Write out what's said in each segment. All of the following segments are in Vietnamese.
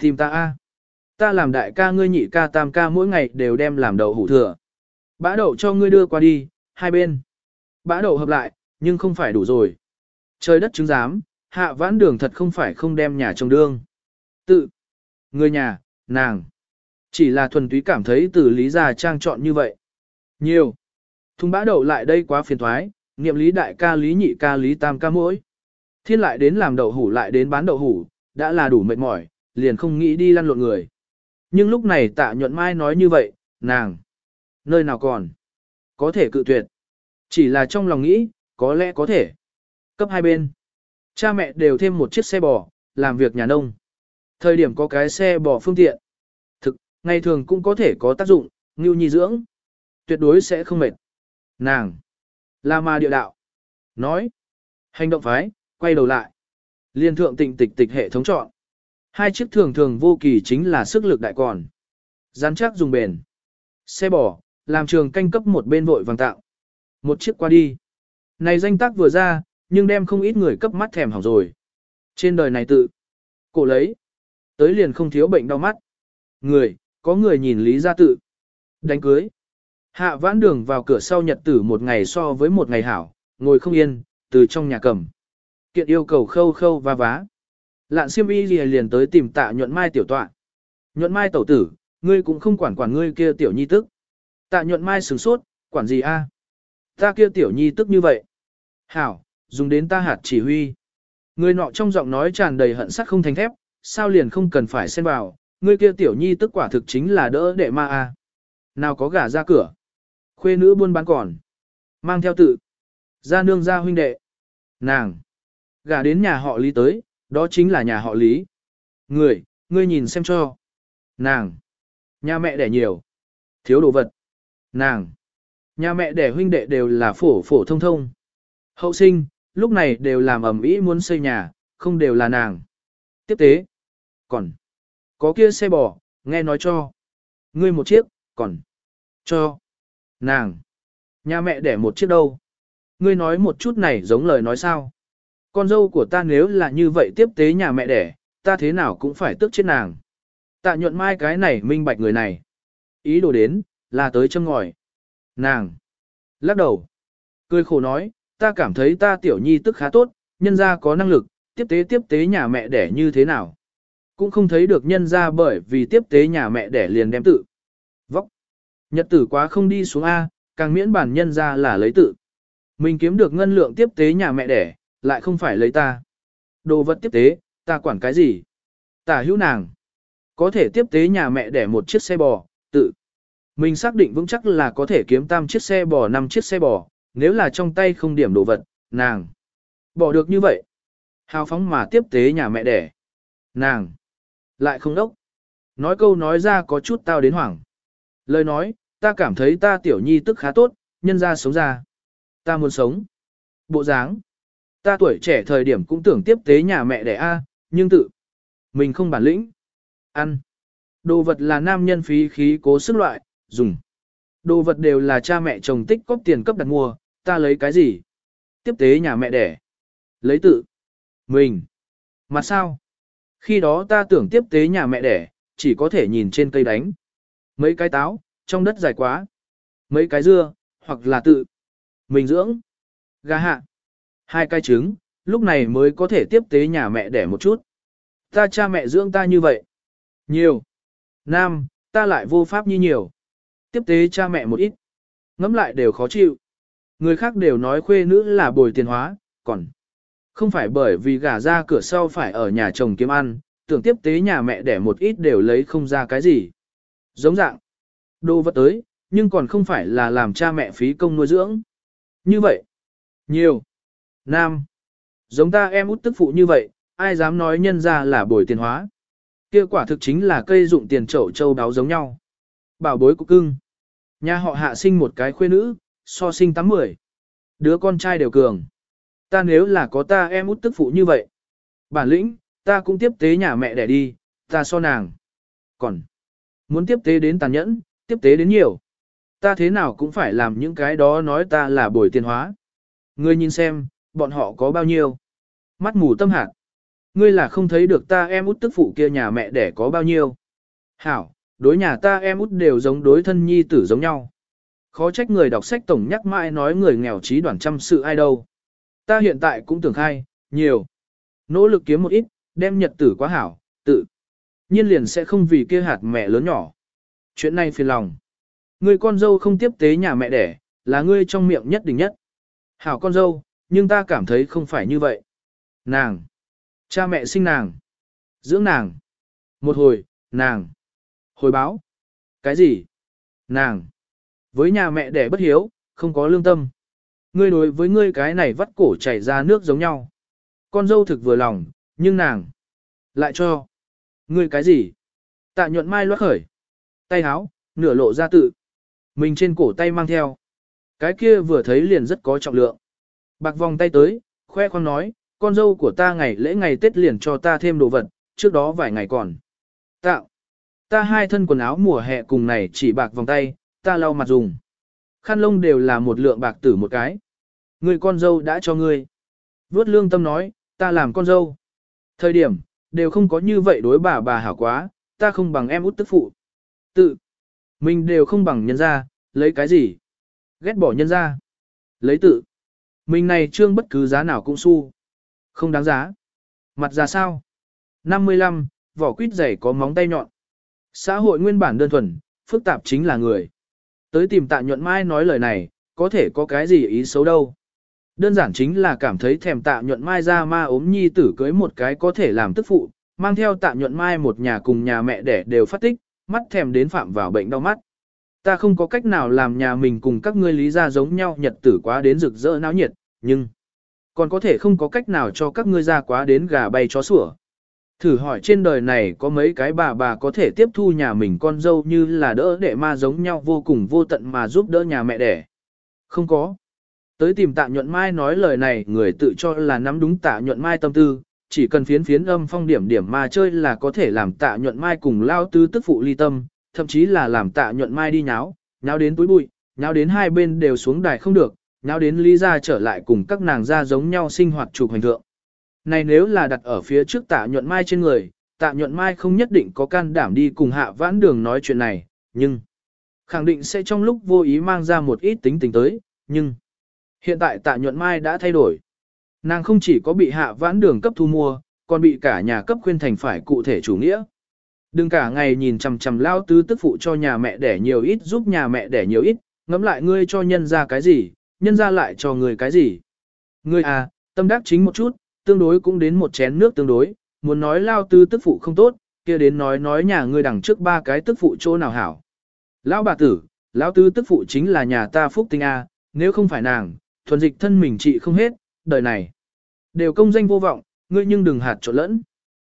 Tìm ta a. Ta làm đại ca ngươi nhị ca tam ca mỗi ngày đều đem làm đậu hủ thừa. Bã đậu cho ngươi đưa qua đi, hai bên. Bã đậu hợp lại, nhưng không phải đủ rồi. Trời đất chứng giám, hạ vãn đường thật không phải không đem nhà chồng đương. Tự, người nhà, nàng. Chỉ là thuần túy cảm thấy từ lý già trang chọn như vậy. Nhiều. Thùng bã đậu lại đây quá phiền thoái, niệm lý đại ca lý nhị ca lý tam ca mỗi. Thiên lại đến làm đậu hủ lại đến bán đậu hủ, đã là đủ mệt mỏi, liền không nghĩ đi lăn lộn người. Nhưng lúc này tạ nhuận mai nói như vậy, nàng, nơi nào còn, có thể cự tuyệt. Chỉ là trong lòng nghĩ, có lẽ có thể. Cấp hai bên, cha mẹ đều thêm một chiếc xe bò, làm việc nhà nông. Thời điểm có cái xe bò phương tiện. Thực, ngày thường cũng có thể có tác dụng, ngưu nhi dưỡng. Tuyệt đối sẽ không mệt. Nàng, là ma địa đạo. Nói, hành động phái, quay đầu lại. Liên thượng tịnh tịch tịch hệ thống chọn. Hai chiếc thường thường vô kỳ chính là sức lực đại còn. Rắn chắc dùng bền. Xe bò, làm trường canh cấp một bên vội vàng tạo. Một chiếc qua đi. Này danh tác vừa ra, nhưng đem không ít người cấp mắt thèm hỏng rồi. Trên đời này tự. Cổ lấy. Tới liền không thiếu bệnh đau mắt. Người, có người nhìn lý gia tự. Đánh cưới. Hạ vãn đường vào cửa sau nhật tử một ngày so với một ngày hảo, ngồi không yên, từ trong nhà cầm. Kiện yêu cầu khâu khâu và vá. Lạn siêm y liền, liền tới tìm tạ nhuận mai tiểu tọa. Nhuận mai tẩu tử, ngươi cũng không quản quản ngươi kia tiểu nhi tức. Tạ nhuận mai sửng sốt, quản gì a? Ta kia tiểu nhi tức như vậy. Hảo, dùng đến ta hạt chỉ huy. Người nọ trong giọng nói tràn đầy hận sắc không thành thép, sao liền không cần phải xen vào, ngươi kia tiểu nhi tức quả thực chính là đỡ đệ ma a. Nào có gả ra cửa. Khuê nữ buôn bán còn. Mang theo tự. Ra nương ra huynh đệ. Nàng. Gả đến nhà họ lý tới, đó chính là nhà họ Lý. Người, ngươi nhìn xem cho. Nàng. Nhà mẹ đẻ nhiều. Thiếu đồ vật. Nàng. Nhà mẹ đẻ huynh đệ đều là phổ phổ thông thông. Hậu sinh, lúc này đều làm ẩm ý muốn xây nhà, không đều là nàng. Tiếp tế. Còn. Có kia xe bò, nghe nói cho. Ngươi một chiếc, còn. Cho. Nàng. Nhà mẹ đẻ một chiếc đâu. Ngươi nói một chút này giống lời nói sao. Con dâu của ta nếu là như vậy tiếp tế nhà mẹ đẻ, ta thế nào cũng phải tức chết nàng. Tạ nhuận mai cái này minh bạch người này. Ý đồ đến, là tới châm ngòi. Nàng. Lắc đầu. Cười khổ nói, ta cảm thấy ta tiểu nhi tức khá tốt, nhân ra có năng lực, tiếp tế tiếp tế nhà mẹ đẻ như thế nào. Cũng không thấy được nhân ra bởi vì tiếp tế nhà mẹ đẻ liền đem tự. Vóc. Nhật tử quá không đi xuống A, càng miễn bản nhân ra là lấy tự. Mình kiếm được ngân lượng tiếp tế nhà mẹ đẻ, lại không phải lấy ta. Đồ vật tiếp tế, ta quản cái gì? Tả hữu nàng. Có thể tiếp tế nhà mẹ để một chiếc xe bò, tự. Mình xác định vững chắc là có thể kiếm tam chiếc xe bò năm chiếc xe bò, nếu là trong tay không điểm đồ vật, nàng. Bỏ được như vậy. Hào phóng mà tiếp tế nhà mẹ đẻ. Nàng. Lại không đốc. Nói câu nói ra có chút tao đến hoảng. Lời nói, ta cảm thấy ta tiểu nhi tức khá tốt, nhân ra sống ra. Ta muốn sống. Bộ dáng. Ta tuổi trẻ thời điểm cũng tưởng tiếp tế nhà mẹ đẻ A, nhưng tự. Mình không bản lĩnh. Ăn. Đồ vật là nam nhân phí khí cố sức loại, dùng. Đồ vật đều là cha mẹ chồng tích cóp tiền cấp đặt mua, ta lấy cái gì? Tiếp tế nhà mẹ đẻ. Lấy tự. Mình. Mà sao? Khi đó ta tưởng tiếp tế nhà mẹ đẻ, chỉ có thể nhìn trên cây đánh. Mấy cái táo, trong đất dài quá. Mấy cái dưa, hoặc là tự. Mình dưỡng. Gà hạ. Hai cái trứng, lúc này mới có thể tiếp tế nhà mẹ đẻ một chút. Ta cha mẹ dưỡng ta như vậy. Nhiều. Nam, ta lại vô pháp như nhiều. Tiếp tế cha mẹ một ít. Ngắm lại đều khó chịu. Người khác đều nói khuê nữ là bồi tiền hóa, còn không phải bởi vì gả ra cửa sau phải ở nhà chồng kiếm ăn, tưởng tiếp tế nhà mẹ đẻ một ít đều lấy không ra cái gì. Giống dạng, đồ vật tới, nhưng còn không phải là làm cha mẹ phí công nuôi dưỡng. Như vậy, nhiều. Nam. Giống ta em út tức phụ như vậy, ai dám nói nhân ra là bồi tiền hóa. Kia quả thực chính là cây dụng tiền trậu châu đáo giống nhau. Bảo bối của cưng. Nhà họ hạ sinh một cái khuê nữ, so sinh tám mười. Đứa con trai đều cường. Ta nếu là có ta em út tức phụ như vậy. Bản lĩnh, ta cũng tiếp tế nhà mẹ đẻ đi, ta so nàng. Còn, muốn tiếp tế đến tàn nhẫn, tiếp tế đến nhiều. Ta thế nào cũng phải làm những cái đó nói ta là bồi tiền hóa. Ngươi nhìn xem, bọn họ có bao nhiêu. Mắt mù tâm hạt. Ngươi là không thấy được ta em út tức phụ kia nhà mẹ đẻ có bao nhiêu. Hảo, đối nhà ta em út đều giống đối thân nhi tử giống nhau. Khó trách người đọc sách tổng nhắc mãi nói người nghèo trí đoàn trăm sự ai đâu. Ta hiện tại cũng tưởng khai, nhiều. Nỗ lực kiếm một ít, đem nhật tử quá hảo, tự. Nhiên liền sẽ không vì kia hạt mẹ lớn nhỏ. Chuyện này phiền lòng. Người con dâu không tiếp tế nhà mẹ đẻ, là ngươi trong miệng nhất định nhất. Hảo con dâu, nhưng ta cảm thấy không phải như vậy. Nàng. Cha mẹ sinh nàng. Dưỡng nàng. Một hồi, nàng. Hồi báo. Cái gì? Nàng. Với nhà mẹ đẻ bất hiếu, không có lương tâm. Ngươi đối với ngươi cái này vắt cổ chảy ra nước giống nhau. Con dâu thực vừa lòng, nhưng nàng. Lại cho. Ngươi cái gì? Tạ nhuận mai loát khởi. Tay háo, nửa lộ ra tự. Mình trên cổ tay mang theo. Cái kia vừa thấy liền rất có trọng lượng. Bạc vòng tay tới, khoe khoang nói, con dâu của ta ngày lễ ngày Tết liền cho ta thêm đồ vật, trước đó vài ngày còn. Tạo. Ta hai thân quần áo mùa hè cùng này chỉ bạc vòng tay, ta lau mặt dùng. Khăn lông đều là một lượng bạc tử một cái. Người con dâu đã cho ngươi. Vốt lương tâm nói, ta làm con dâu. Thời điểm, đều không có như vậy đối bà bà hảo quá, ta không bằng em út tức phụ. Tự. Mình đều không bằng nhân ra, lấy cái gì? Ghét bỏ nhân ra. Lấy tự. Mình này trương bất cứ giá nào cũng su. Không đáng giá. Mặt ra sao? 55, vỏ quýt dày có móng tay nhọn. Xã hội nguyên bản đơn thuần, phức tạp chính là người. Tới tìm tạ nhuận mai nói lời này, có thể có cái gì ý xấu đâu. Đơn giản chính là cảm thấy thèm tạ nhuận mai ra ma ốm nhi tử cưới một cái có thể làm tức phụ, mang theo tạ nhuận mai một nhà cùng nhà mẹ đẻ đều phát tích, mắt thèm đến phạm vào bệnh đau mắt. Ta không có cách nào làm nhà mình cùng các ngươi lý ra giống nhau nhật tử quá đến rực rỡ náo nhiệt, nhưng còn có thể không có cách nào cho các ngươi ra quá đến gà bay chó sủa. Thử hỏi trên đời này có mấy cái bà bà có thể tiếp thu nhà mình con dâu như là đỡ đệ ma giống nhau vô cùng vô tận mà giúp đỡ nhà mẹ đẻ. Không có. Tới tìm tạ nhuận mai nói lời này người tự cho là nắm đúng tạ nhuận mai tâm tư, chỉ cần phiến phiến âm phong điểm điểm mà chơi là có thể làm tạ nhuận mai cùng lao tư tức phụ ly tâm, thậm chí là làm tạ nhuận mai đi nháo, nháo đến túi bụi, nháo đến hai bên đều xuống đài không được, nháo đến lý ra trở lại cùng các nàng ra giống nhau sinh hoạt chụp hành thượng. Này nếu là đặt ở phía trước tạ nhuận mai trên người, tạ nhuận mai không nhất định có can đảm đi cùng hạ vãn đường nói chuyện này, nhưng khẳng định sẽ trong lúc vô ý mang ra một ít tính tình tới, nhưng hiện tại tạ nhuận mai đã thay đổi. Nàng không chỉ có bị hạ vãn đường cấp thu mua, còn bị cả nhà cấp khuyên thành phải cụ thể chủ nghĩa. Đừng cả ngày nhìn chằm chằm lao tứ tức phụ cho nhà mẹ đẻ nhiều ít giúp nhà mẹ đẻ nhiều ít, ngẫm lại ngươi cho nhân ra cái gì, nhân ra lại cho người cái gì. Ngươi à, tâm đắc chính một chút, tương đối cũng đến một chén nước tương đối, muốn nói lao Tư tức phụ không tốt, kia đến nói nói nhà ngươi đằng trước ba cái tức phụ chỗ nào hảo. Lão bà tử, lão Tư tức phụ chính là nhà ta phúc tinh A, nếu không phải nàng, thuần dịch thân mình trị không hết, đời này. Đều công danh vô vọng, ngươi nhưng đừng hạt trộn lẫn.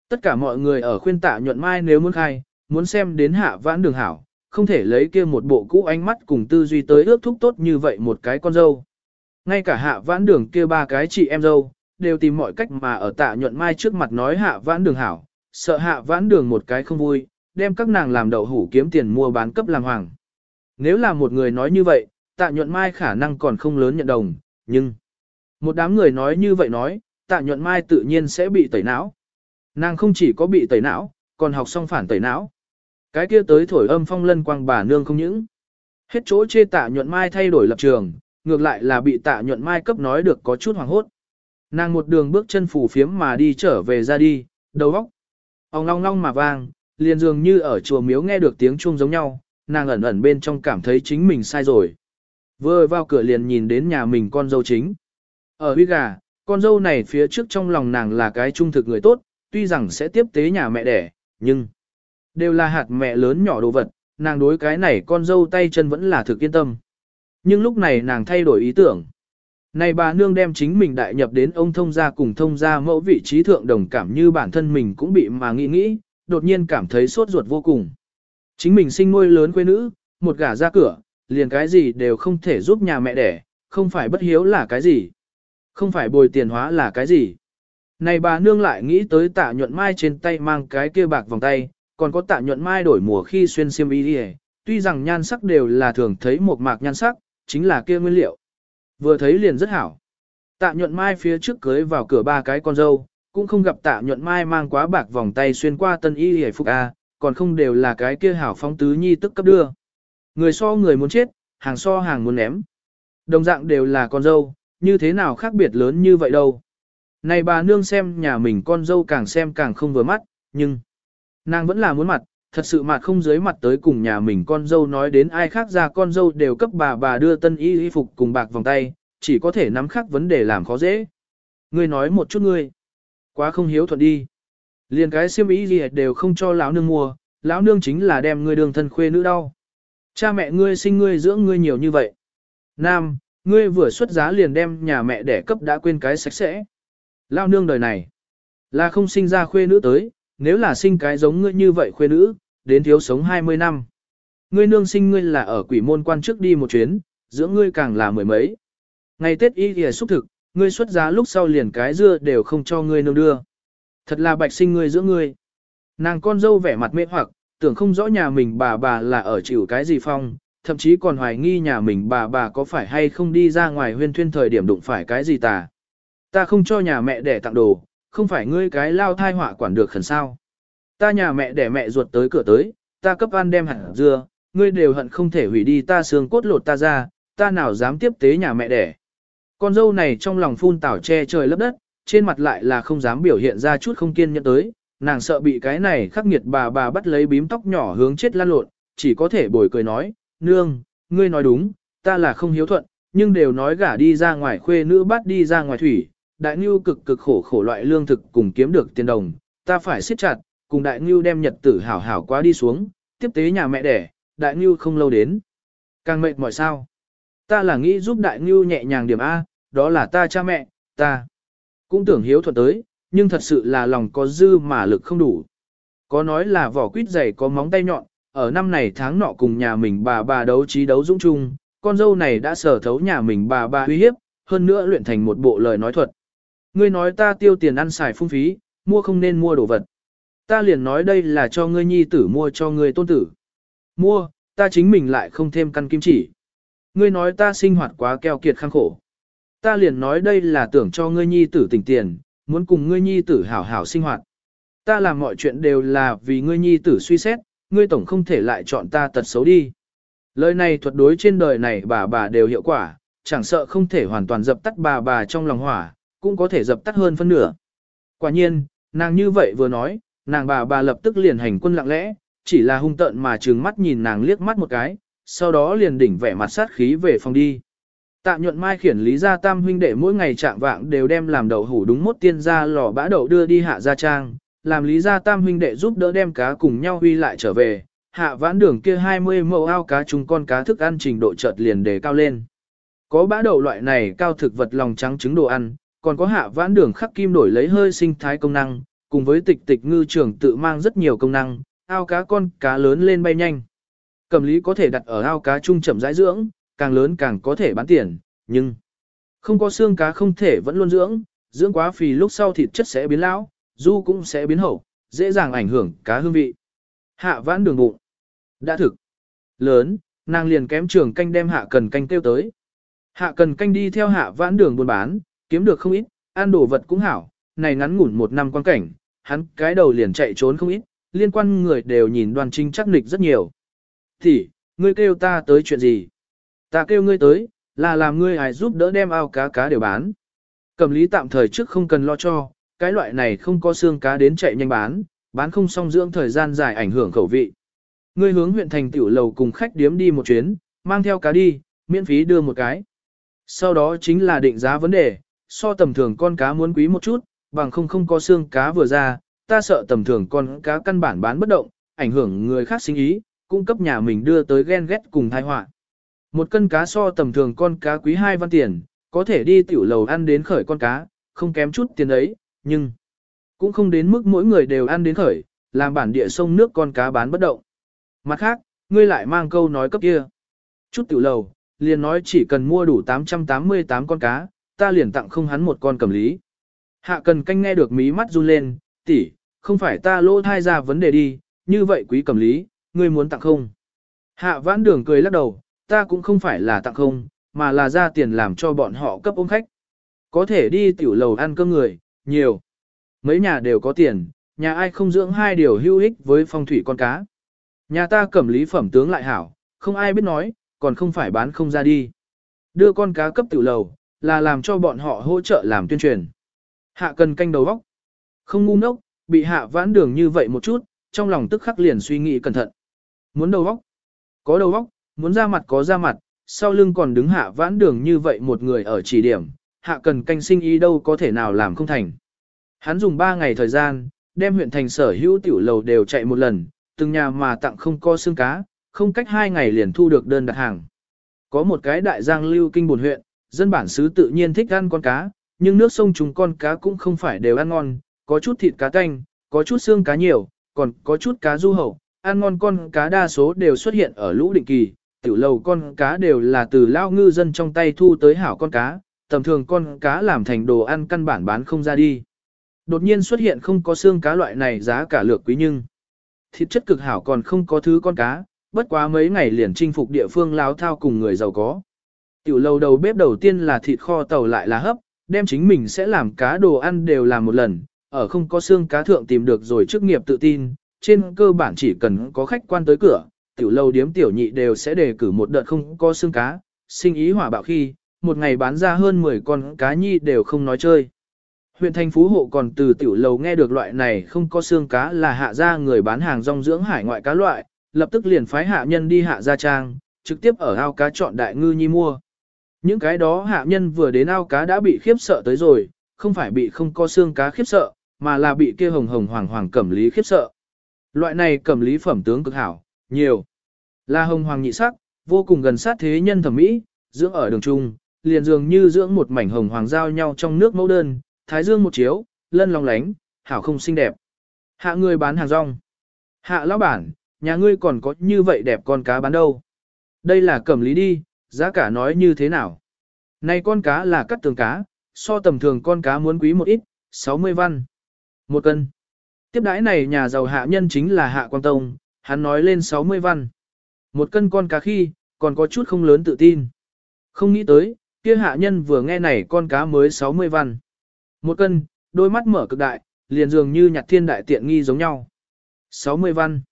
Tất cả mọi người ở khuyên tạ nhuận mai nếu muốn khai, muốn xem đến hạ vãn đường hảo, không thể lấy kia một bộ cũ ánh mắt cùng tư duy tới ước thúc tốt như vậy một cái con dâu. Ngay cả hạ vãn đường kia ba cái chị em dâu, đều tìm mọi cách mà ở tạ nhuận mai trước mặt nói hạ vãn đường hảo, sợ hạ vãn đường một cái không vui, đem các nàng làm đậu hủ kiếm tiền mua bán cấp làm hoàng. Nếu là một người nói như vậy, tạ nhuận mai khả năng còn không lớn nhận đồng, nhưng một đám người nói như vậy nói, tạ nhuận mai tự nhiên sẽ bị tẩy não. Nàng không chỉ có bị tẩy não, còn học xong phản tẩy não. Cái kia tới thổi âm phong lân quang bà nương không những. Hết chỗ chê tạ nhuận mai thay đổi lập trường, ngược lại là bị tạ nhuận mai cấp nói được có chút hoàng hốt. Nàng một đường bước chân phủ phiếm mà đi trở về ra đi, đầu óc. Ông long long mà vang, liền dường như ở chùa miếu nghe được tiếng chuông giống nhau, nàng ẩn ẩn bên trong cảm thấy chính mình sai rồi. Vừa vào cửa liền nhìn đến nhà mình con dâu chính. Ở huy gà, con dâu này phía trước trong lòng nàng là cái trung thực người tốt, tuy rằng sẽ tiếp tế nhà mẹ đẻ, nhưng đều là hạt mẹ lớn nhỏ đồ vật, nàng đối cái này con dâu tay chân vẫn là thực yên tâm. Nhưng lúc này nàng thay đổi ý tưởng. Này bà nương đem chính mình đại nhập đến ông thông gia cùng thông gia mẫu vị trí thượng đồng cảm như bản thân mình cũng bị mà nghĩ nghĩ, đột nhiên cảm thấy sốt ruột vô cùng. Chính mình sinh nuôi lớn quê nữ, một gả ra cửa, liền cái gì đều không thể giúp nhà mẹ đẻ, không phải bất hiếu là cái gì. Không phải bồi tiền hóa là cái gì. Này bà nương lại nghĩ tới tạ nhuận mai trên tay mang cái kia bạc vòng tay, còn có tạ nhuận mai đổi mùa khi xuyên xiêm y đi tuy rằng nhan sắc đều là thường thấy một mạc nhan sắc, chính là kia nguyên liệu. Vừa thấy liền rất hảo. Tạ nhuận mai phía trước cưới vào cửa ba cái con dâu, cũng không gặp tạ nhuận mai mang quá bạc vòng tay xuyên qua tân y hề phục A, còn không đều là cái kia hảo phong tứ nhi tức cấp đưa. Người so người muốn chết, hàng so hàng muốn ném. Đồng dạng đều là con dâu, như thế nào khác biệt lớn như vậy đâu. Này bà nương xem nhà mình con dâu càng xem càng không vừa mắt, nhưng nàng vẫn là muốn mặt, thật sự mặt không dưới mặt tới cùng nhà mình con dâu nói đến ai khác ra con dâu đều cấp bà bà đưa tân y y phục cùng bạc vòng tay, chỉ có thể nắm khác vấn đề làm khó dễ. Ngươi nói một chút ngươi, quá không hiếu thuận đi. Liền cái siêm mỹ gì đều không cho lão nương mua, lão nương chính là đem ngươi đường thân khuê nữ đau. Cha mẹ ngươi sinh ngươi dưỡng ngươi nhiều như vậy. Nam, ngươi vừa xuất giá liền đem nhà mẹ đẻ cấp đã quên cái sạch sẽ. Lão nương đời này, là không sinh ra khuê nữ tới, nếu là sinh cái giống ngươi như vậy khuê nữ, đến thiếu sống 20 năm. Ngươi nương sinh ngươi là ở quỷ môn quan trước đi một chuyến, dưỡng ngươi càng là mười mấy. Ngày Tết y thì xúc thực, ngươi xuất giá lúc sau liền cái dưa đều không cho ngươi nương đưa. Thật là bạch sinh ngươi dưỡng ngươi. Nàng con dâu vẻ mặt mê hoặc, tưởng không rõ nhà mình bà bà là ở chịu cái gì phong, thậm chí còn hoài nghi nhà mình bà bà có phải hay không đi ra ngoài huyên thuyên thời điểm đụng phải cái gì tà. Ta không cho nhà mẹ để tặng đồ, không phải ngươi cái lao thai họa quản được khẩn sao. Ta nhà mẹ để mẹ ruột tới cửa tới, ta cấp ăn đem hẳn dưa, ngươi đều hận không thể hủy đi ta xương cốt lột ta ra, ta nào dám tiếp tế nhà mẹ đẻ. Con dâu này trong lòng phun tảo che trời lấp đất, trên mặt lại là không dám biểu hiện ra chút không kiên nhẫn tới, nàng sợ bị cái này khắc nghiệt bà bà bắt lấy bím tóc nhỏ hướng chết lan lộn, chỉ có thể bồi cười nói, nương, ngươi nói đúng, ta là không hiếu thuận, nhưng đều nói gả đi ra ngoài khuê nữ bắt đi ra ngoài thủy, đại ngưu cực cực khổ khổ loại lương thực cùng kiếm được tiền đồng, ta phải siết chặt, cùng đại ngưu đem nhật tử hảo hảo quá đi xuống, tiếp tế nhà mẹ đẻ, đại ngưu không lâu đến. Càng mệt mỏi sao. Ta là nghĩ giúp đại ngưu nhẹ nhàng điểm A, đó là ta cha mẹ, ta. Cũng tưởng hiếu thuận tới, nhưng thật sự là lòng có dư mà lực không đủ. Có nói là vỏ quýt dày có móng tay nhọn, ở năm này tháng nọ cùng nhà mình bà bà đấu trí đấu dũng chung, con dâu này đã sở thấu nhà mình bà bà uy hiếp, hơn nữa luyện thành một bộ lời nói thuật. Ngươi nói ta tiêu tiền ăn xài phung phí, mua không nên mua đồ vật. Ta liền nói đây là cho ngươi nhi tử mua cho ngươi tôn tử. Mua, ta chính mình lại không thêm căn kim chỉ. Ngươi nói ta sinh hoạt quá keo kiệt khăng khổ. Ta liền nói đây là tưởng cho ngươi nhi tử tỉnh tiền, muốn cùng ngươi nhi tử hảo hảo sinh hoạt. Ta làm mọi chuyện đều là vì ngươi nhi tử suy xét, ngươi tổng không thể lại chọn ta tật xấu đi. Lời này thuật đối trên đời này bà bà đều hiệu quả, chẳng sợ không thể hoàn toàn dập tắt bà bà trong lòng hỏa, cũng có thể dập tắt hơn phân nửa. Quả nhiên, nàng như vậy vừa nói, nàng bà bà lập tức liền hành quân lặng lẽ, chỉ là hung tợn mà trừng mắt nhìn nàng liếc mắt một cái, sau đó liền đỉnh vẻ mặt sát khí về phòng đi. Tạ nhuận mai khiển lý gia tam huynh đệ mỗi ngày trạng vạng đều đem làm đậu hủ đúng mốt tiên ra lò bã đậu đưa đi hạ gia trang, làm lý gia tam huynh đệ giúp đỡ đem cá cùng nhau huy lại trở về, hạ vãn đường kia 20 mẫu ao cá chung con cá thức ăn trình độ chợt liền đề cao lên. Có bã đậu loại này cao thực vật lòng trắng trứng đồ ăn, còn có hạ vãn đường khắc kim đổi lấy hơi sinh thái công năng, cùng với tịch tịch ngư trường tự mang rất nhiều công năng, ao cá con cá lớn lên bay nhanh. Cầm lý có thể đặt ở ao cá trung chậm rãi dưỡng, càng lớn càng có thể bán tiền, nhưng không có xương cá không thể vẫn luôn dưỡng, dưỡng quá phì lúc sau thịt chất sẽ biến lão, du cũng sẽ biến hậu, dễ dàng ảnh hưởng cá hương vị. Hạ vãn đường bụng. Đã thực. Lớn, nàng liền kém trường canh đem hạ cần canh tiêu tới. Hạ cần canh đi theo hạ vãn đường buôn bán, kiếm được không ít, ăn đồ vật cũng hảo, này ngắn ngủn một năm quan cảnh, hắn cái đầu liền chạy trốn không ít, liên quan người đều nhìn đoàn trinh chắc nịch rất nhiều. Thì, ngươi kêu ta tới chuyện gì? Ta kêu ngươi tới, là làm ngươi hài giúp đỡ đem ao cá cá đều bán. Cầm lý tạm thời trước không cần lo cho, cái loại này không có xương cá đến chạy nhanh bán, bán không xong dưỡng thời gian dài ảnh hưởng khẩu vị. Ngươi hướng huyện thành tiểu lầu cùng khách điếm đi một chuyến, mang theo cá đi, miễn phí đưa một cái. Sau đó chính là định giá vấn đề, so tầm thường con cá muốn quý một chút, bằng không không có xương cá vừa ra, ta sợ tầm thường con cá căn bản bán bất động, ảnh hưởng người khác sinh ý, cung cấp nhà mình đưa tới ghen ghét cùng tai họa. Một cân cá so tầm thường con cá quý hai văn tiền, có thể đi tiểu lầu ăn đến khởi con cá, không kém chút tiền ấy, nhưng cũng không đến mức mỗi người đều ăn đến khởi, làm bản địa sông nước con cá bán bất động. Mặt khác, ngươi lại mang câu nói cấp kia. Chút tiểu lầu, liền nói chỉ cần mua đủ 888 con cá, ta liền tặng không hắn một con cầm lý. Hạ cần canh nghe được mí mắt run lên, tỷ, không phải ta lỗ thai ra vấn đề đi, như vậy quý cầm lý, ngươi muốn tặng không? Hạ vãn đường cười lắc đầu, ta cũng không phải là tặng không, mà là ra tiền làm cho bọn họ cấp ôm khách. Có thể đi tiểu lầu ăn cơm người, nhiều. Mấy nhà đều có tiền, nhà ai không dưỡng hai điều hữu ích với phong thủy con cá. Nhà ta cầm lý phẩm tướng lại hảo, không ai biết nói, còn không phải bán không ra đi. Đưa con cá cấp tiểu lầu, là làm cho bọn họ hỗ trợ làm tuyên truyền. Hạ cần canh đầu vóc. Không ngu ngốc, bị hạ vãn đường như vậy một chút, trong lòng tức khắc liền suy nghĩ cẩn thận. Muốn đầu vóc? Có đầu vóc, muốn ra mặt có ra mặt, sau lưng còn đứng hạ vãn đường như vậy một người ở chỉ điểm, hạ cần canh sinh ý đâu có thể nào làm không thành. Hắn dùng 3 ngày thời gian, đem huyện thành sở hữu tiểu lầu đều chạy một lần, từng nhà mà tặng không co xương cá, không cách 2 ngày liền thu được đơn đặt hàng. Có một cái đại giang lưu kinh buồn huyện, dân bản xứ tự nhiên thích ăn con cá, nhưng nước sông chúng con cá cũng không phải đều ăn ngon, có chút thịt cá tanh, có chút xương cá nhiều, còn có chút cá du hậu, ăn ngon con cá đa số đều xuất hiện ở lũ định kỳ, tiểu lầu con cá đều là từ lao ngư dân trong tay thu tới hảo con cá, tầm thường con cá làm thành đồ ăn căn bản bán không ra đi. Đột nhiên xuất hiện không có xương cá loại này giá cả lược quý nhưng thịt chất cực hảo còn không có thứ con cá, bất quá mấy ngày liền chinh phục địa phương láo thao cùng người giàu có. Tiểu lầu đầu bếp đầu tiên là thịt kho tàu lại là hấp, đem chính mình sẽ làm cá đồ ăn đều làm một lần, ở không có xương cá thượng tìm được rồi chức nghiệp tự tin, trên cơ bản chỉ cần có khách quan tới cửa, tiểu lâu điếm tiểu nhị đều sẽ đề cử một đợt không có xương cá, sinh ý hỏa bạo khi, một ngày bán ra hơn 10 con cá nhi đều không nói chơi. Huyện thành phú hộ còn từ tiểu lầu nghe được loại này không có xương cá là hạ ra người bán hàng rong dưỡng hải ngoại cá loại, lập tức liền phái hạ nhân đi hạ gia trang, trực tiếp ở ao cá chọn đại ngư nhi mua. Những cái đó hạ nhân vừa đến ao cá đã bị khiếp sợ tới rồi, không phải bị không có xương cá khiếp sợ, mà là bị kia hồng hồng hoàng hoàng cẩm lý khiếp sợ. Loại này cẩm lý phẩm tướng cực hảo, nhiều. Là hồng hoàng nhị sắc, vô cùng gần sát thế nhân thẩm mỹ, dưỡng ở đường trung, liền dường như dưỡng một mảnh hồng hoàng giao nhau trong nước mẫu đơn, thái dương một chiếu, lân long lánh, hảo không xinh đẹp. Hạ người bán hàng rong. Hạ lão bản, nhà ngươi còn có như vậy đẹp con cá bán đâu. Đây là cẩm lý đi, giá cả nói như thế nào. Này con cá là cắt tường cá, so tầm thường con cá muốn quý một ít, 60 văn. Một cân. Tiếp đãi này nhà giàu hạ nhân chính là Hạ Quang Tông, hắn nói lên 60 văn. Một cân con cá khi, còn có chút không lớn tự tin. Không nghĩ tới, kia hạ nhân vừa nghe này con cá mới 60 văn. Một cân, đôi mắt mở cực đại, liền dường như nhặt thiên đại tiện nghi giống nhau. 60 văn.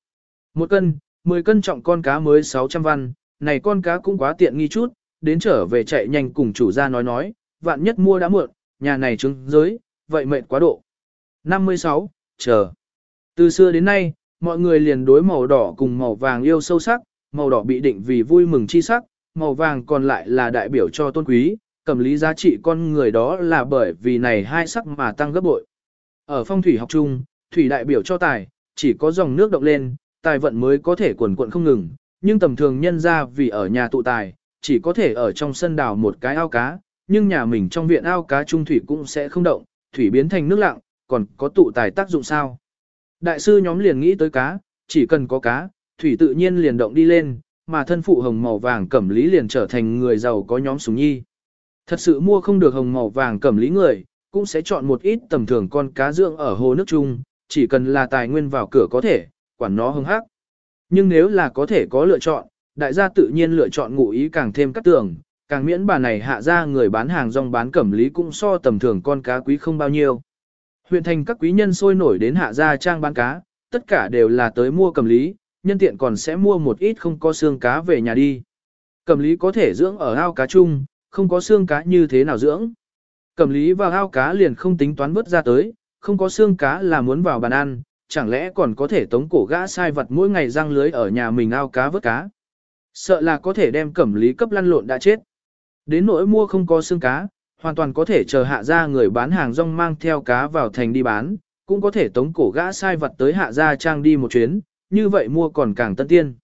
Một cân, 10 cân trọng con cá mới 600 văn, này con cá cũng quá tiện nghi chút, đến trở về chạy nhanh cùng chủ gia nói nói, vạn nhất mua đã muộn, nhà này trứng giới, vậy mệt quá độ. 56. Chờ. Từ xưa đến nay, mọi người liền đối màu đỏ cùng màu vàng yêu sâu sắc, màu đỏ bị định vì vui mừng chi sắc, màu vàng còn lại là đại biểu cho tôn quý, cầm lý giá trị con người đó là bởi vì này hai sắc mà tăng gấp bội. Ở phong thủy học chung, thủy đại biểu cho tài, chỉ có dòng nước động lên, tài vận mới có thể quần quận không ngừng, nhưng tầm thường nhân ra vì ở nhà tụ tài, chỉ có thể ở trong sân đào một cái ao cá, nhưng nhà mình trong viện ao cá trung thủy cũng sẽ không động, thủy biến thành nước lặng, còn có tụ tài tác dụng sao? Đại sư nhóm liền nghĩ tới cá, chỉ cần có cá, thủy tự nhiên liền động đi lên, mà thân phụ hồng màu vàng cẩm lý liền trở thành người giàu có nhóm súng nhi. Thật sự mua không được hồng màu vàng cẩm lý người, cũng sẽ chọn một ít tầm thường con cá dưỡng ở hồ nước chung, chỉ cần là tài nguyên vào cửa có thể, quản nó hưng hắc. Nhưng nếu là có thể có lựa chọn, đại gia tự nhiên lựa chọn ngụ ý càng thêm cắt tường, càng miễn bà này hạ ra người bán hàng rong bán cẩm lý cũng so tầm thường con cá quý không bao nhiêu. Huyện thành các quý nhân sôi nổi đến hạ gia trang bán cá, tất cả đều là tới mua cầm lý, nhân tiện còn sẽ mua một ít không có xương cá về nhà đi. Cầm lý có thể dưỡng ở ao cá chung, không có xương cá như thế nào dưỡng. Cầm lý vào ao cá liền không tính toán vớt ra tới, không có xương cá là muốn vào bàn ăn, chẳng lẽ còn có thể tống cổ gã sai vật mỗi ngày răng lưới ở nhà mình ao cá vớt cá. Sợ là có thể đem cẩm lý cấp lăn lộn đã chết. Đến nỗi mua không có xương cá, hoàn toàn có thể chờ hạ ra người bán hàng rong mang theo cá vào thành đi bán, cũng có thể tống cổ gã sai vật tới hạ ra trang đi một chuyến, như vậy mua còn càng tân tiên.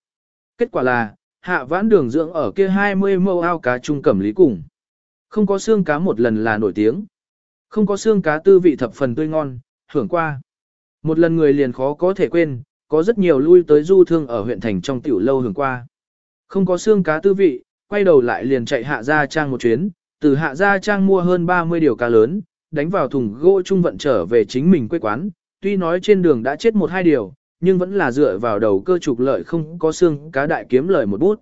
Kết quả là, hạ vãn đường dưỡng ở kia 20 mẫu ao cá trung cẩm lý cùng. Không có xương cá một lần là nổi tiếng. Không có xương cá tư vị thập phần tươi ngon, hưởng qua. Một lần người liền khó có thể quên, có rất nhiều lui tới du thương ở huyện thành trong tiểu lâu hưởng qua. Không có xương cá tư vị, quay đầu lại liền chạy hạ ra trang một chuyến, từ hạ gia trang mua hơn 30 điều cá lớn, đánh vào thùng gỗ trung vận trở về chính mình quê quán, tuy nói trên đường đã chết một hai điều, nhưng vẫn là dựa vào đầu cơ trục lợi không có xương cá đại kiếm lợi một bút.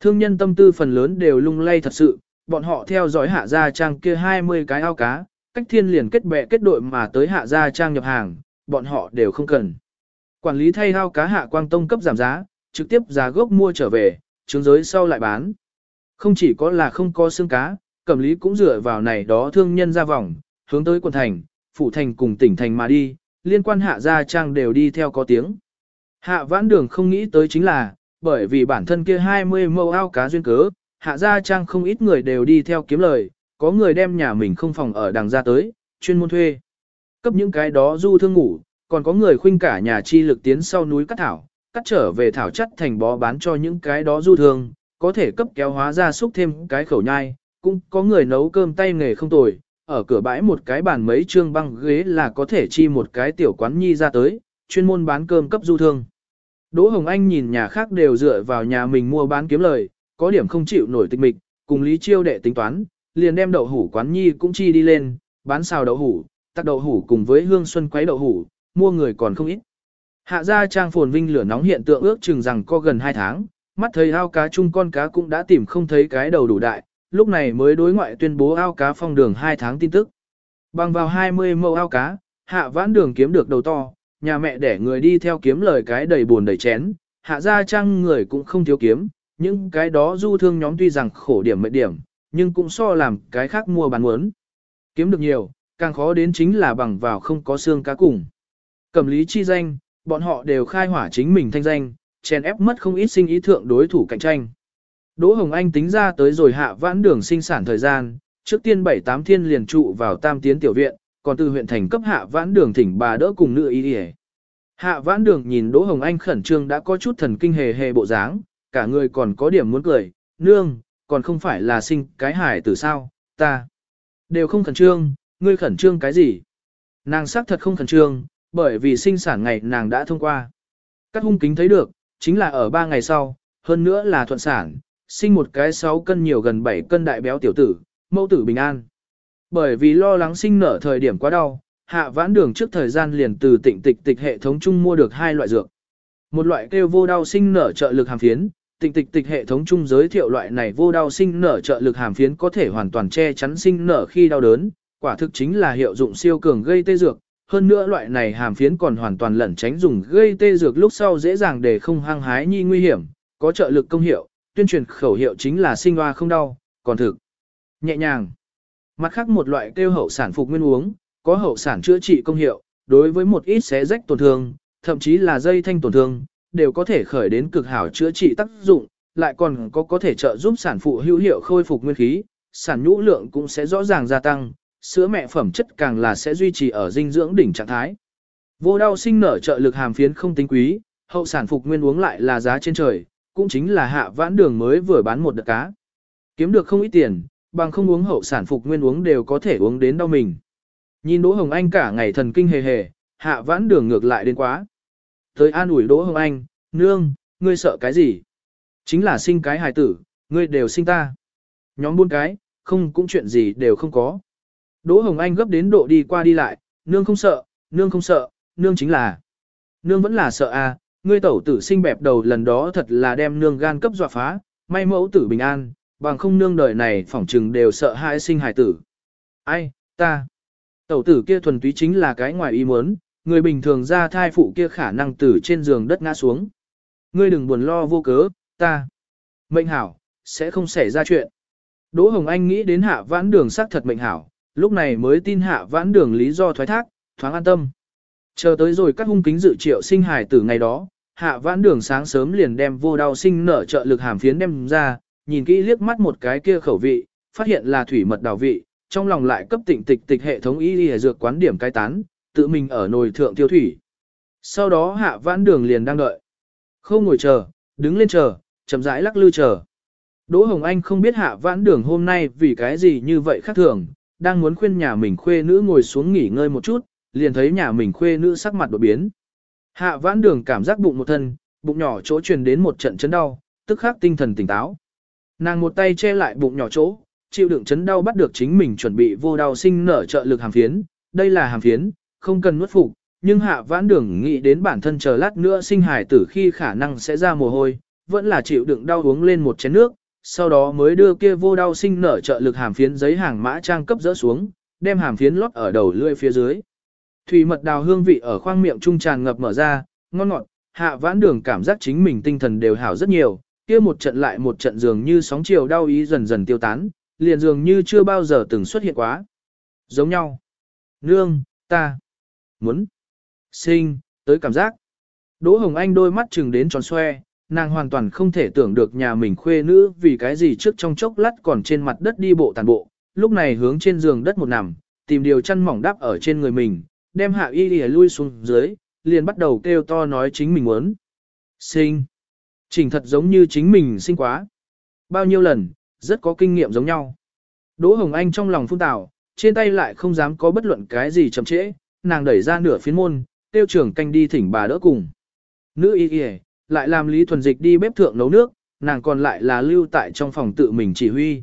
Thương nhân tâm tư phần lớn đều lung lay thật sự, bọn họ theo dõi hạ gia trang kia 20 cái ao cá, cách thiên liền kết bè kết đội mà tới hạ gia trang nhập hàng, bọn họ đều không cần. Quản lý thay hao cá hạ quang tông cấp giảm giá, trực tiếp giá gốc mua trở về, trứng giới sau lại bán. Không chỉ có là không có xương cá, cẩm lý cũng dựa vào này đó thương nhân ra vòng, hướng tới quận thành, phủ thành cùng tỉnh thành mà đi, liên quan hạ gia trang đều đi theo có tiếng. Hạ vãn đường không nghĩ tới chính là, bởi vì bản thân kia 20 mẫu ao cá duyên cớ, hạ gia trang không ít người đều đi theo kiếm lời, có người đem nhà mình không phòng ở đằng ra tới, chuyên môn thuê. Cấp những cái đó du thương ngủ, còn có người khuynh cả nhà chi lực tiến sau núi cắt thảo, cắt trở về thảo chất thành bó bán cho những cái đó du thương, có thể cấp kéo hóa ra xúc thêm cái khẩu nhai, cũng có người nấu cơm tay nghề không tồi, ở cửa bãi một cái bàn mấy trương băng ghế là có thể chi một cái tiểu quán nhi ra tới, chuyên môn bán cơm cấp du thương. Đỗ Hồng Anh nhìn nhà khác đều dựa vào nhà mình mua bán kiếm lời, có điểm không chịu nổi tịch mịch, cùng Lý Chiêu đệ tính toán, liền đem đậu hủ quán nhi cũng chi đi lên, bán xào đậu hủ, tắc đậu hủ cùng với hương xuân quấy đậu hủ, mua người còn không ít. Hạ gia trang phồn vinh lửa nóng hiện tượng ước chừng rằng có gần 2 tháng, mắt thấy ao cá chung con cá cũng đã tìm không thấy cái đầu đủ đại, lúc này mới đối ngoại tuyên bố ao cá phong đường 2 tháng tin tức. Bằng vào 20 mẫu ao cá, hạ vãn đường kiếm được đầu to, nhà mẹ để người đi theo kiếm lời cái đầy buồn đầy chén, hạ gia trang người cũng không thiếu kiếm, những cái đó du thương nhóm tuy rằng khổ điểm mệnh điểm, nhưng cũng so làm cái khác mua bán muốn. Kiếm được nhiều, càng khó đến chính là bằng vào không có xương cá cùng. Cầm lý chi danh, bọn họ đều khai hỏa chính mình thanh danh, chèn ép mất không ít sinh ý thượng đối thủ cạnh tranh. Đỗ Hồng Anh tính ra tới rồi hạ vãn đường sinh sản thời gian, trước tiên 7-8 thiên liền trụ vào tam tiến tiểu viện, còn từ huyện thành cấp hạ vãn đường thỉnh bà đỡ cùng nữ ý đi Hạ vãn đường nhìn Đỗ Hồng Anh khẩn trương đã có chút thần kinh hề hề bộ dáng, cả người còn có điểm muốn cười, nương, còn không phải là sinh cái hải từ sao, ta. Đều không khẩn trương, ngươi khẩn trương cái gì? Nàng xác thật không khẩn trương, bởi vì sinh sản ngày nàng đã thông qua. Các hung kính thấy được, chính là ở 3 ngày sau, hơn nữa là thuận sản, sinh một cái 6 cân nhiều gần 7 cân đại béo tiểu tử, mẫu tử bình an. Bởi vì lo lắng sinh nở thời điểm quá đau, hạ vãn đường trước thời gian liền từ tịnh tịch tịch hệ thống chung mua được hai loại dược. Một loại kêu vô đau sinh nở trợ lực hàm phiến, tịnh tịch tịch hệ thống chung giới thiệu loại này vô đau sinh nở trợ lực hàm phiến có thể hoàn toàn che chắn sinh nở khi đau đớn, quả thực chính là hiệu dụng siêu cường gây tê dược. Hơn nữa loại này hàm phiến còn hoàn toàn lẩn tránh dùng gây tê dược lúc sau dễ dàng để không hăng hái nhi nguy hiểm, có trợ lực công hiệu, tuyên truyền khẩu hiệu chính là sinh hoa không đau, còn thực nhẹ nhàng. Mặt khác một loại kêu hậu sản phục nguyên uống, có hậu sản chữa trị công hiệu, đối với một ít xé rách tổn thương, thậm chí là dây thanh tổn thương, đều có thể khởi đến cực hảo chữa trị tác dụng, lại còn có có thể trợ giúp sản phụ hữu hiệu khôi phục nguyên khí, sản nhũ lượng cũng sẽ rõ ràng gia tăng, sữa mẹ phẩm chất càng là sẽ duy trì ở dinh dưỡng đỉnh trạng thái. Vô đau sinh nở trợ lực hàm phiến không tính quý, hậu sản phục nguyên uống lại là giá trên trời, cũng chính là hạ vãn đường mới vừa bán một đợt cá. Kiếm được không ít tiền, bằng không uống hậu sản phục nguyên uống đều có thể uống đến đau mình. Nhìn Đỗ Hồng Anh cả ngày thần kinh hề hề, hạ vãn đường ngược lại đến quá. Tới an ủi Đỗ Hồng Anh, nương, ngươi sợ cái gì? Chính là sinh cái hài tử, ngươi đều sinh ta. Nhóm buôn cái, không cũng chuyện gì đều không có. Đỗ Hồng Anh gấp đến độ đi qua đi lại, nương không sợ, nương không sợ, nương chính là. Nương vẫn là sợ à, ngươi tẩu tử sinh bẹp đầu lần đó thật là đem nương gan cấp dọa phá, may mẫu tử bình an, bằng không nương đời này phỏng trừng đều sợ hai sinh hài tử. Ai, ta. Tẩu tử kia thuần túy chính là cái ngoài ý muốn, người bình thường ra thai phụ kia khả năng từ trên giường đất ngã xuống. Ngươi đừng buồn lo vô cớ, ta. Mệnh hảo, sẽ không xảy ra chuyện. Đỗ Hồng Anh nghĩ đến hạ vãn đường xác thật mệnh hảo, lúc này mới tin hạ vãn đường lý do thoái thác, thoáng an tâm. Chờ tới rồi các hung kính dự triệu sinh hài tử ngày đó, hạ vãn đường sáng sớm liền đem vô đau sinh nở trợ lực hàm phiến đem ra, nhìn kỹ liếc mắt một cái kia khẩu vị, phát hiện là thủy mật đào vị, trong lòng lại cấp tịnh tịch tịch hệ thống y y dược quán điểm cai tán, tự mình ở nồi thượng tiêu thủy. Sau đó hạ vãn đường liền đang đợi. Không ngồi chờ, đứng lên chờ, chậm rãi lắc lư chờ. Đỗ Hồng Anh không biết hạ vãn đường hôm nay vì cái gì như vậy khác thường, đang muốn khuyên nhà mình khuê nữ ngồi xuống nghỉ ngơi một chút, liền thấy nhà mình khuê nữ sắc mặt đột biến. Hạ vãn đường cảm giác bụng một thân, bụng nhỏ chỗ truyền đến một trận chấn đau, tức khắc tinh thần tỉnh táo. Nàng một tay che lại bụng nhỏ chỗ, chịu đựng chấn đau bắt được chính mình chuẩn bị vô đau sinh nở trợ lực hàm phiến, đây là hàm phiến, không cần nuốt phục, nhưng hạ vãn đường nghĩ đến bản thân chờ lát nữa sinh hài tử khi khả năng sẽ ra mồ hôi, vẫn là chịu đựng đau uống lên một chén nước, sau đó mới đưa kia vô đau sinh nở trợ lực hàm phiến giấy hàng mã trang cấp dỡ xuống, đem hàm phiến lót ở đầu lưỡi phía dưới. Thủy mật đào hương vị ở khoang miệng trung tràn ngập mở ra, ngon ngọt, hạ vãn đường cảm giác chính mình tinh thần đều hảo rất nhiều, kia một trận lại một trận dường như sóng chiều đau ý dần dần tiêu tán, liền dường như chưa bao giờ từng xuất hiện quá. Giống nhau. Nương, ta, muốn, sinh, tới cảm giác. Đỗ Hồng Anh đôi mắt chừng đến tròn xoe, nàng hoàn toàn không thể tưởng được nhà mình khuê nữ vì cái gì trước trong chốc lát còn trên mặt đất đi bộ tàn bộ, lúc này hướng trên giường đất một nằm, tìm điều chăn mỏng đắp ở trên người mình, đem hạ y lìa lui xuống dưới, liền bắt đầu kêu to nói chính mình muốn. Sinh. Chỉnh thật giống như chính mình sinh quá. Bao nhiêu lần, rất có kinh nghiệm giống nhau. Đỗ Hồng Anh trong lòng phun tào trên tay lại không dám có bất luận cái gì chậm trễ, nàng đẩy ra nửa phiến môn, tiêu trưởng canh đi thỉnh bà đỡ cùng. Nữ y y lại làm Lý Thuần Dịch đi bếp thượng nấu nước, nàng còn lại là lưu tại trong phòng tự mình chỉ huy.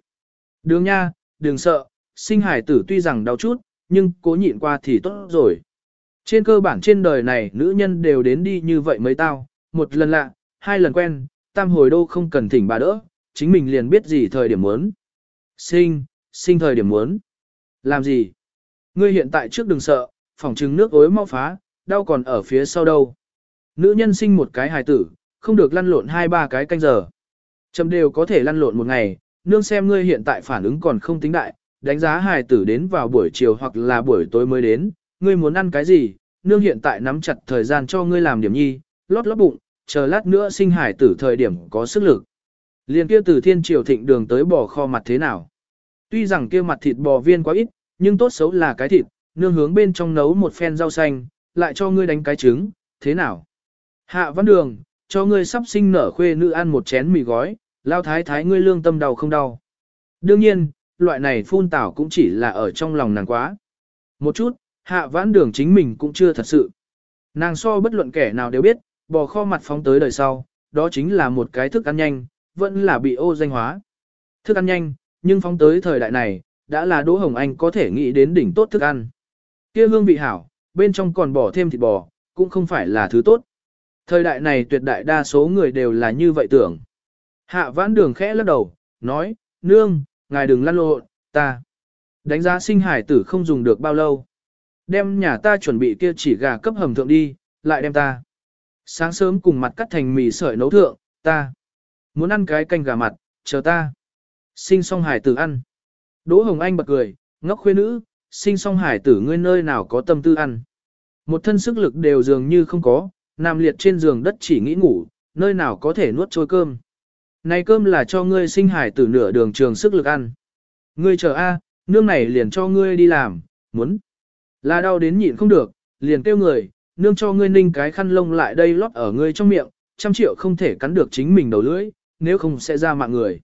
Đường nha, đừng sợ, sinh hải tử tuy rằng đau chút, nhưng cố nhịn qua thì tốt rồi. Trên cơ bản trên đời này nữ nhân đều đến đi như vậy mới tao, một lần lạ, hai lần quen, tam hồi đô không cần thỉnh bà đỡ, chính mình liền biết gì thời điểm muốn. Sinh, sinh thời điểm muốn. Làm gì? Ngươi hiện tại trước đừng sợ, phòng trứng nước ối mau phá, đau còn ở phía sau đâu. Nữ nhân sinh một cái hài tử, không được lăn lộn hai ba cái canh giờ. Chấm đều có thể lăn lộn một ngày, nương xem ngươi hiện tại phản ứng còn không tính đại, đánh giá hài tử đến vào buổi chiều hoặc là buổi tối mới đến, ngươi muốn ăn cái gì, nương hiện tại nắm chặt thời gian cho ngươi làm điểm nhi, lót lót bụng, chờ lát nữa sinh hài tử thời điểm có sức lực. Liên kia từ thiên triều thịnh đường tới bò kho mặt thế nào. Tuy rằng kia mặt thịt bò viên quá ít, nhưng tốt xấu là cái thịt, nương hướng bên trong nấu một phen rau xanh, lại cho ngươi đánh cái trứng, thế nào? Hạ văn đường, cho ngươi sắp sinh nở khuê nữ ăn một chén mì gói, lao thái thái ngươi lương tâm đau không đau. Đương nhiên, loại này phun tảo cũng chỉ là ở trong lòng nàng quá. Một chút, hạ vãn đường chính mình cũng chưa thật sự. Nàng so bất luận kẻ nào đều biết, bò kho mặt phóng tới đời sau, đó chính là một cái thức ăn nhanh, vẫn là bị ô danh hóa. Thức ăn nhanh, nhưng phóng tới thời đại này, đã là Đỗ Hồng Anh có thể nghĩ đến đỉnh tốt thức ăn. Kia hương vị hảo, bên trong còn bỏ thêm thịt bò, cũng không phải là thứ tốt. Thời đại này tuyệt đại đa số người đều là như vậy tưởng. Hạ vãn đường khẽ lắc đầu, nói, nương, ngài đừng lăn lộn, ta. Đánh giá sinh hải tử không dùng được bao lâu. Đem nhà ta chuẩn bị kia chỉ gà cấp hầm thượng đi, lại đem ta. Sáng sớm cùng mặt cắt thành mì sợi nấu thượng, ta. Muốn ăn cái canh gà mặt, chờ ta. Sinh xong hải tử ăn. Đỗ Hồng Anh bật cười, ngốc khuê nữ, sinh xong hải tử ngươi nơi nào có tâm tư ăn. Một thân sức lực đều dường như không có, nằm liệt trên giường đất chỉ nghĩ ngủ, nơi nào có thể nuốt trôi cơm. Này cơm là cho ngươi sinh hải từ nửa đường trường sức lực ăn. Ngươi chờ a, nương này liền cho ngươi đi làm, muốn. Là đau đến nhịn không được, liền kêu người, nương cho ngươi ninh cái khăn lông lại đây lót ở ngươi trong miệng, trăm triệu không thể cắn được chính mình đầu lưỡi, nếu không sẽ ra mạng người.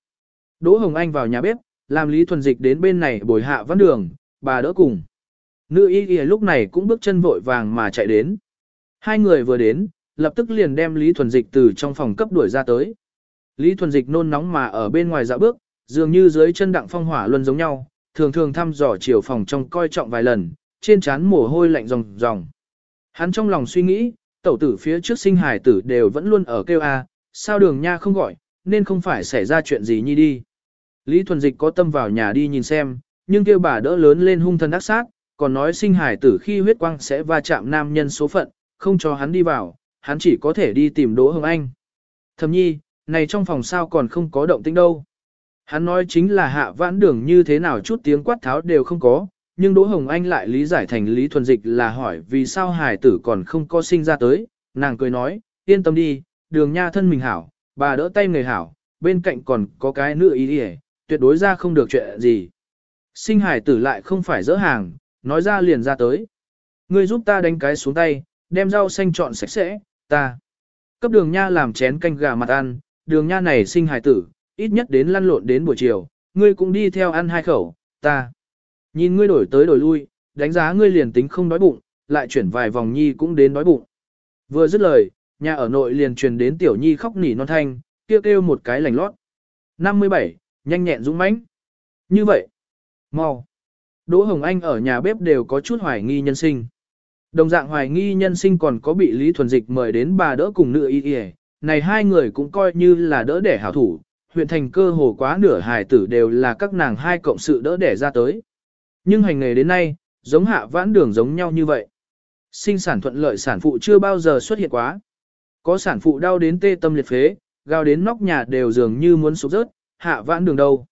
Đỗ Hồng Anh vào nhà bếp, làm Lý Thuần Dịch đến bên này bồi hạ văn đường, bà đỡ cùng. Nữ y y lúc này cũng bước chân vội vàng mà chạy đến. Hai người vừa đến, lập tức liền đem Lý Thuần Dịch từ trong phòng cấp đuổi ra tới. Lý Thuần Dịch nôn nóng mà ở bên ngoài dạo bước, dường như dưới chân đặng phong hỏa luân giống nhau, thường thường thăm dò chiều phòng trong coi trọng vài lần, trên trán mồ hôi lạnh ròng ròng. Hắn trong lòng suy nghĩ, tẩu tử phía trước sinh hải tử đều vẫn luôn ở kêu a, sao đường nha không gọi, nên không phải xảy ra chuyện gì nhi đi. Lý Thuần Dịch có tâm vào nhà đi nhìn xem, nhưng kêu bà đỡ lớn lên hung thần ác sát, còn nói sinh hải tử khi huyết quang sẽ va chạm nam nhân số phận, không cho hắn đi vào, hắn chỉ có thể đi tìm Đỗ Hồng Anh. Thầm nhi, này trong phòng sao còn không có động tĩnh đâu. Hắn nói chính là hạ vãn đường như thế nào chút tiếng quát tháo đều không có, nhưng Đỗ Hồng Anh lại lý giải thành lý thuần dịch là hỏi vì sao hải tử còn không có sinh ra tới, nàng cười nói, yên tâm đi, đường nha thân mình hảo, bà đỡ tay người hảo, bên cạnh còn có cái nữ ý đi tuyệt đối ra không được chuyện gì. Sinh hải tử lại không phải dỡ hàng, nói ra liền ra tới. Ngươi giúp ta đánh cái xuống tay, đem rau xanh chọn sạch sẽ, ta. Cấp đường nha làm chén canh gà mặt ăn, đường nha này sinh hải tử, ít nhất đến lăn lộn đến buổi chiều, ngươi cũng đi theo ăn hai khẩu, ta. Nhìn ngươi đổi tới đổi lui, đánh giá ngươi liền tính không đói bụng, lại chuyển vài vòng nhi cũng đến đói bụng. Vừa dứt lời, nhà ở nội liền truyền đến tiểu nhi khóc nỉ non thanh, kêu kêu một cái lành lót. 57, nhanh nhẹn dũng mãnh. Như vậy, mau. Đỗ Hồng Anh ở nhà bếp đều có chút hoài nghi nhân sinh. Đồng dạng hoài nghi nhân sinh còn có bị Lý Thuần Dịch mời đến bà đỡ cùng nữ y y, này hai người cũng coi như là đỡ đẻ hảo thủ, huyện thành cơ hồ quá nửa hài tử đều là các nàng hai cộng sự đỡ đẻ ra tới. Nhưng hành nghề đến nay, giống hạ vãn đường giống nhau như vậy. Sinh sản thuận lợi sản phụ chưa bao giờ xuất hiện quá. Có sản phụ đau đến tê tâm liệt phế, gào đến nóc nhà đều dường như muốn sụp rớt, hạ vãn đường đâu.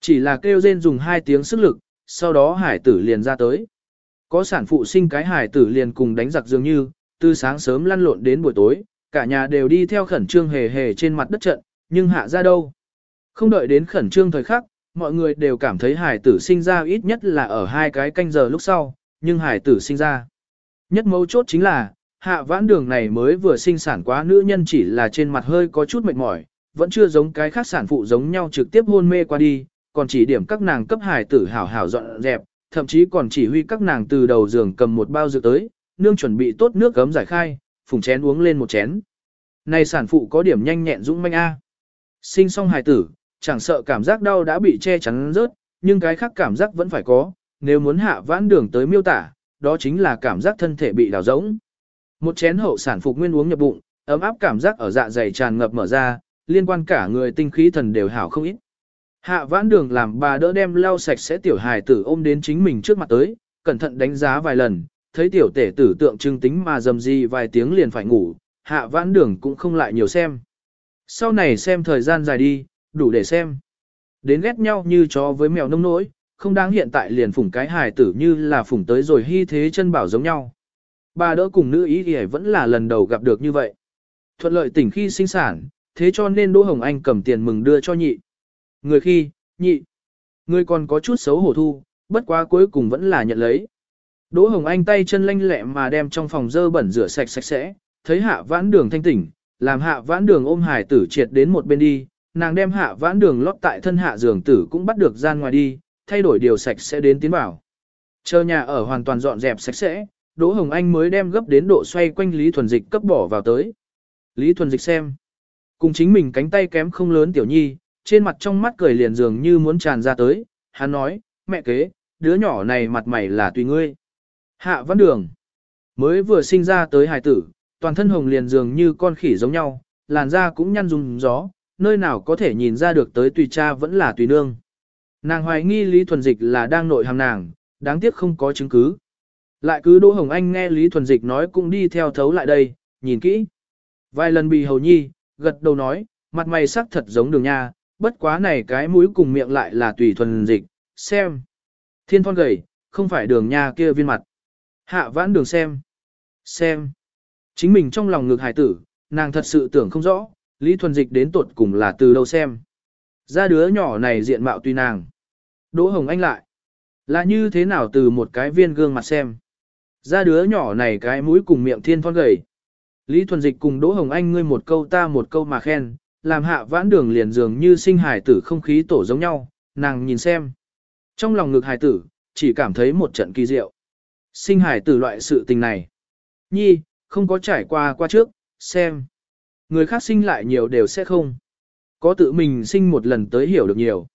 Chỉ là kêu rên dùng hai tiếng sức lực, sau đó hải tử liền ra tới. Có sản phụ sinh cái hài tử liền cùng đánh giặc dường như, từ sáng sớm lăn lộn đến buổi tối, cả nhà đều đi theo khẩn trương hề hề trên mặt đất trận, nhưng hạ ra đâu. Không đợi đến khẩn trương thời khắc, mọi người đều cảm thấy hài tử sinh ra ít nhất là ở hai cái canh giờ lúc sau, nhưng hài tử sinh ra. Nhất mấu chốt chính là, hạ vãn đường này mới vừa sinh sản quá nữ nhân chỉ là trên mặt hơi có chút mệt mỏi, vẫn chưa giống cái khác sản phụ giống nhau trực tiếp hôn mê qua đi, còn chỉ điểm các nàng cấp hài tử hảo hảo dọn dẹp, thậm chí còn chỉ huy các nàng từ đầu giường cầm một bao dược tới, nương chuẩn bị tốt nước gấm giải khai, phùng chén uống lên một chén. Này sản phụ có điểm nhanh nhẹn dũng manh a. Sinh xong hài tử, chẳng sợ cảm giác đau đã bị che chắn rớt, nhưng cái khác cảm giác vẫn phải có, nếu muốn hạ vãn đường tới miêu tả, đó chính là cảm giác thân thể bị đào rỗng. Một chén hậu sản phục nguyên uống nhập bụng, ấm áp cảm giác ở dạ dày tràn ngập mở ra, liên quan cả người tinh khí thần đều hảo không ít. Hạ vãn đường làm bà đỡ đem lau sạch sẽ tiểu hài tử ôm đến chính mình trước mặt tới, cẩn thận đánh giá vài lần, thấy tiểu tể tử tượng trưng tính mà dầm gì vài tiếng liền phải ngủ, hạ vãn đường cũng không lại nhiều xem. Sau này xem thời gian dài đi, đủ để xem. Đến ghét nhau như chó với mèo nông nỗi, không đáng hiện tại liền phủng cái hài tử như là phủng tới rồi hy thế chân bảo giống nhau. Bà đỡ cùng nữ ý thì vẫn là lần đầu gặp được như vậy. Thuận lợi tỉnh khi sinh sản, thế cho nên Đỗ Hồng Anh cầm tiền mừng đưa cho nhị. Người khi, nhị. Người còn có chút xấu hổ thu, bất quá cuối cùng vẫn là nhận lấy. Đỗ Hồng Anh tay chân lanh lẹ mà đem trong phòng dơ bẩn rửa sạch sạch sẽ, thấy hạ vãn đường thanh tỉnh, làm hạ vãn đường ôm hải tử triệt đến một bên đi, nàng đem hạ vãn đường lót tại thân hạ giường tử cũng bắt được gian ngoài đi, thay đổi điều sạch sẽ đến tiến bảo. Chờ nhà ở hoàn toàn dọn dẹp sạch sẽ, Đỗ Hồng Anh mới đem gấp đến độ xoay quanh Lý Thuần Dịch cấp bỏ vào tới. Lý Thuần Dịch xem. Cùng chính mình cánh tay kém không lớn tiểu nhi, trên mặt trong mắt cười liền dường như muốn tràn ra tới, hắn nói, mẹ kế, đứa nhỏ này mặt mày là tùy ngươi. Hạ văn đường, mới vừa sinh ra tới hài tử, toàn thân hồng liền dường như con khỉ giống nhau, làn da cũng nhăn rung gió, nơi nào có thể nhìn ra được tới tùy cha vẫn là tùy nương. Nàng hoài nghi Lý Thuần Dịch là đang nội hàm nàng, đáng tiếc không có chứng cứ. Lại cứ Đỗ Hồng Anh nghe Lý Thuần Dịch nói cũng đi theo thấu lại đây, nhìn kỹ. Vài lần bị hầu nhi, gật đầu nói, mặt mày sắc thật giống đường nha, bất quá này cái mũi cùng miệng lại là tùy thuần dịch, xem. Thiên thon gầy, không phải đường nha kia viên mặt. Hạ vãn đường xem. Xem. Chính mình trong lòng ngực hải tử, nàng thật sự tưởng không rõ, Lý Thuần Dịch đến tột cùng là từ đâu xem. Ra đứa nhỏ này diện mạo tùy nàng. Đỗ Hồng Anh lại. Là như thế nào từ một cái viên gương mặt xem. Ra đứa nhỏ này cái mũi cùng miệng thiên thon gầy. Lý Thuần Dịch cùng Đỗ Hồng Anh ngươi một câu ta một câu mà khen, làm hạ vãn đường liền dường như sinh hải tử không khí tổ giống nhau, nàng nhìn xem. Trong lòng ngực hải tử, chỉ cảm thấy một trận kỳ diệu. Sinh hải tử loại sự tình này. Nhi, không có trải qua qua trước, xem. Người khác sinh lại nhiều đều sẽ không. Có tự mình sinh một lần tới hiểu được nhiều.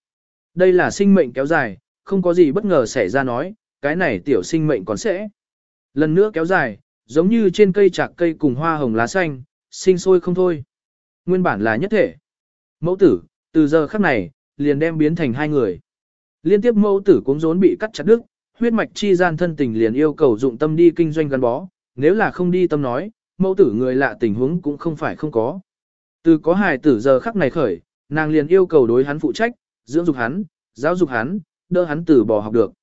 Đây là sinh mệnh kéo dài, không có gì bất ngờ xảy ra nói, cái này tiểu sinh mệnh còn sẽ. Lần nữa kéo dài, giống như trên cây chạc cây cùng hoa hồng lá xanh, sinh sôi không thôi. Nguyên bản là nhất thể. Mẫu tử, từ giờ khắc này, liền đem biến thành hai người. Liên tiếp mẫu tử cũng rốn bị cắt chặt đứt, huyết mạch chi gian thân tình liền yêu cầu dụng tâm đi kinh doanh gắn bó, nếu là không đi tâm nói, mẫu tử người lạ tình huống cũng không phải không có. Từ có hài tử giờ khắc này khởi, nàng liền yêu cầu đối hắn phụ trách, dưỡng dục hắn, giáo dục hắn, đỡ hắn từ bỏ học được.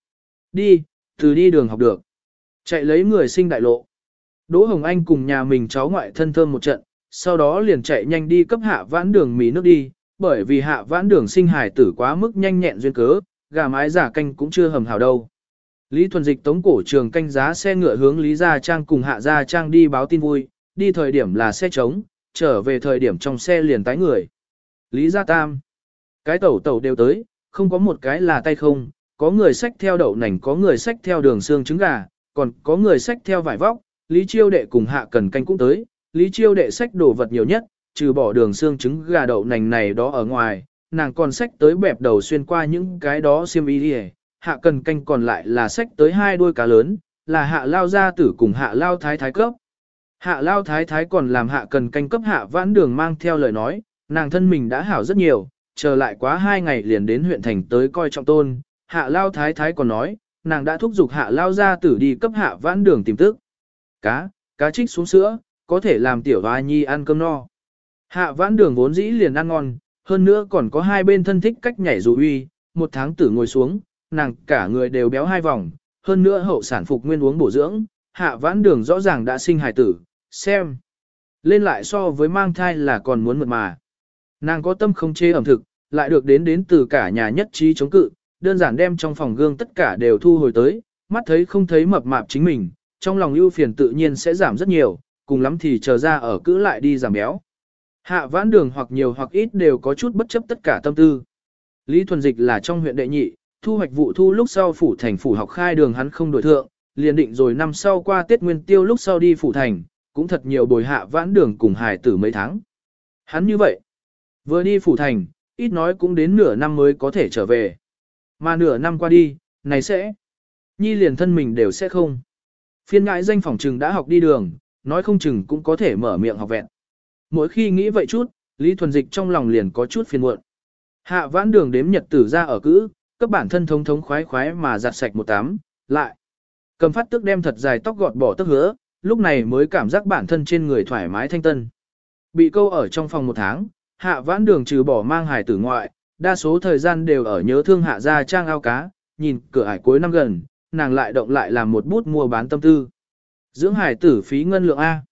Đi, từ đi đường học được. Chạy lấy người sinh đại lộ. Đỗ Hồng Anh cùng nhà mình cháu ngoại thân thơm một trận, sau đó liền chạy nhanh đi cấp hạ vãn đường mì nước đi, bởi vì hạ vãn đường sinh hài tử quá mức nhanh nhẹn duyên cớ, gà mái giả canh cũng chưa hầm hào đâu. Lý Thuần Dịch tống cổ trường canh giá xe ngựa hướng Lý Gia Trang cùng Hạ Gia Trang đi báo tin vui, đi thời điểm là xe trống, trở về thời điểm trong xe liền tái người. Lý Gia Tam. Cái tẩu tẩu đều tới, không có một cái là tay không, có người xách theo đậu nành có người xách theo đường xương trứng gà, còn có người xách theo vải vóc, Lý Chiêu Đệ cùng Hạ Cần Canh cũng tới, Lý Chiêu Đệ sách đồ vật nhiều nhất, trừ bỏ đường xương trứng gà đậu nành này đó ở ngoài, nàng còn sách tới bẹp đầu xuyên qua những cái đó xiêm y đi Hạ Cần Canh còn lại là sách tới hai đuôi cá lớn, là Hạ Lao Gia Tử cùng Hạ Lao Thái Thái cấp. Hạ Lao Thái Thái còn làm Hạ Cần Canh cấp Hạ Vãn Đường mang theo lời nói, nàng thân mình đã hảo rất nhiều, chờ lại quá hai ngày liền đến huyện thành tới coi trọng tôn. Hạ Lao Thái Thái còn nói, nàng đã thúc giục hạ lao gia tử đi cấp hạ vãn đường tìm tức. Cá, cá trích xuống sữa, có thể làm tiểu hoa nhi ăn cơm no. Hạ vãn đường vốn dĩ liền ăn ngon, hơn nữa còn có hai bên thân thích cách nhảy dù uy, một tháng tử ngồi xuống, nàng cả người đều béo hai vòng, hơn nữa hậu sản phục nguyên uống bổ dưỡng, hạ vãn đường rõ ràng đã sinh hài tử, xem. Lên lại so với mang thai là còn muốn mượt mà. Nàng có tâm không chê ẩm thực, lại được đến đến từ cả nhà nhất trí chống cự, đơn giản đem trong phòng gương tất cả đều thu hồi tới, mắt thấy không thấy mập mạp chính mình, trong lòng ưu phiền tự nhiên sẽ giảm rất nhiều, cùng lắm thì chờ ra ở cữ lại đi giảm béo. Hạ vãn đường hoặc nhiều hoặc ít đều có chút bất chấp tất cả tâm tư. Lý Thuần Dịch là trong huyện đệ nhị, thu hoạch vụ thu lúc sau phủ thành phủ học khai đường hắn không đổi thượng, liền định rồi năm sau qua Tết Nguyên Tiêu lúc sau đi phủ thành, cũng thật nhiều bồi hạ vãn đường cùng hài tử mấy tháng. Hắn như vậy, vừa đi phủ thành, ít nói cũng đến nửa năm mới có thể trở về. Mà nửa năm qua đi, này sẽ, nhi liền thân mình đều sẽ không. Phiên ngại danh phòng trừng đã học đi đường, nói không chừng cũng có thể mở miệng học vẹn. Mỗi khi nghĩ vậy chút, Lý Thuần Dịch trong lòng liền có chút phiền muộn. Hạ vãn đường đếm nhật tử ra ở cữ, cấp bản thân thống thống khoái khoái mà giặt sạch một tám, lại. Cầm phát tức đem thật dài tóc gọt bỏ tức hứa, lúc này mới cảm giác bản thân trên người thoải mái thanh tân. Bị câu ở trong phòng một tháng, hạ vãn đường trừ bỏ mang hài tử ngoại, đa số thời gian đều ở nhớ thương hạ ra trang ao cá, nhìn cửa ải cuối năm gần, nàng lại động lại làm một bút mua bán tâm tư. Dưỡng hải tử phí ngân lượng A.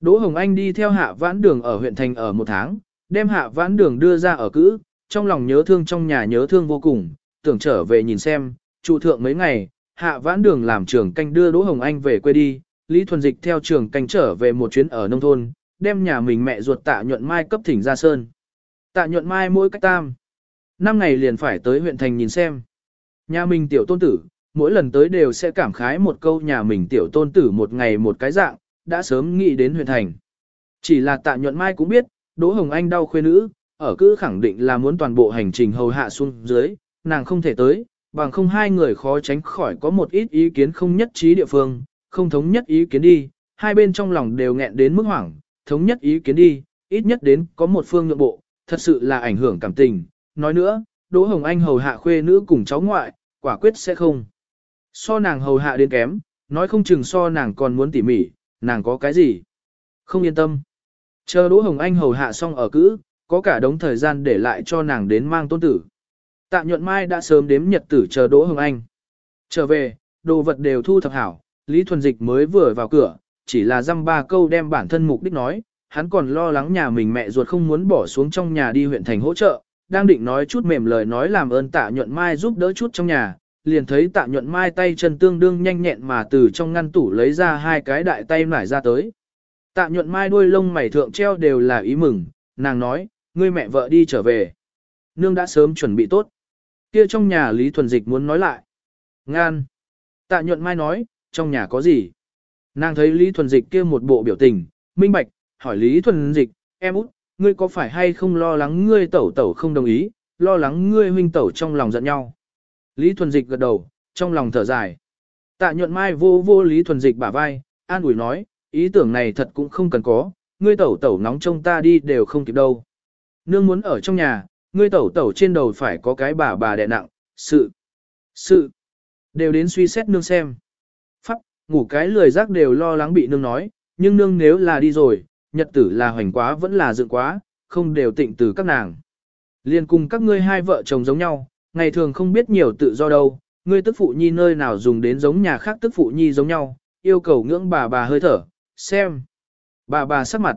Đỗ Hồng Anh đi theo hạ vãn đường ở huyện thành ở một tháng, đem hạ vãn đường đưa ra ở cữ, trong lòng nhớ thương trong nhà nhớ thương vô cùng, tưởng trở về nhìn xem, trụ thượng mấy ngày, hạ vãn đường làm trường canh đưa Đỗ Hồng Anh về quê đi, Lý Thuần Dịch theo trường canh trở về một chuyến ở nông thôn, đem nhà mình mẹ ruột tạ nhuận mai cấp thỉnh ra sơn. Tạ nhuận mai mỗi cách tam. Năm ngày liền phải tới huyện thành nhìn xem. Nhà mình tiểu tôn tử, mỗi lần tới đều sẽ cảm khái một câu nhà mình tiểu tôn tử một ngày một cái dạng, đã sớm nghĩ đến huyện thành. Chỉ là tạ nhuận mai cũng biết, Đỗ Hồng Anh đau khuê nữ, ở cứ khẳng định là muốn toàn bộ hành trình hầu hạ xuống dưới, nàng không thể tới, bằng không hai người khó tránh khỏi có một ít ý kiến không nhất trí địa phương, không thống nhất ý kiến đi, hai bên trong lòng đều nghẹn đến mức hoảng, thống nhất ý kiến đi, ít nhất đến có một phương nhượng bộ, thật sự là ảnh hưởng cảm tình. Nói nữa, Đỗ Hồng Anh hầu hạ khuê nữ cùng cháu ngoại, quả quyết sẽ không. So nàng hầu hạ đến kém, nói không chừng so nàng còn muốn tỉ mỉ, nàng có cái gì? Không yên tâm. Chờ Đỗ Hồng Anh hầu hạ xong ở cữ, có cả đống thời gian để lại cho nàng đến mang tôn tử. Tạ nhuận mai đã sớm đếm nhật tử chờ Đỗ Hồng Anh. Trở về, đồ vật đều thu thập hảo, Lý Thuần Dịch mới vừa vào cửa, chỉ là dăm ba câu đem bản thân mục đích nói, hắn còn lo lắng nhà mình mẹ ruột không muốn bỏ xuống trong nhà đi huyện thành hỗ trợ, đang định nói chút mềm lời nói làm ơn tạ nhuận mai giúp đỡ chút trong nhà, liền thấy tạ nhuận mai tay chân tương đương nhanh nhẹn mà từ trong ngăn tủ lấy ra hai cái đại tay nải ra tới. Tạ nhuận mai đuôi lông mày thượng treo đều là ý mừng, nàng nói, ngươi mẹ vợ đi trở về. Nương đã sớm chuẩn bị tốt. Kia trong nhà Lý Thuần Dịch muốn nói lại. Ngan. Tạ nhuận mai nói, trong nhà có gì? Nàng thấy Lý Thuần Dịch kia một bộ biểu tình, minh bạch, hỏi Lý Thuần Dịch, em út, ngươi có phải hay không lo lắng ngươi tẩu tẩu không đồng ý, lo lắng ngươi huynh tẩu trong lòng giận nhau? Lý Thuần Dịch gật đầu, trong lòng thở dài. Tạ nhuận mai vô vô Lý Thuần Dịch bả vai, an ủi nói, ý tưởng này thật cũng không cần có, ngươi tẩu tẩu nóng trông ta đi đều không kịp đâu. Nương muốn ở trong nhà, ngươi tẩu tẩu trên đầu phải có cái bà bà đè nặng, sự, sự, đều đến suy xét nương xem. Pháp, ngủ cái lười giác đều lo lắng bị nương nói, nhưng nương nếu là đi rồi, nhật tử là hoành quá vẫn là dựng quá, không đều tịnh từ các nàng. Liên cùng các ngươi hai vợ chồng giống nhau, ngày thường không biết nhiều tự do đâu, ngươi tức phụ nhi nơi nào dùng đến giống nhà khác tức phụ nhi giống nhau, yêu cầu ngưỡng bà bà hơi thở, xem. Bà bà sắc mặt.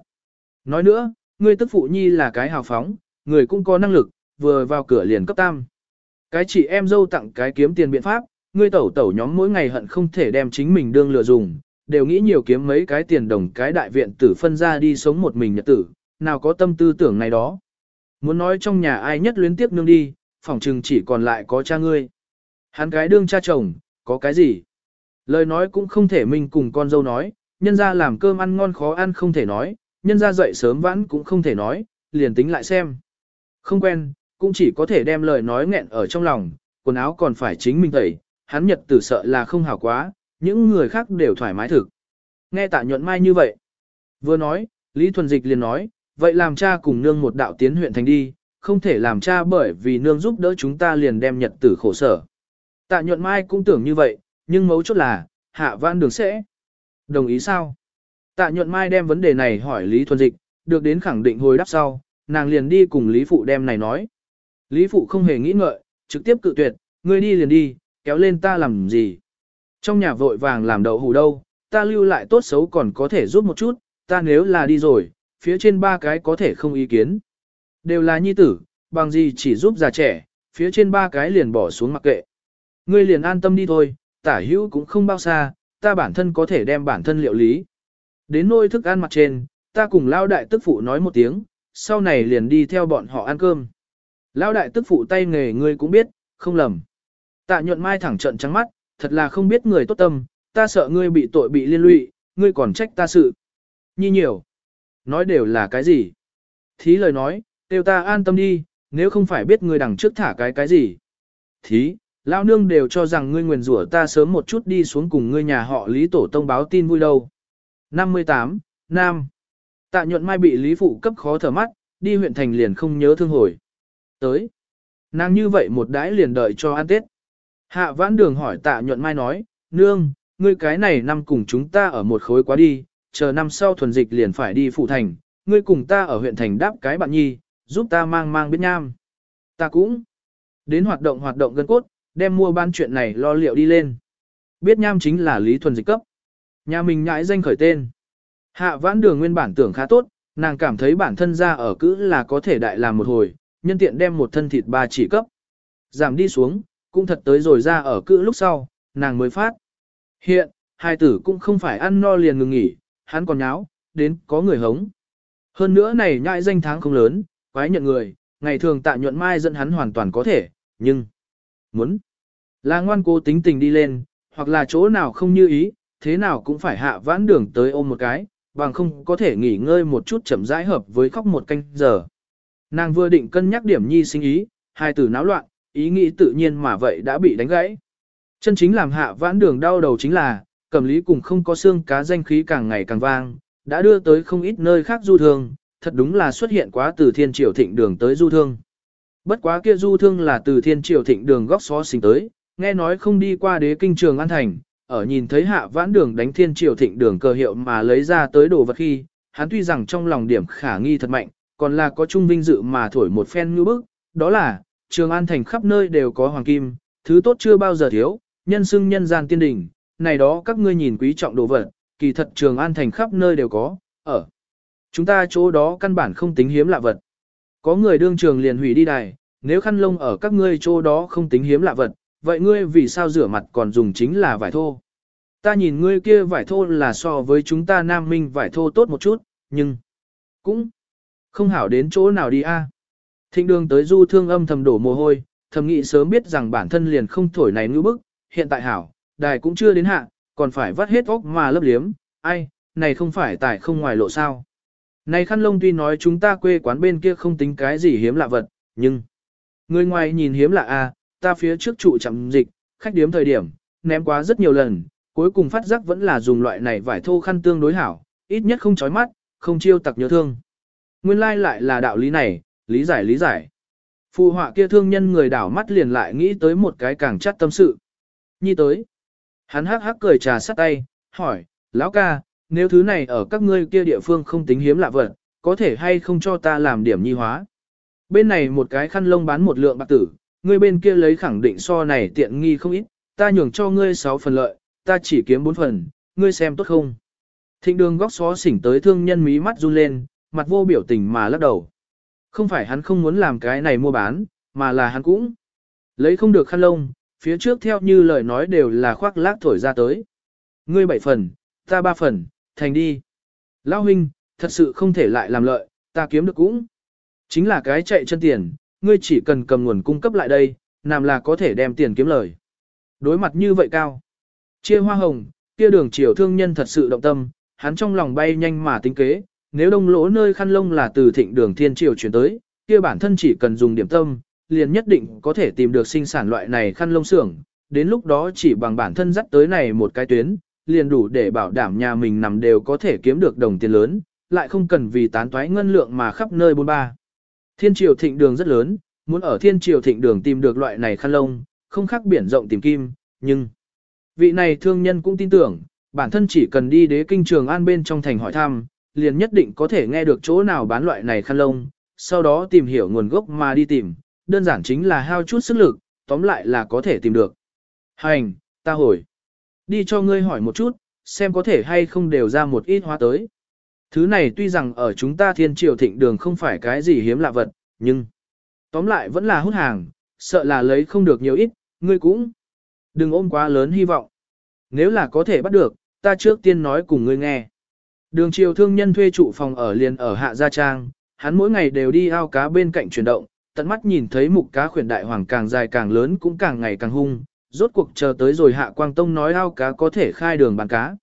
Nói nữa, ngươi tức phụ nhi là cái hào phóng, người cũng có năng lực, vừa vào cửa liền cấp tam. Cái chị em dâu tặng cái kiếm tiền biện pháp, ngươi tẩu tẩu nhóm mỗi ngày hận không thể đem chính mình đương lừa dùng, đều nghĩ nhiều kiếm mấy cái tiền đồng cái đại viện tử phân ra đi sống một mình nhật tử, nào có tâm tư tưởng này đó. Muốn nói trong nhà ai nhất luyến tiếp nương đi, phỏng chừng chỉ còn lại có cha ngươi. Hắn cái đương cha chồng, có cái gì? Lời nói cũng không thể mình cùng con dâu nói, nhân ra làm cơm ăn ngon khó ăn không thể nói, nhân ra dậy sớm vãn cũng không thể nói, liền tính lại xem. Không quen, cũng chỉ có thể đem lời nói nghẹn ở trong lòng, quần áo còn phải chính mình tẩy, hắn nhật tử sợ là không hảo quá, những người khác đều thoải mái thực. Nghe tạ nhuận mai như vậy. Vừa nói, Lý Thuần Dịch liền nói, vậy làm cha cùng nương một đạo tiến huyện thành đi, không thể làm cha bởi vì nương giúp đỡ chúng ta liền đem nhật tử khổ sở. Tạ nhuận mai cũng tưởng như vậy, nhưng mấu chốt là, hạ vãn đường sẽ. Đồng ý sao? Tạ nhuận mai đem vấn đề này hỏi Lý Thuần Dịch, được đến khẳng định hồi đáp sau, nàng liền đi cùng Lý Phụ đem này nói. Lý Phụ không hề nghĩ ngợi, trực tiếp cự tuyệt, ngươi đi liền đi, kéo lên ta làm gì. Trong nhà vội vàng làm đậu hủ đâu, ta lưu lại tốt xấu còn có thể giúp một chút, ta nếu là đi rồi, phía trên ba cái có thể không ý kiến. Đều là nhi tử, bằng gì chỉ giúp già trẻ, phía trên ba cái liền bỏ xuống mặc kệ. Ngươi liền an tâm đi thôi, tả hữu cũng không bao xa, ta bản thân có thể đem bản thân liệu lý. Đến nôi thức ăn mặt trên, ta cùng lao đại tức phụ nói một tiếng, sau này liền đi theo bọn họ ăn cơm. Lao đại tức phụ tay nghề ngươi cũng biết, không lầm. Tạ nhuận mai thẳng trận trắng mắt, thật là không biết người tốt tâm, ta sợ ngươi bị tội bị liên lụy, ngươi còn trách ta sự. Nhi nhiều. Nói đều là cái gì? Thí lời nói, đều ta an tâm đi, nếu không phải biết ngươi đằng trước thả cái cái gì. Thí, lão nương đều cho rằng ngươi nguyền rủa ta sớm một chút đi xuống cùng ngươi nhà họ Lý Tổ Tông báo tin vui đâu. 58. Nam Tạ nhuận mai bị Lý Phụ cấp khó thở mắt, đi huyện thành liền không nhớ thương hồi. Tới. Nàng như vậy một đãi liền đợi cho ăn Tết. Hạ vãn đường hỏi tạ nhuận mai nói, nương, ngươi cái này năm cùng chúng ta ở một khối quá đi, chờ năm sau thuần dịch liền phải đi phụ thành, ngươi cùng ta ở huyện thành đáp cái bạn nhi, giúp ta mang mang biết nham. Ta cũng đến hoạt động hoạt động gân cốt, đem mua bán chuyện này lo liệu đi lên. Biết nham chính là lý thuần dịch cấp. Nhà mình nhãi danh khởi tên. Hạ vãn đường nguyên bản tưởng khá tốt, nàng cảm thấy bản thân ra ở cữ là có thể đại làm một hồi, nhân tiện đem một thân thịt ba chỉ cấp. Giảm đi xuống, cũng thật tới rồi ra ở cữ lúc sau, nàng mới phát. Hiện, hai tử cũng không phải ăn no liền ngừng nghỉ, hắn còn nháo, đến có người hống. Hơn nữa này nhãi danh tháng không lớn, quái nhận người, ngày thường tạ nhuận mai dẫn hắn hoàn toàn có thể, nhưng muốn là ngoan cố tính tình đi lên, hoặc là chỗ nào không như ý, thế nào cũng phải hạ vãn đường tới ôm một cái, bằng không có thể nghỉ ngơi một chút chậm rãi hợp với khóc một canh giờ. Nàng vừa định cân nhắc điểm nhi sinh ý, hai từ náo loạn, ý nghĩ tự nhiên mà vậy đã bị đánh gãy. Chân chính làm hạ vãn đường đau đầu chính là, cẩm lý cùng không có xương cá danh khí càng ngày càng vang, đã đưa tới không ít nơi khác du thường thật đúng là xuất hiện quá từ thiên triều thịnh đường tới du thương. Bất quá kia du thương là từ thiên triều thịnh đường góc xó xình tới, nghe nói không đi qua đế kinh trường an thành, ở nhìn thấy hạ vãn đường đánh thiên triều thịnh đường cơ hiệu mà lấy ra tới đồ vật khi, hắn tuy rằng trong lòng điểm khả nghi thật mạnh, còn là có trung vinh dự mà thổi một phen như bức, đó là, trường an thành khắp nơi đều có hoàng kim, thứ tốt chưa bao giờ thiếu, nhân xưng nhân gian tiên đỉnh, này đó các ngươi nhìn quý trọng đồ vật, kỳ thật trường an thành khắp nơi đều có, ở. Chúng ta chỗ đó căn bản không tính hiếm lạ vật. Có người đương trường liền hủy đi đài, nếu khăn lông ở các ngươi chỗ đó không tính hiếm lạ vật, vậy ngươi vì sao rửa mặt còn dùng chính là vải thô? Ta nhìn ngươi kia vải thô là so với chúng ta nam minh vải thô tốt một chút, nhưng cũng không hảo đến chỗ nào đi a. Thịnh đường tới du thương âm thầm đổ mồ hôi, thầm nghĩ sớm biết rằng bản thân liền không thổi này ngữ bức, hiện tại hảo, đài cũng chưa đến hạ, còn phải vắt hết óc mà lấp liếm, ai, này không phải tại không ngoài lộ sao. Này khăn lông tuy nói chúng ta quê quán bên kia không tính cái gì hiếm lạ vật, nhưng người ngoài nhìn hiếm lạ a, ta phía trước trụ chậm dịch, khách điếm thời điểm, ném quá rất nhiều lần, cuối cùng phát giác vẫn là dùng loại này vải thô khăn tương đối hảo, ít nhất không chói mắt, không chiêu tặc nhớ thương. Nguyên lai like lại là đạo lý này, lý giải lý giải. Phù họa kia thương nhân người đảo mắt liền lại nghĩ tới một cái càng chắc tâm sự. Nhi tới. Hắn hắc hắc cười trà sắt tay, hỏi, lão ca, nếu thứ này ở các ngươi kia địa phương không tính hiếm lạ vật, có thể hay không cho ta làm điểm nhi hóa. Bên này một cái khăn lông bán một lượng bạc tử, ngươi bên kia lấy khẳng định so này tiện nghi không ít, ta nhường cho ngươi 6 phần lợi, ta chỉ kiếm 4 phần, ngươi xem tốt không. Thịnh đường góc xó xỉnh tới thương nhân mí mắt run lên, mặt vô biểu tình mà lắc đầu. Không phải hắn không muốn làm cái này mua bán, mà là hắn cũng lấy không được khăn lông, phía trước theo như lời nói đều là khoác lác thổi ra tới. Ngươi bảy phần, ta ba phần, thành đi. Lão huynh, thật sự không thể lại làm lợi, ta kiếm được cũng. Chính là cái chạy chân tiền, ngươi chỉ cần cầm nguồn cung cấp lại đây, làm là có thể đem tiền kiếm lời. Đối mặt như vậy cao. Chia hoa hồng, kia đường chiều thương nhân thật sự động tâm, hắn trong lòng bay nhanh mà tính kế, nếu đông lỗ nơi khăn lông là từ thịnh đường thiên triều chuyển tới, kia bản thân chỉ cần dùng điểm tâm, liền nhất định có thể tìm được sinh sản loại này khăn lông xưởng, đến lúc đó chỉ bằng bản thân dắt tới này một cái tuyến, liền đủ để bảo đảm nhà mình nằm đều có thể kiếm được đồng tiền lớn, lại không cần vì tán toái ngân lượng mà khắp nơi bôn ba. Thiên triều thịnh đường rất lớn, muốn ở thiên triều thịnh đường tìm được loại này khăn lông, không khác biển rộng tìm kim, nhưng vị này thương nhân cũng tin tưởng, bản thân chỉ cần đi đế kinh trường an bên trong thành hỏi thăm, liền nhất định có thể nghe được chỗ nào bán loại này khăn lông, sau đó tìm hiểu nguồn gốc mà đi tìm, đơn giản chính là hao chút sức lực, tóm lại là có thể tìm được. Hành, ta hồi. Đi cho ngươi hỏi một chút, xem có thể hay không đều ra một ít hóa tới. Thứ này tuy rằng ở chúng ta thiên triều thịnh đường không phải cái gì hiếm lạ vật, nhưng tóm lại vẫn là hút hàng, sợ là lấy không được nhiều ít, ngươi cũng đừng ôm quá lớn hy vọng. Nếu là có thể bắt được, ta trước tiên nói cùng ngươi nghe. Đường triều thương nhân thuê trụ phòng ở liền ở Hạ Gia Trang, hắn mỗi ngày đều đi ao cá bên cạnh chuyển động, tận mắt nhìn thấy mục cá khuyển đại hoàng càng dài càng lớn cũng càng ngày càng hung, rốt cuộc chờ tới rồi Hạ Quang Tông nói ao cá có thể khai đường bán cá.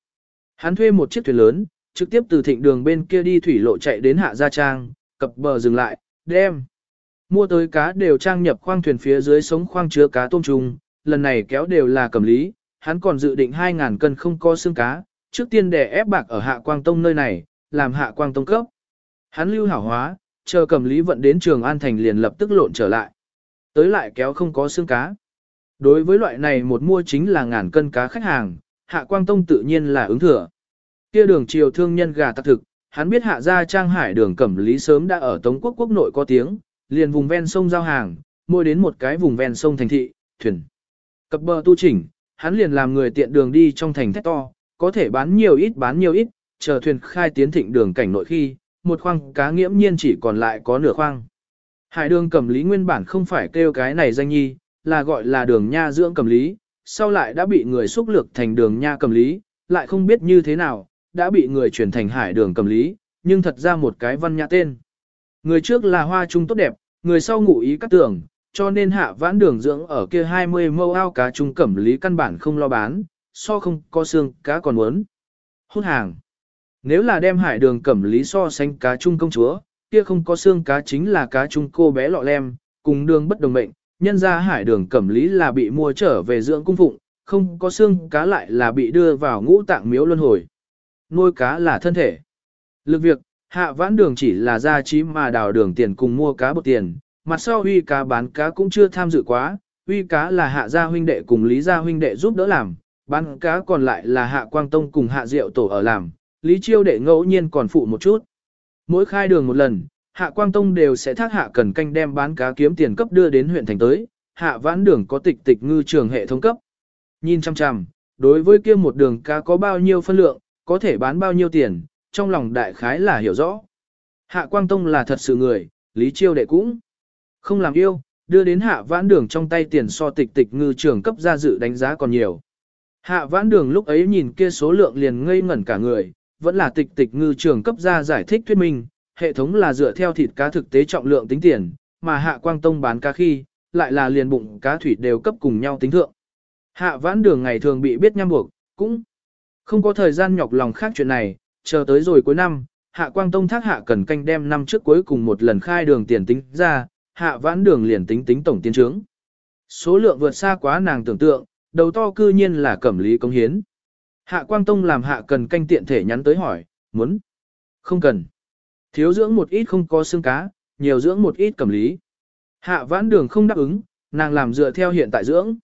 Hắn thuê một chiếc thuyền lớn, trực tiếp từ thịnh đường bên kia đi thủy lộ chạy đến Hạ Gia Trang, cập bờ dừng lại, đem. Mua tới cá đều trang nhập khoang thuyền phía dưới sống khoang chứa cá tôm trùng, lần này kéo đều là cầm lý, hắn còn dự định 2.000 cân không có xương cá, trước tiên để ép bạc ở Hạ Quang Tông nơi này, làm Hạ Quang Tông cấp. Hắn lưu hảo hóa, chờ cầm lý vận đến trường An Thành liền lập tức lộn trở lại. Tới lại kéo không có xương cá. Đối với loại này một mua chính là ngàn cân cá khách hàng, Hạ Quang Tông tự nhiên là ứng thừa. Kia đường triều thương nhân gà tặc thực, hắn biết hạ gia trang hải đường cẩm lý sớm đã ở Tống quốc quốc nội có tiếng, liền vùng ven sông giao hàng, mua đến một cái vùng ven sông thành thị, thuyền. Cập bờ tu chỉnh, hắn liền làm người tiện đường đi trong thành thét to, có thể bán nhiều ít bán nhiều ít, chờ thuyền khai tiến thịnh đường cảnh nội khi, một khoang cá nghiễm nhiên chỉ còn lại có nửa khoang. Hải đường cẩm lý nguyên bản không phải kêu cái này danh nhi, là gọi là đường nha dưỡng cầm lý, sau lại đã bị người xúc lược thành đường nha cầm lý, lại không biết như thế nào, đã bị người chuyển thành hải đường cầm lý, nhưng thật ra một cái văn nhã tên. Người trước là hoa trung tốt đẹp, người sau ngụ ý cắt tưởng, cho nên hạ vãn đường dưỡng ở kia 20 mâu ao cá trung cẩm lý căn bản không lo bán, so không có xương cá còn muốn. Hút hàng. Nếu là đem hải đường cẩm lý so sánh cá trung công chúa, kia không có xương cá chính là cá trung cô bé lọ lem, cùng đường bất đồng mệnh, nhân ra hải đường cẩm lý là bị mua trở về dưỡng cung phụng, không có xương cá lại là bị đưa vào ngũ tạng miếu luân hồi. Nuôi cá là thân thể. Lực việc, hạ vãn đường chỉ là gia trí mà đào đường tiền cùng mua cá bột tiền, mặt sau huy cá bán cá cũng chưa tham dự quá, huy cá là hạ gia huynh đệ cùng lý gia huynh đệ giúp đỡ làm, bán cá còn lại là hạ quang tông cùng hạ diệu tổ ở làm, lý chiêu đệ ngẫu nhiên còn phụ một chút. Mỗi khai đường một lần, hạ quang tông đều sẽ thác hạ cần canh đem bán cá kiếm tiền cấp đưa đến huyện thành tới, hạ vãn đường có tịch tịch ngư trường hệ thống cấp. Nhìn chăm chăm, đối với kia một đường cá có bao nhiêu phân lượng, có thể bán bao nhiêu tiền, trong lòng đại khái là hiểu rõ. Hạ Quang Tông là thật sự người, Lý Chiêu đệ cũng không làm yêu, đưa đến hạ vãn đường trong tay tiền so tịch tịch ngư trường cấp ra dự đánh giá còn nhiều. Hạ vãn đường lúc ấy nhìn kia số lượng liền ngây ngẩn cả người, vẫn là tịch tịch ngư trường cấp ra giải thích thuyết minh, hệ thống là dựa theo thịt cá thực tế trọng lượng tính tiền, mà hạ quang tông bán cá khi, lại là liền bụng cá thủy đều cấp cùng nhau tính thượng. Hạ vãn đường ngày thường bị biết nhăm buộc, cũng không có thời gian nhọc lòng khác chuyện này, chờ tới rồi cuối năm, Hạ Quang Tông thác hạ cần canh đem năm trước cuối cùng một lần khai đường tiền tính ra, hạ vãn đường liền tính tính tổng tiến trướng. Số lượng vượt xa quá nàng tưởng tượng, đầu to cư nhiên là cẩm lý công hiến. Hạ Quang Tông làm hạ cần canh tiện thể nhắn tới hỏi, muốn? Không cần. Thiếu dưỡng một ít không có xương cá, nhiều dưỡng một ít cẩm lý. Hạ vãn đường không đáp ứng, nàng làm dựa theo hiện tại dưỡng.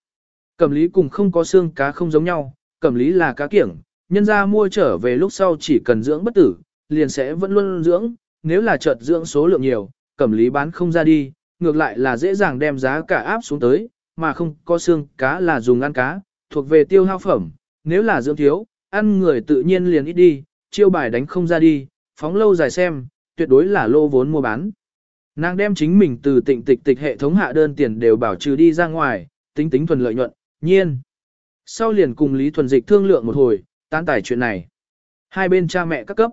Cẩm lý cùng không có xương cá không giống nhau, cẩm lý là cá kiểng, nhân ra mua trở về lúc sau chỉ cần dưỡng bất tử, liền sẽ vẫn luôn dưỡng, nếu là chợt dưỡng số lượng nhiều, cẩm lý bán không ra đi, ngược lại là dễ dàng đem giá cả áp xuống tới, mà không có xương cá là dùng ăn cá, thuộc về tiêu hao phẩm, nếu là dưỡng thiếu, ăn người tự nhiên liền ít đi, chiêu bài đánh không ra đi, phóng lâu dài xem, tuyệt đối là lô vốn mua bán. Nàng đem chính mình từ tịnh tịch tịch hệ thống hạ đơn tiền đều bảo trừ đi ra ngoài, tính tính thuần lợi nhuận, nhiên. Sau liền cùng Lý Thuần Dịch thương lượng một hồi, tán tải chuyện này. Hai bên cha mẹ các cấp.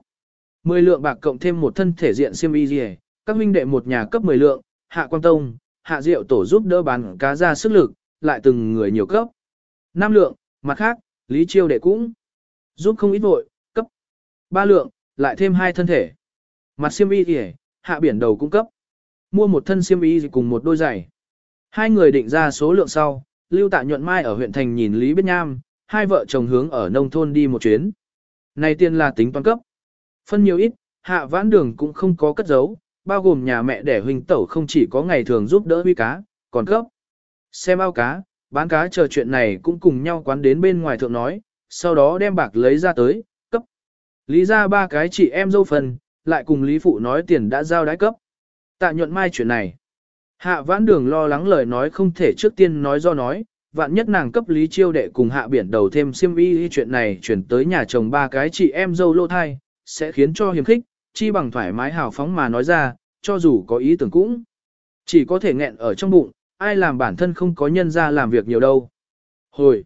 10 lượng bạc cộng thêm một thân thể diện siêm y gì các huynh đệ một nhà cấp 10 lượng, hạ quang tông, hạ diệu tổ giúp đỡ bán cá ra sức lực, lại từng người nhiều cấp. 5 lượng, mặt khác, Lý Chiêu đệ cũng giúp không ít vội, cấp. 3 lượng, lại thêm hai thân thể. Mặt xiêm y gì hạ biển đầu cung cấp. Mua một thân xiêm y cùng một đôi giày. Hai người định ra số lượng sau, Lưu Tạ nhuận mai ở huyện thành nhìn Lý Biết Nham, hai vợ chồng hướng ở nông thôn đi một chuyến. Này tiền là tính toán cấp. Phân nhiều ít, hạ vãn đường cũng không có cất giấu, bao gồm nhà mẹ đẻ huynh tẩu không chỉ có ngày thường giúp đỡ huy cá, còn cấp. Xem ao cá, bán cá chờ chuyện này cũng cùng nhau quán đến bên ngoài thượng nói, sau đó đem bạc lấy ra tới, cấp. Lý ra ba cái chị em dâu phần, lại cùng Lý Phụ nói tiền đã giao đái cấp. Tạ nhuận mai chuyện này. Hạ vãn đường lo lắng lời nói không thể trước tiên nói do nói, vạn nhất nàng cấp Lý Chiêu đệ cùng hạ biển đầu thêm siêm y chuyện này chuyển tới nhà chồng ba cái chị em dâu lô thai, sẽ khiến cho hiềm khích, chi bằng thoải mái hào phóng mà nói ra, cho dù có ý tưởng cũng. Chỉ có thể nghẹn ở trong bụng, ai làm bản thân không có nhân ra làm việc nhiều đâu. Hồi,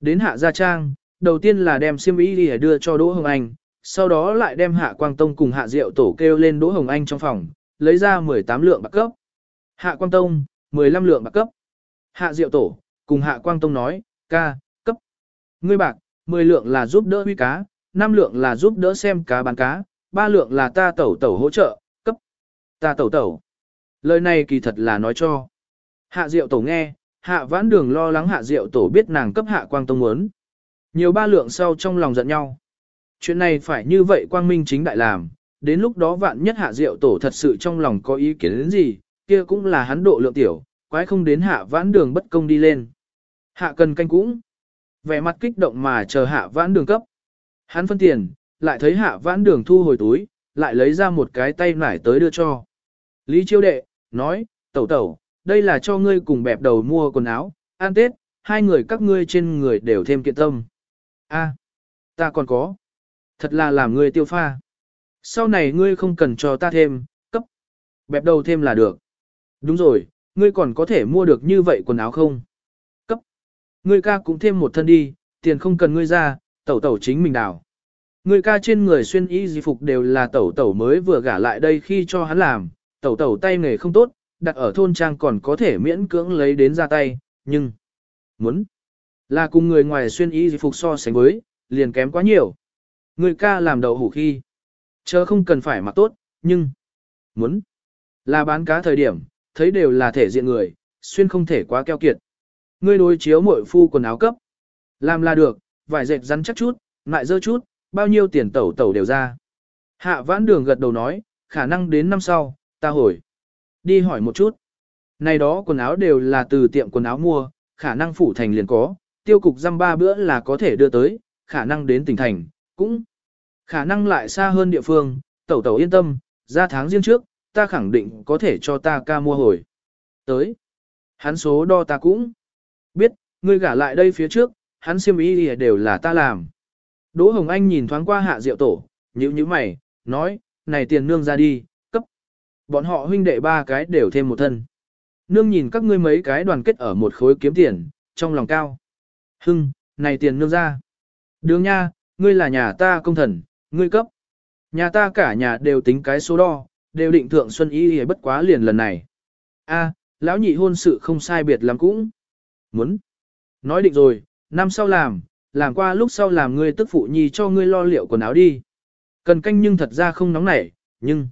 đến hạ gia trang, đầu tiên là đem siêm y đưa cho Đỗ Hồng Anh, sau đó lại đem hạ quang tông cùng hạ diệu tổ kêu lên Đỗ Hồng Anh trong phòng, lấy ra 18 lượng bạc cấp. Hạ quang tông, 15 lượng bạc cấp. Hạ diệu tổ, cùng hạ quang tông nói, ca, cấp. Ngươi bạc, 10 lượng là giúp đỡ huy cá, 5 lượng là giúp đỡ xem cá bán cá, 3 lượng là ta tẩu tẩu hỗ trợ, cấp. Ta tẩu tẩu. Lời này kỳ thật là nói cho. Hạ Diệu Tổ nghe, Hạ Vãn Đường lo lắng Hạ Diệu Tổ biết nàng cấp Hạ Quang Tông muốn. Nhiều ba lượng sau trong lòng giận nhau. Chuyện này phải như vậy Quang Minh chính đại làm, đến lúc đó vạn nhất Hạ Diệu Tổ thật sự trong lòng có ý kiến đến gì, kia cũng là hắn độ lượng tiểu, quái không đến Hạ Vãn Đường bất công đi lên. Hạ cần canh cũng. Vẻ mặt kích động mà chờ Hạ Vãn Đường cấp. Hắn phân tiền, lại thấy Hạ Vãn Đường thu hồi túi, lại lấy ra một cái tay nải tới đưa cho. Lý Chiêu Đệ, nói, tẩu tẩu, đây là cho ngươi cùng bẹp đầu mua quần áo, ăn Tết, hai người các ngươi trên người đều thêm kiện tâm. A, ta còn có. Thật là làm ngươi tiêu pha. Sau này ngươi không cần cho ta thêm, cấp. Bẹp đầu thêm là được. Đúng rồi, ngươi còn có thể mua được như vậy quần áo không? Cấp. Ngươi ca cũng thêm một thân đi, tiền không cần ngươi ra, tẩu tẩu chính mình đào. Ngươi ca trên người xuyên y di phục đều là tẩu tẩu mới vừa gả lại đây khi cho hắn làm, tẩu tẩu tay nghề không tốt, đặt ở thôn trang còn có thể miễn cưỡng lấy đến ra tay, nhưng muốn là cùng người ngoài xuyên y phục so sánh với, liền kém quá nhiều. Người ca làm đậu hủ khi, chờ không cần phải mặc tốt, nhưng muốn là bán cá thời điểm, thấy đều là thể diện người, xuyên không thể quá keo kiệt. Ngươi đối chiếu mội phu quần áo cấp, làm là được, vải dệt rắn chắc chút, lại dơ chút, bao nhiêu tiền tẩu tẩu đều ra. Hạ vãn đường gật đầu nói, khả năng đến năm sau, ta hồi. Đi hỏi một chút. Này đó quần áo đều là từ tiệm quần áo mua, khả năng phủ thành liền có, tiêu cục dăm ba bữa là có thể đưa tới, khả năng đến tỉnh thành, cũng khả năng lại xa hơn địa phương, tẩu tẩu yên tâm, ra tháng riêng trước, ta khẳng định có thể cho ta ca mua hồi. Tới, hắn số đo ta cũng biết, ngươi gả lại đây phía trước, hắn siêm ý đều là ta làm. Đỗ Hồng Anh nhìn thoáng qua hạ diệu tổ, nhíu nhíu mày, nói, này tiền nương ra đi, cấp Bọn họ huynh đệ ba cái đều thêm một thân. Nương nhìn các ngươi mấy cái đoàn kết ở một khối kiếm tiền, trong lòng cao. Hưng, này tiền nương ra. Đường nha, ngươi là nhà ta công thần, ngươi cấp. Nhà ta cả nhà đều tính cái số đo, đều định thượng xuân ý hề bất quá liền lần này. A, lão nhị hôn sự không sai biệt lắm cũng. Muốn. Nói định rồi, năm sau làm, làm qua lúc sau làm ngươi tức phụ nhi cho ngươi lo liệu quần áo đi. Cần canh nhưng thật ra không nóng nảy, nhưng...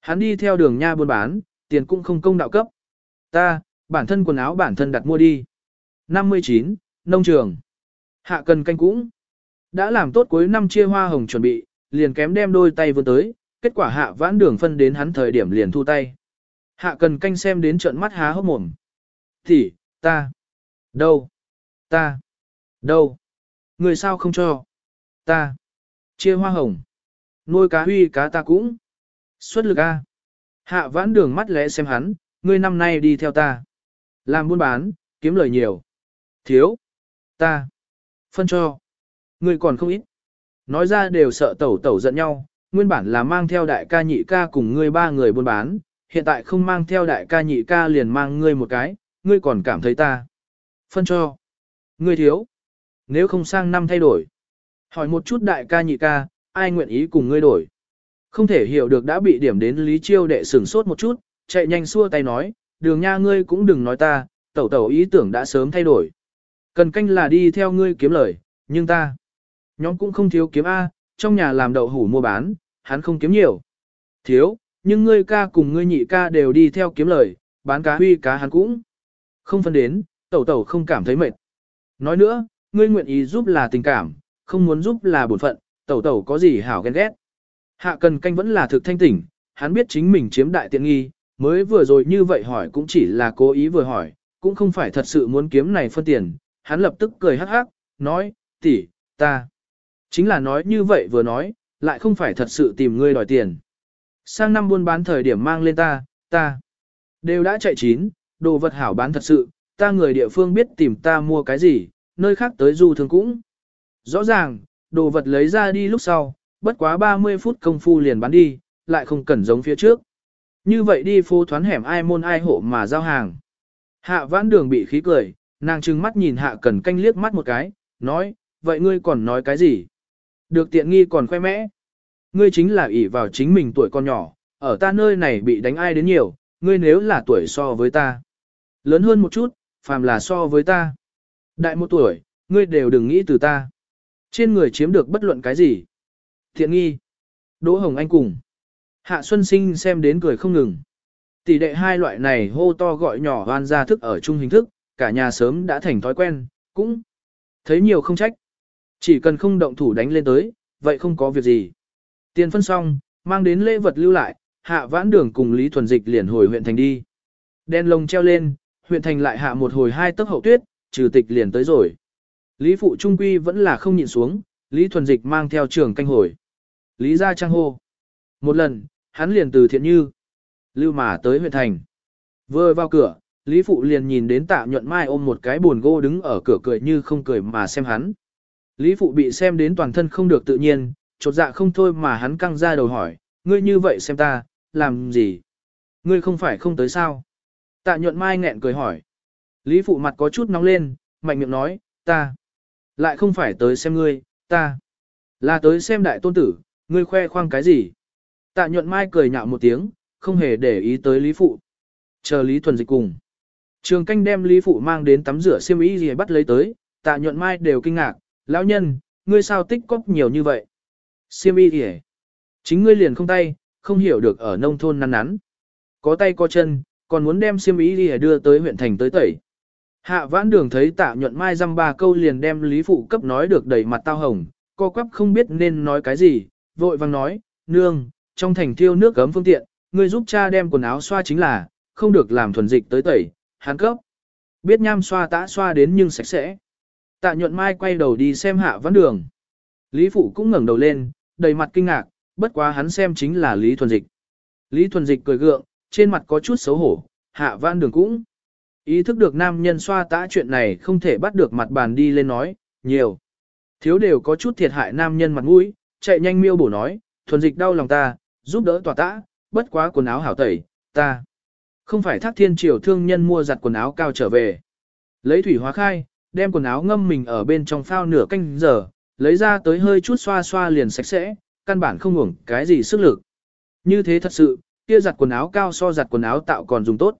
Hắn đi theo đường nha buôn bán, tiền cũng không công đạo cấp. Ta, bản thân quần áo bản thân đặt mua đi. 59. Nông trường. Hạ cần canh cũng. Đã làm tốt cuối năm chia hoa hồng chuẩn bị, liền kém đem đôi tay vươn tới, kết quả hạ vãn đường phân đến hắn thời điểm liền thu tay. Hạ cần canh xem đến trận mắt há hốc mồm. Thì, ta. Đâu? Ta. Đâu? Người sao không cho? Ta. Chia hoa hồng. Nuôi cá huy cá ta cũng. Xuất lực A. Hạ vãn đường mắt lẽ xem hắn, ngươi năm nay đi theo ta. Làm buôn bán, kiếm lời nhiều. Thiếu. Ta. Phân cho. Ngươi còn không ít. Nói ra đều sợ tẩu tẩu giận nhau, nguyên bản là mang theo đại ca nhị ca cùng ngươi ba người buôn bán, hiện tại không mang theo đại ca nhị ca liền mang ngươi một cái, ngươi còn cảm thấy ta. Phân cho. Ngươi thiếu. Nếu không sang năm thay đổi. Hỏi một chút đại ca nhị ca, ai nguyện ý cùng ngươi đổi. Không thể hiểu được đã bị điểm đến Lý Chiêu đệ sửng sốt một chút, chạy nhanh xua tay nói, đường nha ngươi cũng đừng nói ta, tẩu tẩu ý tưởng đã sớm thay đổi. Cần canh là đi theo ngươi kiếm lời, nhưng ta, nhóm cũng không thiếu kiếm A, trong nhà làm đậu hủ mua bán, hắn không kiếm nhiều. Thiếu, nhưng ngươi ca cùng ngươi nhị ca đều đi theo kiếm lời, bán cá huy cá hắn cũng không phân đến, tẩu tẩu không cảm thấy mệt. Nói nữa, ngươi nguyện ý giúp là tình cảm, không muốn giúp là bổn phận, tẩu tẩu có gì hảo ghen ghét. Hạ cần canh vẫn là thực thanh tỉnh, hắn biết chính mình chiếm đại tiện nghi, mới vừa rồi như vậy hỏi cũng chỉ là cố ý vừa hỏi, cũng không phải thật sự muốn kiếm này phân tiền, hắn lập tức cười hắc hắc, nói, tỷ, ta. Chính là nói như vậy vừa nói, lại không phải thật sự tìm ngươi đòi tiền. Sang năm buôn bán thời điểm mang lên ta, ta. Đều đã chạy chín, đồ vật hảo bán thật sự, ta người địa phương biết tìm ta mua cái gì, nơi khác tới du thường cũng. Rõ ràng, đồ vật lấy ra đi lúc sau, bất quá 30 phút công phu liền bán đi, lại không cần giống phía trước. Như vậy đi phố thoán hẻm ai môn ai hộ mà giao hàng. Hạ vãn đường bị khí cười, nàng trừng mắt nhìn hạ cần canh liếc mắt một cái, nói, vậy ngươi còn nói cái gì? Được tiện nghi còn khoe mẽ. Ngươi chính là ỷ vào chính mình tuổi con nhỏ, ở ta nơi này bị đánh ai đến nhiều, ngươi nếu là tuổi so với ta. Lớn hơn một chút, phàm là so với ta. Đại một tuổi, ngươi đều đừng nghĩ từ ta. Trên người chiếm được bất luận cái gì. Thiện nghi. Đỗ Hồng Anh cùng. Hạ Xuân Sinh xem đến cười không ngừng. Tỷ đệ hai loại này hô to gọi nhỏ hoan ra thức ở chung hình thức, cả nhà sớm đã thành thói quen, cũng thấy nhiều không trách. Chỉ cần không động thủ đánh lên tới, vậy không có việc gì. Tiền phân xong, mang đến lễ vật lưu lại, hạ vãn đường cùng Lý Thuần Dịch liền hồi huyện thành đi. Đen lồng treo lên, huyện thành lại hạ một hồi hai tấc hậu tuyết, trừ tịch liền tới rồi. Lý Phụ Trung Quy vẫn là không nhịn xuống, Lý Thuần Dịch mang theo trường canh hồi. Lý ra trang hô. Một lần, hắn liền từ thiện như. Lưu mà tới huyện thành. Vừa vào cửa, Lý Phụ liền nhìn đến tạ nhuận mai ôm một cái buồn gô đứng ở cửa cười như không cười mà xem hắn. Lý Phụ bị xem đến toàn thân không được tự nhiên, chột dạ không thôi mà hắn căng ra đầu hỏi, ngươi như vậy xem ta, làm gì? Ngươi không phải không tới sao? Tạ nhuận mai nghẹn cười hỏi. Lý Phụ mặt có chút nóng lên, mạnh miệng nói, ta. Lại không phải tới xem ngươi, ta. Là tới xem đại tôn tử, ngươi khoe khoang cái gì? Tạ nhuận mai cười nhạo một tiếng, không hề để ý tới Lý Phụ. Chờ Lý Thuần Dịch cùng. Trường canh đem Lý Phụ mang đến tắm rửa xiêm y gì bắt lấy tới, tạ nhuận mai đều kinh ngạc, lão nhân, ngươi sao tích cóp nhiều như vậy? Siêm y gì Chính ngươi liền không tay, không hiểu được ở nông thôn nắn nắn. Có tay có chân, còn muốn đem Siêm y gì đưa tới huyện thành tới tẩy. Hạ vãn đường thấy tạ nhuận mai dăm ba câu liền đem Lý Phụ cấp nói được đầy mặt tao hồng, co quắp không biết nên nói cái gì, vội vang nói, nương, trong thành thiêu nước gấm phương tiện, ngươi giúp cha đem quần áo xoa chính là, không được làm thuần dịch tới tẩy, Hán cấp. Biết nham xoa tã xoa đến nhưng sạch sẽ. Tạ nhuận mai quay đầu đi xem hạ vãn đường. Lý Phụ cũng ngẩng đầu lên, đầy mặt kinh ngạc, bất quá hắn xem chính là Lý Thuần Dịch. Lý Thuần Dịch cười gượng, trên mặt có chút xấu hổ, hạ vãn đường cũng. Ý thức được nam nhân xoa tã chuyện này không thể bắt được mặt bàn đi lên nói, nhiều. Thiếu đều có chút thiệt hại nam nhân mặt mũi, chạy nhanh miêu bổ nói, thuần dịch đau lòng ta, giúp đỡ tỏa tã, bất quá quần áo hảo tẩy, ta. Không phải thác thiên triều thương nhân mua giặt quần áo cao trở về. Lấy thủy hóa khai, đem quần áo ngâm mình ở bên trong phao nửa canh giờ, lấy ra tới hơi chút xoa xoa liền sạch sẽ, căn bản không ngủng cái gì sức lực. Như thế thật sự, kia giặt quần áo cao so giặt quần áo tạo còn dùng tốt.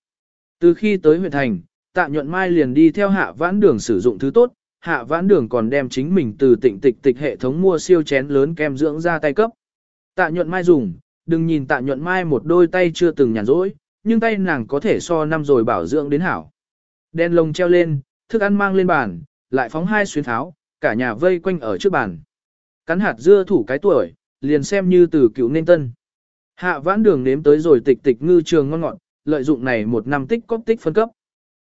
Từ khi tới huyện thành, tạ nhuận mai liền đi theo hạ vãn đường sử dụng thứ tốt, hạ vãn đường còn đem chính mình từ tịnh tịch tịch hệ thống mua siêu chén lớn kem dưỡng ra tay cấp. Tạ nhuận mai dùng, đừng nhìn tạ nhuận mai một đôi tay chưa từng nhàn rỗi, nhưng tay nàng có thể so năm rồi bảo dưỡng đến hảo. Đen lồng treo lên, thức ăn mang lên bàn, lại phóng hai xuyến tháo, cả nhà vây quanh ở trước bàn. Cắn hạt dưa thủ cái tuổi, liền xem như từ cựu nên tân. Hạ vãn đường nếm tới rồi tịch tịch ngư trường ngon ngọt, lợi dụng này một năm tích cóp tích phân cấp.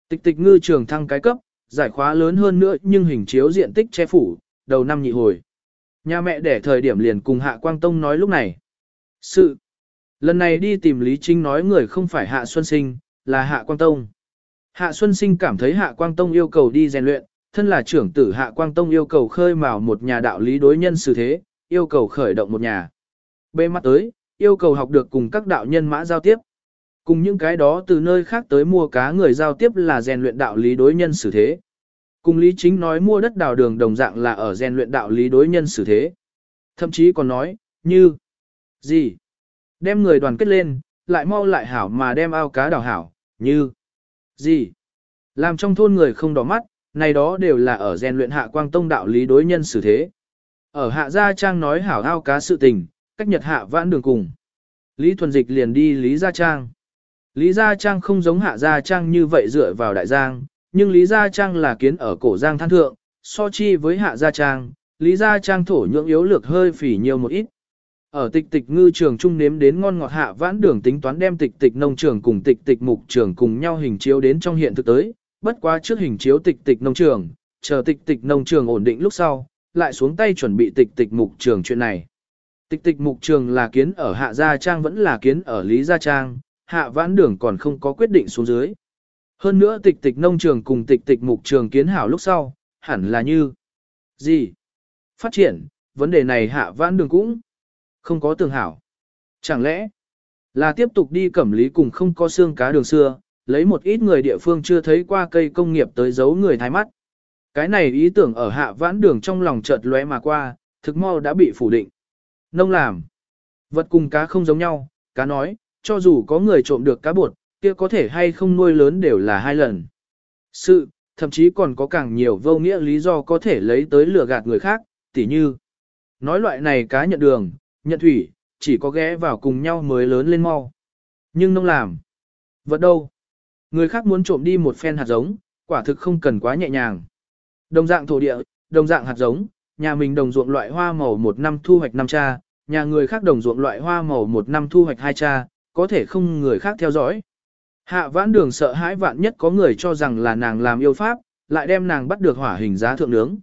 Tịch tịch ngư trường thăng cái cấp, giải khóa lớn hơn nữa nhưng hình chiếu diện tích che phủ, đầu năm nhị hồi. Nhà mẹ để thời điểm liền cùng Hạ Quang Tông nói lúc này. Sự. Lần này đi tìm Lý Trinh nói người không phải Hạ Xuân Sinh, là Hạ Quang Tông. Hạ Xuân Sinh cảm thấy Hạ Quang Tông yêu cầu đi rèn luyện, thân là trưởng tử Hạ Quang Tông yêu cầu khơi mào một nhà đạo lý đối nhân xử thế, yêu cầu khởi động một nhà. Bê mắt tới, yêu cầu học được cùng các đạo nhân mã giao tiếp. Cùng những cái đó từ nơi khác tới mua cá người giao tiếp là rèn luyện đạo lý đối nhân xử thế. Cùng Lý Chính nói mua đất đào đường đồng dạng là ở rèn luyện đạo lý đối nhân xử thế. Thậm chí còn nói, như, gì, đem người đoàn kết lên, lại mau lại hảo mà đem ao cá đào hảo, như, gì, làm trong thôn người không đỏ mắt, này đó đều là ở rèn luyện hạ quang tông đạo lý đối nhân xử thế. Ở hạ gia trang nói hảo ao cá sự tình, cách nhật hạ vãn đường cùng. Lý Thuần Dịch liền đi Lý Gia Trang. Lý Gia Trang không giống Hạ Gia Trang như vậy dựa vào Đại Giang, nhưng Lý Gia Trang là kiến ở cổ Giang than thượng, so chi với Hạ Gia Trang, Lý Gia Trang thổ nhưỡng yếu lược hơi phỉ nhiều một ít. Ở tịch tịch ngư trường trung nếm đến ngon ngọt hạ vãn đường tính toán đem tịch tịch nông trường cùng tịch tịch mục trường cùng nhau hình chiếu đến trong hiện thực tới, bất quá trước hình chiếu tịch tịch nông trường, chờ tịch tịch nông trường ổn định lúc sau, lại xuống tay chuẩn bị tịch tịch mục trường chuyện này. Tịch tịch mục trường là kiến ở Hạ Gia Trang vẫn là kiến ở Lý Gia Trang, Hạ Vãn Đường còn không có quyết định xuống dưới. Hơn nữa tịch tịch nông trường cùng tịch tịch mục trường kiến hảo lúc sau, hẳn là như gì? Phát triển, vấn đề này Hạ Vãn Đường cũng không có tường hảo. Chẳng lẽ là tiếp tục đi cẩm lý cùng không có xương cá đường xưa, lấy một ít người địa phương chưa thấy qua cây công nghiệp tới giấu người thái mắt. Cái này ý tưởng ở hạ vãn đường trong lòng chợt lóe mà qua, thực mau đã bị phủ định. Nông làm. Vật cùng cá không giống nhau, cá nói, cho dù có người trộm được cá bột, kia có thể hay không nuôi lớn đều là hai lần. Sự, thậm chí còn có càng nhiều vô nghĩa lý do có thể lấy tới lừa gạt người khác, tỉ như. Nói loại này cá nhận đường, nhận thủy, chỉ có ghé vào cùng nhau mới lớn lên mau. Nhưng nông làm. Vật đâu? Người khác muốn trộm đi một phen hạt giống, quả thực không cần quá nhẹ nhàng. Đồng dạng thổ địa, đồng dạng hạt giống, nhà mình đồng ruộng loại hoa màu một năm thu hoạch năm cha, nhà người khác đồng ruộng loại hoa màu một năm thu hoạch hai cha, có thể không người khác theo dõi. Hạ vãn đường sợ hãi vạn nhất có người cho rằng là nàng làm yêu pháp, lại đem nàng bắt được hỏa hình giá thượng nướng.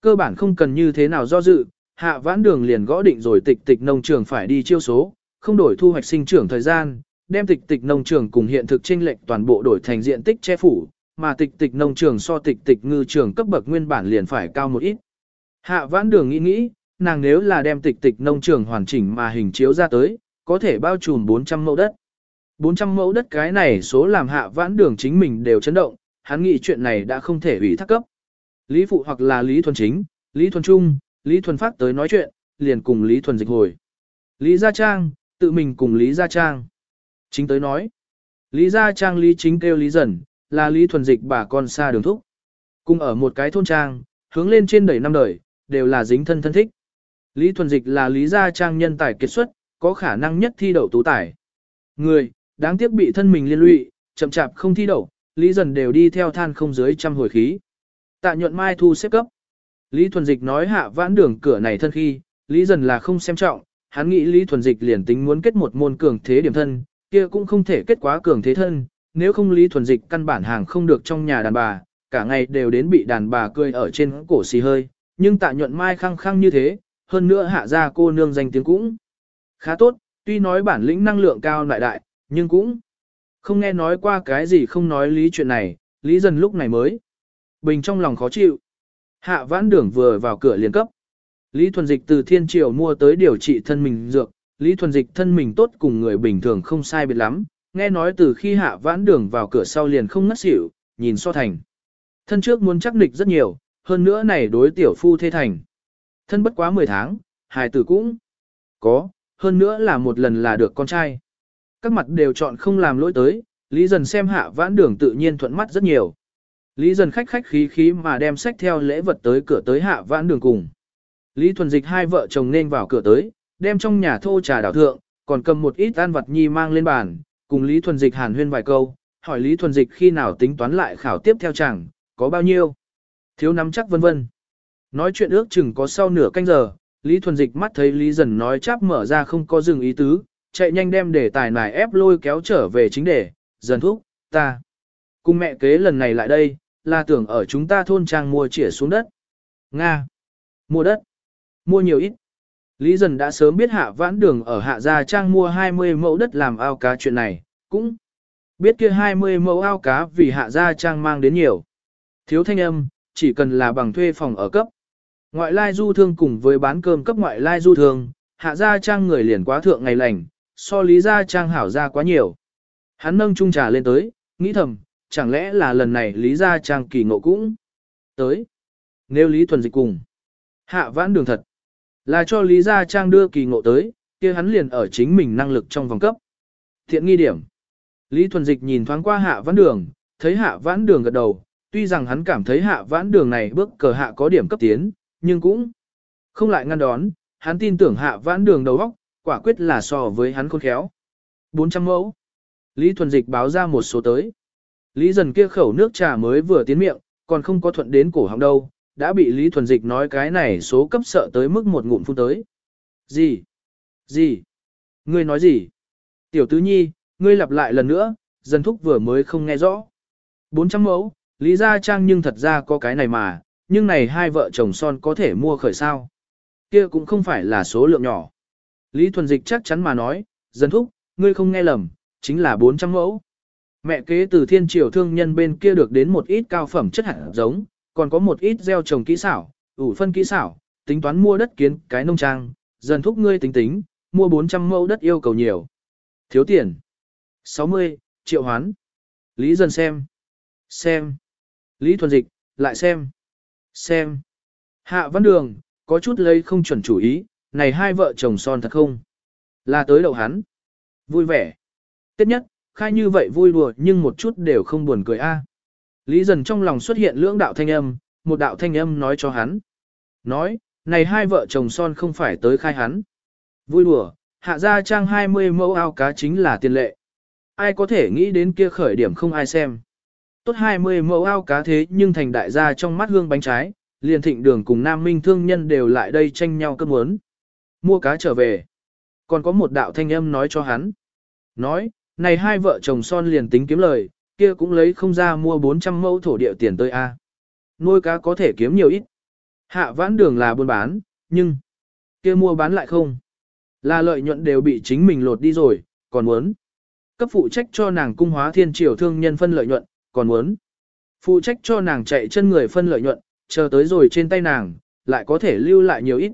Cơ bản không cần như thế nào do dự, hạ vãn đường liền gõ định rồi tịch tịch nông trường phải đi chiêu số, không đổi thu hoạch sinh trưởng thời gian, đem tịch tịch nông trường cùng hiện thực chênh lệch toàn bộ đổi thành diện tích che phủ, mà tịch tịch nông trường so tịch tịch ngư trường cấp bậc nguyên bản liền phải cao một ít. Hạ vãn đường nghĩ nghĩ, nàng nếu là đem tịch tịch nông trường hoàn chỉnh mà hình chiếu ra tới, có thể bao trùm 400 mẫu đất. 400 mẫu đất cái này số làm hạ vãn đường chính mình đều chấn động, hắn nghĩ chuyện này đã không thể ủy thác cấp. Lý Phụ hoặc là Lý Thuần Chính, Lý Thuần Trung, Lý Thuần Phát tới nói chuyện, liền cùng Lý Thuần Dịch hồi. Lý Gia Trang, tự mình cùng Lý Gia Trang. Chính tới nói. Lý Gia Trang Lý Chính kêu Lý Dần, là Lý Thuần Dịch bà con xa đường thúc. Cùng ở một cái thôn trang, hướng lên trên đầy năm đời, đều là dính thân thân thích. Lý Thuần Dịch là Lý Gia Trang nhân tài kết xuất, có khả năng nhất thi đậu tú tài. Người, đáng tiếc bị thân mình liên lụy, chậm chạp không thi đậu, Lý Dần đều đi theo than không dưới trăm hồi khí. Tạ nhuận mai thu xếp cấp. Lý Thuần Dịch nói hạ vãn đường cửa này thân khi, Lý Dần là không xem trọng, hắn nghĩ Lý Thuần Dịch liền tính muốn kết một môn cường thế điểm thân, kia cũng không thể kết quá cường thế thân, nếu không Lý Thuần Dịch căn bản hàng không được trong nhà đàn bà, cả ngày đều đến bị đàn bà cười ở trên cổ xì hơi, nhưng tạ nhuận mai khăng khăng như thế, hơn nữa hạ ra cô nương danh tiếng cũng khá tốt, tuy nói bản lĩnh năng lượng cao lại đại, nhưng cũng không nghe nói qua cái gì không nói lý chuyện này, lý dần lúc này mới. Bình trong lòng khó chịu. Hạ vãn đường vừa vào cửa liền cấp. Lý Thuần Dịch từ thiên triều mua tới điều trị thân mình dược, Lý Thuần Dịch thân mình tốt cùng người bình thường không sai biệt lắm, nghe nói từ khi hạ vãn đường vào cửa sau liền không ngất xỉu, nhìn so thành. Thân trước muốn chắc nịch rất nhiều, hơn nữa này đối tiểu phu thê thành. Thân bất quá 10 tháng, hài tử cũng có, hơn nữa là một lần là được con trai. Các mặt đều chọn không làm lỗi tới, Lý dần xem hạ vãn đường tự nhiên thuận mắt rất nhiều. Lý dần khách khách khí khí mà đem sách theo lễ vật tới cửa tới hạ vãn đường cùng. Lý thuần dịch hai vợ chồng nên vào cửa tới, đem trong nhà thô trà đảo thượng, còn cầm một ít ăn vật nhi mang lên bàn, cùng Lý thuần dịch hàn huyên vài câu, hỏi Lý thuần dịch khi nào tính toán lại khảo tiếp theo chẳng, có bao nhiêu, thiếu nắm chắc vân vân. Nói chuyện ước chừng có sau nửa canh giờ, Lý thuần dịch mắt thấy Lý dần nói chắp mở ra không có dừng ý tứ, chạy nhanh đem để tài nải ép lôi kéo trở về chính đề, dần thúc, ta. Cùng mẹ kế lần này lại đây, là tưởng ở chúng ta thôn trang mua chĩa xuống đất. Nga. Mua đất. Mua nhiều ít. Lý dần đã sớm biết hạ vãn đường ở hạ gia trang mua 20 mẫu đất làm ao cá chuyện này, cũng biết kia 20 mẫu ao cá vì hạ gia trang mang đến nhiều. Thiếu thanh âm, chỉ cần là bằng thuê phòng ở cấp. Ngoại lai du thương cùng với bán cơm cấp ngoại lai du thương, hạ gia trang người liền quá thượng ngày lành, so lý gia trang hảo ra quá nhiều. Hắn nâng chung trà lên tới, nghĩ thầm, chẳng lẽ là lần này lý gia trang kỳ ngộ cũng tới. Nếu lý thuần dịch cùng, hạ vãn đường thật, là cho lý gia trang đưa kỳ ngộ tới, kia hắn liền ở chính mình năng lực trong vòng cấp. Thiện nghi điểm. Lý thuần dịch nhìn thoáng qua hạ vãn đường, thấy hạ vãn đường gật đầu, tuy rằng hắn cảm thấy hạ vãn đường này bước cờ hạ có điểm cấp tiến, nhưng cũng không lại ngăn đón, hắn tin tưởng hạ vãn đường đầu óc, quả quyết là so với hắn khôn khéo. 400 mẫu. Lý Thuần Dịch báo ra một số tới. Lý dần kia khẩu nước trà mới vừa tiến miệng, còn không có thuận đến cổ họng đâu, đã bị Lý Thuần Dịch nói cái này số cấp sợ tới mức một ngụm phun tới. Gì? Gì? Ngươi nói gì? Tiểu tứ nhi, ngươi lặp lại lần nữa, dần thúc vừa mới không nghe rõ. 400 mẫu, Lý Gia Trang nhưng thật ra có cái này mà, nhưng này hai vợ chồng son có thể mua khởi sao. Kia cũng không phải là số lượng nhỏ. Lý Thuần Dịch chắc chắn mà nói, dân thúc, ngươi không nghe lầm, chính là 400 mẫu. Mẹ kế từ thiên triều thương nhân bên kia được đến một ít cao phẩm chất hạt giống, còn có một ít gieo trồng kỹ xảo, ủ phân kỹ xảo, tính toán mua đất kiến cái nông trang, dần thúc ngươi tính tính, mua 400 mẫu đất yêu cầu nhiều. Thiếu tiền. 60, triệu hoán. Lý dần xem. Xem. Lý thuần dịch, lại xem. Xem. Hạ văn đường, có chút lấy không chuẩn chủ ý, này hai vợ chồng son thật không? Là tới đầu hắn. Vui vẻ. Tết nhất, khai như vậy vui đùa nhưng một chút đều không buồn cười a. Lý dần trong lòng xuất hiện lưỡng đạo thanh âm, một đạo thanh âm nói cho hắn. Nói, này hai vợ chồng son không phải tới khai hắn. Vui đùa, hạ ra trang 20 mẫu ao cá chính là tiền lệ. Ai có thể nghĩ đến kia khởi điểm không ai xem. Tốt 20 mẫu ao cá thế nhưng thành đại gia trong mắt hương bánh trái, liền thịnh đường cùng nam minh thương nhân đều lại đây tranh nhau cơn muốn. Mua cá trở về. Còn có một đạo thanh âm nói cho hắn. Nói, này hai vợ chồng son liền tính kiếm lời, kia cũng lấy không ra mua 400 mẫu thổ địa tiền tới A. Nuôi cá có thể kiếm nhiều ít. Hạ vãn đường là buôn bán, nhưng kia mua bán lại không. Là lợi nhuận đều bị chính mình lột đi rồi, còn muốn. Cấp phụ trách cho nàng cung hóa thiên triều thương nhân phân lợi nhuận, còn muốn. Phụ trách cho nàng chạy chân người phân lợi nhuận, chờ tới rồi trên tay nàng, lại có thể lưu lại nhiều ít.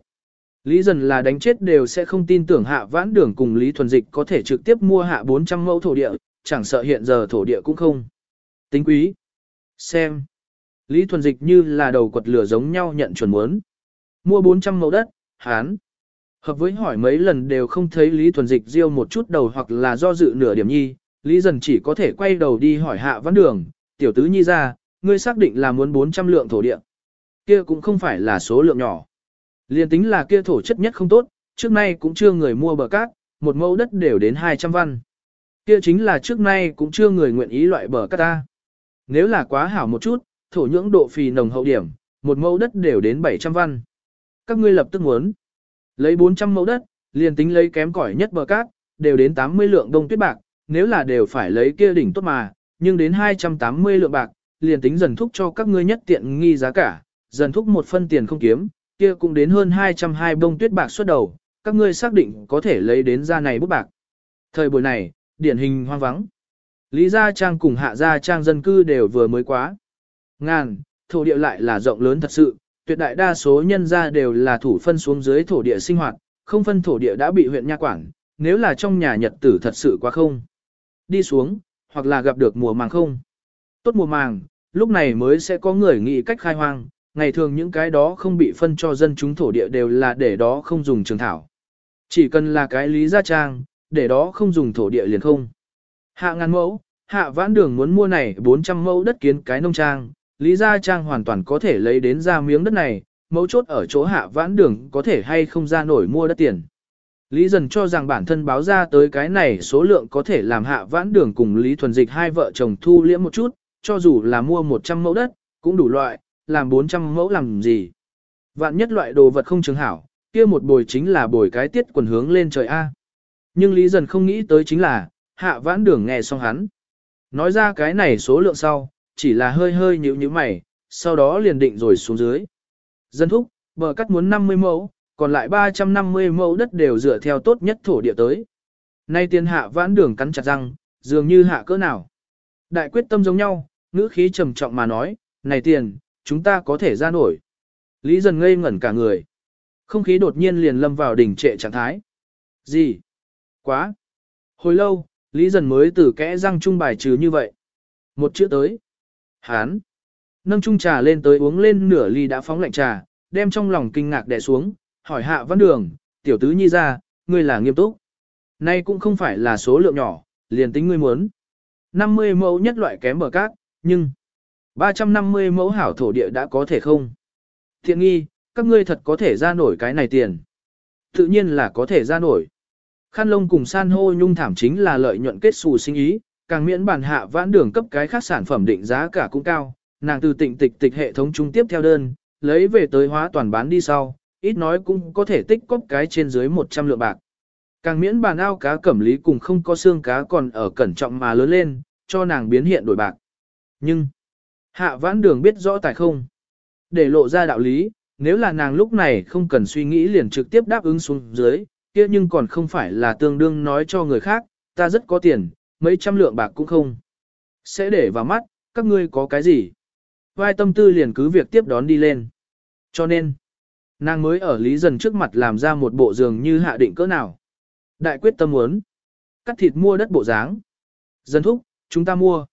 Lý dần là đánh chết đều sẽ không tin tưởng hạ vãn đường cùng Lý Thuần Dịch có thể trực tiếp mua hạ 400 mẫu thổ địa, chẳng sợ hiện giờ thổ địa cũng không. Tính quý. Xem. Lý Thuần Dịch như là đầu quật lửa giống nhau nhận chuẩn muốn. Mua 400 mẫu đất, hán. Hợp với hỏi mấy lần đều không thấy Lý Thuần Dịch riêu một chút đầu hoặc là do dự nửa điểm nhi, Lý dần chỉ có thể quay đầu đi hỏi hạ vãn đường, tiểu tứ nhi ra, ngươi xác định là muốn 400 lượng thổ địa. Kia cũng không phải là số lượng nhỏ. Liên tính là kia thổ chất nhất không tốt, trước nay cũng chưa người mua bờ cát, một mẫu đất đều đến 200 văn. Kia chính là trước nay cũng chưa người nguyện ý loại bờ cát ta. Nếu là quá hảo một chút, thổ nhưỡng độ phì nồng hậu điểm, một mẫu đất đều đến 700 văn. Các ngươi lập tức muốn lấy 400 mẫu đất, liền tính lấy kém cỏi nhất bờ cát, đều đến 80 lượng đông tuyết bạc, nếu là đều phải lấy kia đỉnh tốt mà, nhưng đến 280 lượng bạc, liền tính dần thúc cho các ngươi nhất tiện nghi giá cả, dần thúc một phân tiền không kiếm, kia cũng đến hơn 220 bông tuyết bạc xuất đầu, các ngươi xác định có thể lấy đến ra này bút bạc. Thời buổi này, điển hình hoang vắng. Lý Gia Trang cùng Hạ Gia Trang dân cư đều vừa mới quá. Ngàn, thổ địa lại là rộng lớn thật sự, tuyệt đại đa số nhân gia đều là thủ phân xuống dưới thổ địa sinh hoạt, không phân thổ địa đã bị huyện nha quản, nếu là trong nhà nhật tử thật sự quá không. Đi xuống, hoặc là gặp được mùa màng không. Tốt mùa màng, lúc này mới sẽ có người nghĩ cách khai hoang, ngày thường những cái đó không bị phân cho dân chúng thổ địa đều là để đó không dùng trường thảo. Chỉ cần là cái lý gia trang, để đó không dùng thổ địa liền không. Hạ ngàn mẫu, hạ vãn đường muốn mua này 400 mẫu đất kiến cái nông trang, lý gia trang hoàn toàn có thể lấy đến ra miếng đất này, mẫu chốt ở chỗ hạ vãn đường có thể hay không ra nổi mua đất tiền. Lý dần cho rằng bản thân báo ra tới cái này số lượng có thể làm hạ vãn đường cùng Lý Thuần Dịch hai vợ chồng thu liễm một chút, cho dù là mua 100 mẫu đất, cũng đủ loại, làm 400 mẫu làm gì. Vạn nhất loại đồ vật không chứng hảo, kia một bồi chính là bồi cái tiết quần hướng lên trời A. Nhưng Lý dần không nghĩ tới chính là, hạ vãn đường nghe xong hắn. Nói ra cái này số lượng sau, chỉ là hơi hơi nhíu nhíu mày, sau đó liền định rồi xuống dưới. Dân thúc, bờ cắt muốn 50 mẫu, còn lại 350 mẫu đất đều dựa theo tốt nhất thổ địa tới. Nay tiền hạ vãn đường cắn chặt răng, dường như hạ cỡ nào. Đại quyết tâm giống nhau, ngữ khí trầm trọng mà nói, này tiền, chúng ta có thể ra nổi. Lý dần ngây ngẩn cả người. Không khí đột nhiên liền lâm vào đỉnh trệ trạng thái. Gì? Quá! Hồi lâu, Lý dần mới từ kẽ răng trung bài trừ như vậy. Một chữ tới. Hán! Nâng chung trà lên tới uống lên nửa ly đã phóng lạnh trà, đem trong lòng kinh ngạc đè xuống, hỏi hạ văn đường, tiểu tứ nhi ra, ngươi là nghiêm túc. Nay cũng không phải là số lượng nhỏ, liền tính ngươi muốn. 50 mẫu nhất loại kém bờ cát, nhưng 350 mẫu hảo thổ địa đã có thể không? Thiện nghi, các ngươi thật có thể ra nổi cái này tiền. Tự nhiên là có thể ra nổi. Khăn lông cùng san hô nhung thảm chính là lợi nhuận kết xù sinh ý, càng miễn bản hạ vãn đường cấp cái khác sản phẩm định giá cả cũng cao, nàng từ tịnh tịch tịch hệ thống trung tiếp theo đơn, lấy về tới hóa toàn bán đi sau, ít nói cũng có thể tích cóp cái trên dưới 100 lượng bạc. Càng miễn bàn ao cá cẩm lý cùng không có xương cá còn ở cẩn trọng mà lớn lên, cho nàng biến hiện đổi bạc. Nhưng, Hạ vãn đường biết rõ tài không. Để lộ ra đạo lý, nếu là nàng lúc này không cần suy nghĩ liền trực tiếp đáp ứng xuống dưới, kia nhưng còn không phải là tương đương nói cho người khác, ta rất có tiền, mấy trăm lượng bạc cũng không. Sẽ để vào mắt, các ngươi có cái gì? Vai tâm tư liền cứ việc tiếp đón đi lên. Cho nên, nàng mới ở Lý Dần trước mặt làm ra một bộ giường như hạ định cỡ nào. Đại quyết tâm muốn. Cắt thịt mua đất bộ dáng. Dân thúc, chúng ta mua.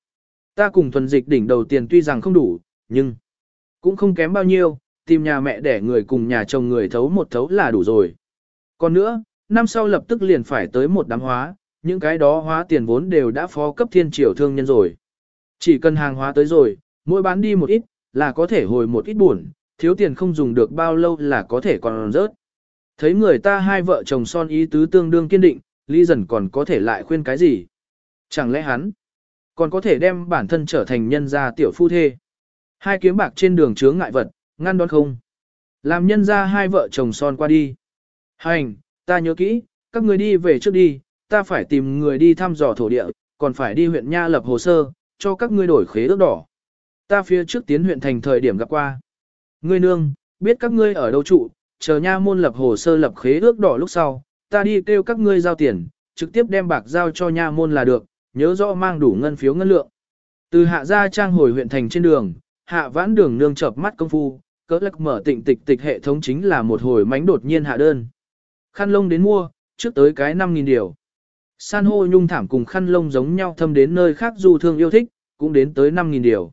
Ta cùng thuần dịch đỉnh đầu tiền tuy rằng không đủ, nhưng cũng không kém bao nhiêu, tìm nhà mẹ để người cùng nhà chồng người thấu một thấu là đủ rồi. Còn nữa, năm sau lập tức liền phải tới một đám hóa, những cái đó hóa tiền vốn đều đã phó cấp thiên triều thương nhân rồi. Chỉ cần hàng hóa tới rồi, mỗi bán đi một ít, là có thể hồi một ít buồn, thiếu tiền không dùng được bao lâu là có thể còn rớt. Thấy người ta hai vợ chồng son ý tứ tương đương kiên định, Lý dần còn có thể lại khuyên cái gì? Chẳng lẽ hắn còn có thể đem bản thân trở thành nhân gia tiểu phu thê? Hai kiếm bạc trên đường chướng ngại vật, ngăn đón không? Làm nhân gia hai vợ chồng son qua đi. Hành, ta nhớ kỹ, các người đi về trước đi, ta phải tìm người đi thăm dò thổ địa, còn phải đi huyện Nha lập hồ sơ, cho các ngươi đổi khế ước đỏ. Ta phía trước tiến huyện thành thời điểm gặp qua. Ngươi nương, biết các ngươi ở đâu trụ, chờ Nha môn lập hồ sơ lập khế ước đỏ lúc sau, ta đi kêu các ngươi giao tiền, trực tiếp đem bạc giao cho Nha môn là được, nhớ rõ mang đủ ngân phiếu ngân lượng. Từ hạ gia trang hồi huyện thành trên đường, hạ vãn đường nương chợp mắt công phu, cỡ lắc mở tịnh tịch tịch hệ thống chính là một hồi mánh đột nhiên hạ đơn. Khăn lông đến mua, trước tới cái 5.000 điều. San hô nhung thảm cùng khăn lông giống nhau thâm đến nơi khác du thương yêu thích, cũng đến tới 5.000 điều.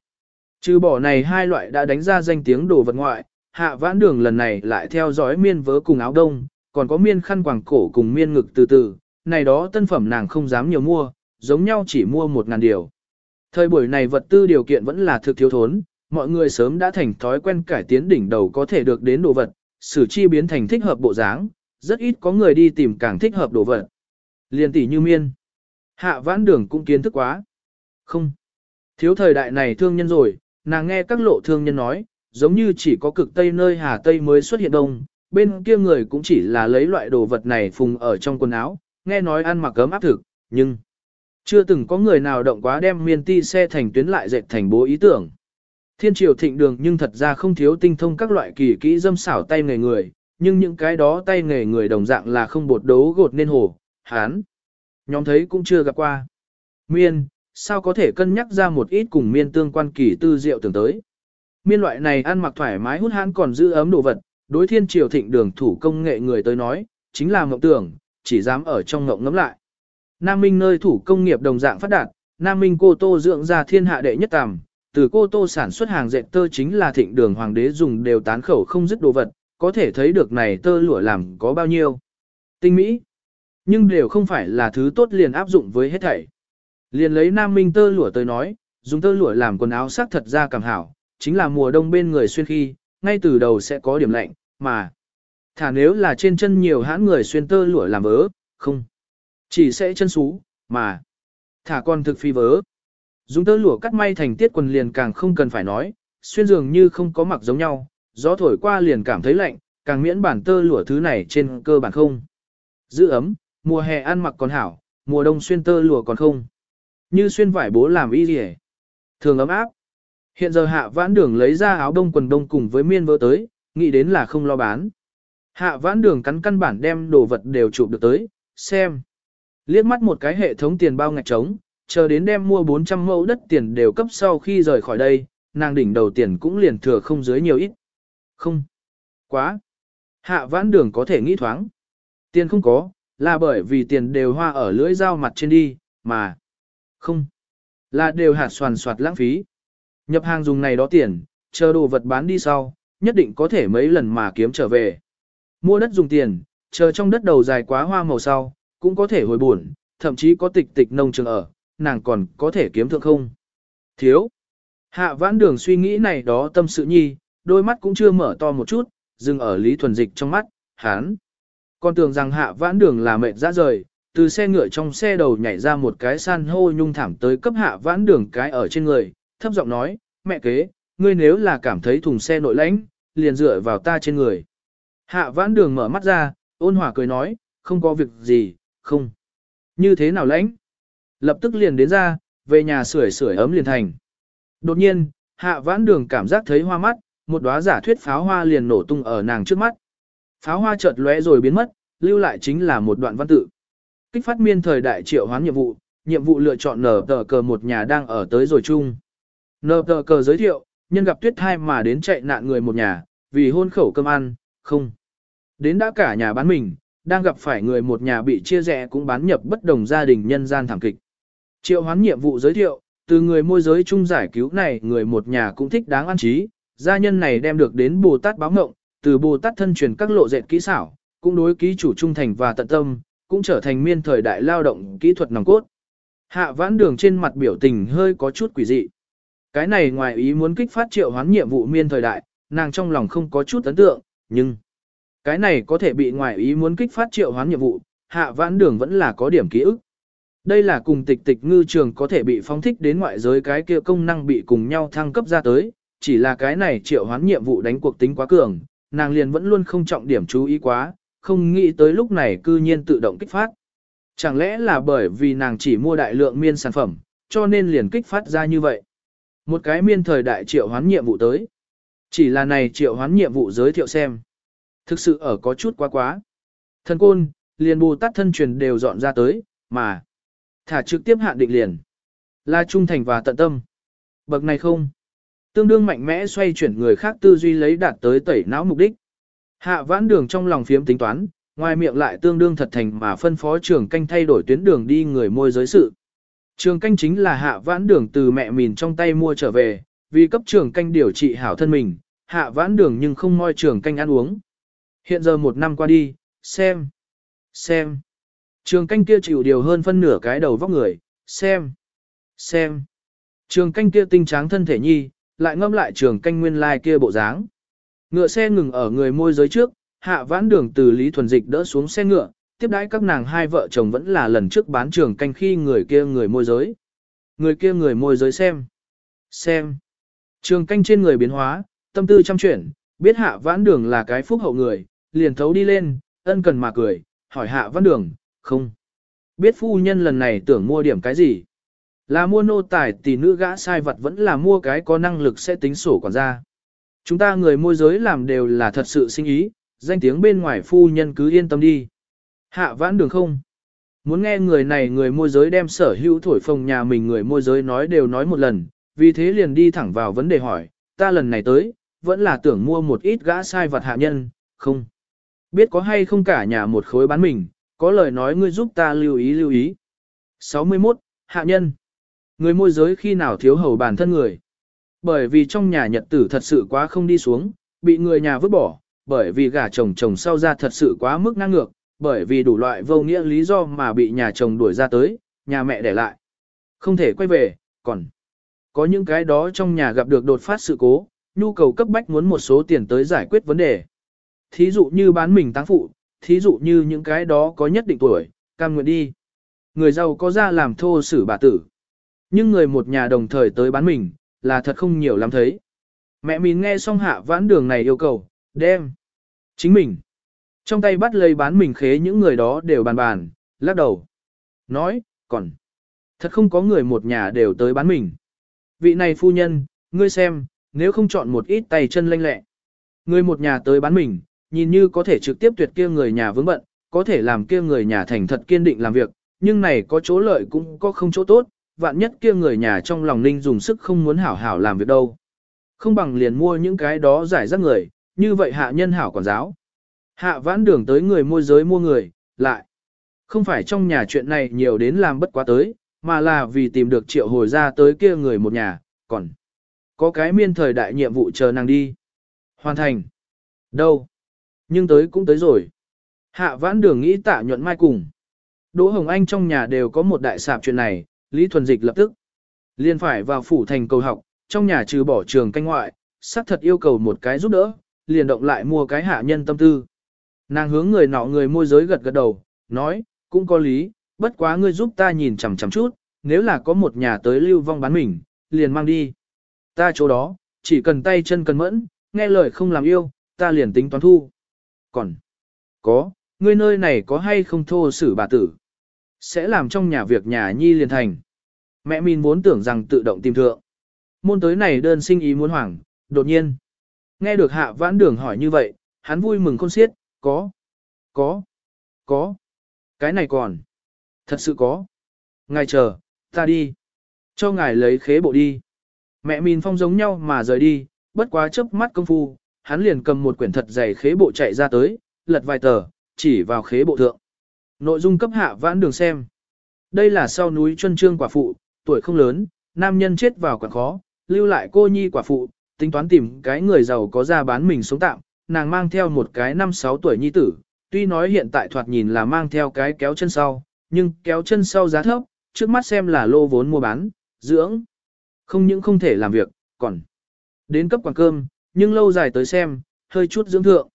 Trừ bỏ này hai loại đã đánh ra danh tiếng đồ vật ngoại, hạ vãn đường lần này lại theo dõi miên vớ cùng áo đông, còn có miên khăn quàng cổ cùng miên ngực từ từ, này đó tân phẩm nàng không dám nhiều mua, giống nhau chỉ mua một ngàn điều. Thời buổi này vật tư điều kiện vẫn là thực thiếu thốn, mọi người sớm đã thành thói quen cải tiến đỉnh đầu có thể được đến đồ vật, sử chi biến thành thích hợp bộ dáng, rất ít có người đi tìm càng thích hợp đồ vật. Liên tỷ như miên. Hạ vãn đường cũng kiến thức quá. Không. Thiếu thời đại này thương nhân rồi, nàng nghe các lộ thương nhân nói, giống như chỉ có cực tây nơi Hà Tây mới xuất hiện đông, bên kia người cũng chỉ là lấy loại đồ vật này phùng ở trong quần áo, nghe nói ăn mặc cấm áp thực, nhưng chưa từng có người nào động quá đem miên ti xe thành tuyến lại dệt thành bố ý tưởng. Thiên triều thịnh đường nhưng thật ra không thiếu tinh thông các loại kỳ kỹ dâm xảo tay nghề người, nhưng những cái đó tay nghề người đồng dạng là không bột đấu gột nên hồ, hán. Nhóm thấy cũng chưa gặp qua. Miên, sao có thể cân nhắc ra một ít cùng miên tương quan kỳ tư diệu tưởng tới. Miên loại này ăn mặc thoải mái hút hãn còn giữ ấm đồ vật, đối thiên triều thịnh đường thủ công nghệ người tới nói, chính là mộng tưởng, chỉ dám ở trong ngộng ngấm lại. Nam Minh nơi thủ công nghiệp đồng dạng phát đạt, Nam Minh cô tô dưỡng ra thiên hạ đệ nhất tầm, từ cô tô sản xuất hàng dệt tơ chính là thịnh đường hoàng đế dùng đều tán khẩu không dứt đồ vật, có thể thấy được này tơ lụa làm có bao nhiêu. Tinh mỹ, nhưng đều không phải là thứ tốt liền áp dụng với hết thảy. Liền lấy Nam Minh tơ lụa tới nói, dùng tơ lụa làm quần áo sắc thật ra càng hảo, chính là mùa đông bên người xuyên khi, ngay từ đầu sẽ có điểm lạnh, mà thả nếu là trên chân nhiều hãn người xuyên tơ lụa làm ớ, không, chỉ sẽ chân xú, mà thả con thực phi vớ. Dùng tơ lụa cắt may thành tiết quần liền càng không cần phải nói, xuyên dường như không có mặc giống nhau, gió thổi qua liền cảm thấy lạnh, càng miễn bản tơ lụa thứ này trên cơ bản không. Giữ ấm, mùa hè ăn mặc còn hảo, mùa đông xuyên tơ lụa còn không. Như xuyên vải bố làm y gì Thường ấm áp. Hiện giờ hạ vãn đường lấy ra áo đông quần đông cùng với miên vỡ tới, nghĩ đến là không lo bán. Hạ vãn đường cắn căn bản đem đồ vật đều chụp được tới, xem. Liếc mắt một cái hệ thống tiền bao ngạch trống, chờ đến đem mua 400 mẫu đất tiền đều cấp sau khi rời khỏi đây, nàng đỉnh đầu tiền cũng liền thừa không dưới nhiều ít. Không. Quá. Hạ vãn đường có thể nghĩ thoáng. Tiền không có, là bởi vì tiền đều hoa ở lưỡi dao mặt trên đi, mà. Không. Là đều hạt soàn soạt lãng phí. Nhập hàng dùng này đó tiền, chờ đồ vật bán đi sau, nhất định có thể mấy lần mà kiếm trở về. Mua đất dùng tiền, chờ trong đất đầu dài quá hoa màu sau, cũng có thể hồi buồn, thậm chí có tịch tịch nông trường ở, nàng còn có thể kiếm thượng không. Thiếu. Hạ vãn đường suy nghĩ này đó tâm sự nhi, đôi mắt cũng chưa mở to một chút, dừng ở Lý Thuần Dịch trong mắt, hán. Con tưởng rằng hạ vãn đường là mệt ra rời, từ xe ngựa trong xe đầu nhảy ra một cái san hô nhung thảm tới cấp hạ vãn đường cái ở trên người, thấp giọng nói, mẹ kế, ngươi nếu là cảm thấy thùng xe nội lãnh, liền dựa vào ta trên người. Hạ vãn đường mở mắt ra, ôn hòa cười nói, không có việc gì, không. Như thế nào lãnh? Lập tức liền đến ra, về nhà sưởi sưởi ấm liền thành. Đột nhiên, Hạ vãn đường cảm giác thấy hoa mắt, một đóa giả thuyết pháo hoa liền nổ tung ở nàng trước mắt. Pháo hoa chợt lóe rồi biến mất, lưu lại chính là một đoạn văn tự. Kích phát miên thời đại triệu hoán nhiệm vụ, nhiệm vụ lựa chọn nở tờ cờ một nhà đang ở tới rồi chung. Nở tờ cờ giới thiệu, nhân gặp tuyết thai mà đến chạy nạn người một nhà, vì hôn khẩu cơm ăn, không. Đến đã cả nhà bán mình, đang gặp phải người một nhà bị chia rẽ cũng bán nhập bất đồng gia đình nhân gian thảm kịch. Triệu hoán nhiệm vụ giới thiệu, từ người môi giới chung giải cứu này người một nhà cũng thích đáng ăn trí, gia nhân này đem được đến Bồ Tát báo ngộng, từ Bồ Tát thân truyền các lộ dệt kỹ xảo, cũng đối ký chủ trung thành và tận tâm, cũng trở thành miên thời đại lao động kỹ thuật nòng cốt. Hạ vãn đường trên mặt biểu tình hơi có chút quỷ dị. Cái này ngoài ý muốn kích phát triệu hoán nhiệm vụ miên thời đại, nàng trong lòng không có chút ấn tượng, nhưng cái này có thể bị ngoại ý muốn kích phát triệu hoán nhiệm vụ, hạ vãn đường vẫn là có điểm ký ức. Đây là cùng tịch tịch ngư trường có thể bị phóng thích đến ngoại giới cái kia công năng bị cùng nhau thăng cấp ra tới, chỉ là cái này triệu hoán nhiệm vụ đánh cuộc tính quá cường, nàng liền vẫn luôn không trọng điểm chú ý quá, không nghĩ tới lúc này cư nhiên tự động kích phát. Chẳng lẽ là bởi vì nàng chỉ mua đại lượng miên sản phẩm, cho nên liền kích phát ra như vậy. Một cái miên thời đại triệu hoán nhiệm vụ tới. Chỉ là này triệu hoán nhiệm vụ giới thiệu xem. Thực sự ở có chút quá quá. Thần côn, liền bù tát thân truyền đều dọn ra tới, mà. Thả trực tiếp hạn định liền. Là trung thành và tận tâm. Bậc này không. Tương đương mạnh mẽ xoay chuyển người khác tư duy lấy đạt tới tẩy não mục đích. Hạ vãn đường trong lòng phiếm tính toán, ngoài miệng lại tương đương thật thành mà phân phó trường canh thay đổi tuyến đường đi người môi giới sự. Trường canh chính là hạ vãn đường từ mẹ mình trong tay mua trở về, vì cấp trường canh điều trị hảo thân mình, hạ vãn đường nhưng không moi trường canh ăn uống. Hiện giờ một năm qua đi, xem, xem. Trường canh kia chịu điều hơn phân nửa cái đầu vóc người, xem, xem. Trường canh kia tinh tráng thân thể nhi, lại ngâm lại trường canh nguyên lai kia bộ dáng. Ngựa xe ngừng ở người môi giới trước, hạ vãn đường từ Lý Thuần Dịch đỡ xuống xe ngựa, tiếp đãi các nàng hai vợ chồng vẫn là lần trước bán trường canh khi người kia người môi giới. Người kia người môi giới xem. Xem. Trường canh trên người biến hóa, tâm tư chăm chuyển, biết hạ vãn đường là cái phúc hậu người, liền thấu đi lên, ân cần mà cười, hỏi hạ Văn đường, không. Biết phu nhân lần này tưởng mua điểm cái gì? Là mua nô tài tỷ nữ gã sai vật vẫn là mua cái có năng lực sẽ tính sổ quản gia. Chúng ta người môi giới làm đều là thật sự sinh ý, danh tiếng bên ngoài phu nhân cứ yên tâm đi. Hạ vãn đường không? Muốn nghe người này người môi giới đem sở hữu thổi phồng nhà mình người môi giới nói đều nói một lần, vì thế liền đi thẳng vào vấn đề hỏi, ta lần này tới, vẫn là tưởng mua một ít gã sai vật hạ nhân, không? Biết có hay không cả nhà một khối bán mình, có lời nói ngươi giúp ta lưu ý lưu ý. 61. Hạ nhân. Người môi giới khi nào thiếu hầu bản thân người. Bởi vì trong nhà nhật tử thật sự quá không đi xuống, bị người nhà vứt bỏ, bởi vì gả chồng chồng sau ra thật sự quá mức ngang ngược, bởi vì đủ loại vô nghĩa lý do mà bị nhà chồng đuổi ra tới, nhà mẹ để lại. Không thể quay về, còn có những cái đó trong nhà gặp được đột phát sự cố, nhu cầu cấp bách muốn một số tiền tới giải quyết vấn đề. Thí dụ như bán mình táng phụ, thí dụ như những cái đó có nhất định tuổi, cam nguyện đi. Người giàu có ra làm thô sử bà tử. Nhưng người một nhà đồng thời tới bán mình, là thật không nhiều lắm thấy. Mẹ mình nghe xong hạ vãn đường này yêu cầu, đem. Chính mình. Trong tay bắt lấy bán mình khế những người đó đều bàn bàn, lắc đầu. Nói, còn. Thật không có người một nhà đều tới bán mình. Vị này phu nhân, ngươi xem, nếu không chọn một ít tay chân lanh lẹ. Người một nhà tới bán mình, nhìn như có thể trực tiếp tuyệt kia người nhà vướng bận, có thể làm kia người nhà thành thật kiên định làm việc, nhưng này có chỗ lợi cũng có không chỗ tốt, vạn nhất kia người nhà trong lòng ninh dùng sức không muốn hảo hảo làm việc đâu. Không bằng liền mua những cái đó giải rác người, như vậy hạ nhân hảo quản giáo. Hạ vãn đường tới người môi giới mua người, lại. Không phải trong nhà chuyện này nhiều đến làm bất quá tới, mà là vì tìm được triệu hồi ra tới kia người một nhà, còn có cái miên thời đại nhiệm vụ chờ nàng đi. Hoàn thành. Đâu? Nhưng tới cũng tới rồi. Hạ vãn đường nghĩ tạ nhuận mai cùng. Đỗ Hồng Anh trong nhà đều có một đại sạp chuyện này, Lý Thuần Dịch lập tức liền phải vào phủ thành cầu học, trong nhà trừ bỏ trường canh ngoại, xác thật yêu cầu một cái giúp đỡ, liền động lại mua cái hạ nhân tâm tư. Nàng hướng người nọ người môi giới gật gật đầu, nói, cũng có lý, bất quá ngươi giúp ta nhìn chằm chằm chút, nếu là có một nhà tới lưu vong bán mình, liền mang đi. Ta chỗ đó, chỉ cần tay chân cần mẫn, nghe lời không làm yêu, ta liền tính toán thu. Còn, có, ngươi nơi này có hay không thô xử bà tử? Sẽ làm trong nhà việc nhà nhi liền thành. Mẹ mình muốn tưởng rằng tự động tìm thượng. Môn tới này đơn sinh ý muốn hoảng, đột nhiên. Nghe được hạ vãn đường hỏi như vậy, hắn vui mừng khôn xiết, có, có, có, cái này còn, thật sự có. Ngài chờ, ta đi, cho ngài lấy khế bộ đi. Mẹ min phong giống nhau mà rời đi, bất quá chớp mắt công phu, hắn liền cầm một quyển thật dày khế bộ chạy ra tới, lật vài tờ, chỉ vào khế bộ thượng. Nội dung cấp hạ vãn đường xem. Đây là sau núi chân trương quả phụ, tuổi không lớn, nam nhân chết vào quảng khó, lưu lại cô nhi quả phụ, tính toán tìm cái người giàu có ra bán mình sống tạm, nàng mang theo một cái năm sáu tuổi nhi tử, tuy nói hiện tại thoạt nhìn là mang theo cái kéo chân sau, nhưng kéo chân sau giá thấp, trước mắt xem là lô vốn mua bán, dưỡng. Không những không thể làm việc, còn đến cấp quảng cơm, nhưng lâu dài tới xem, hơi chút dưỡng thượng.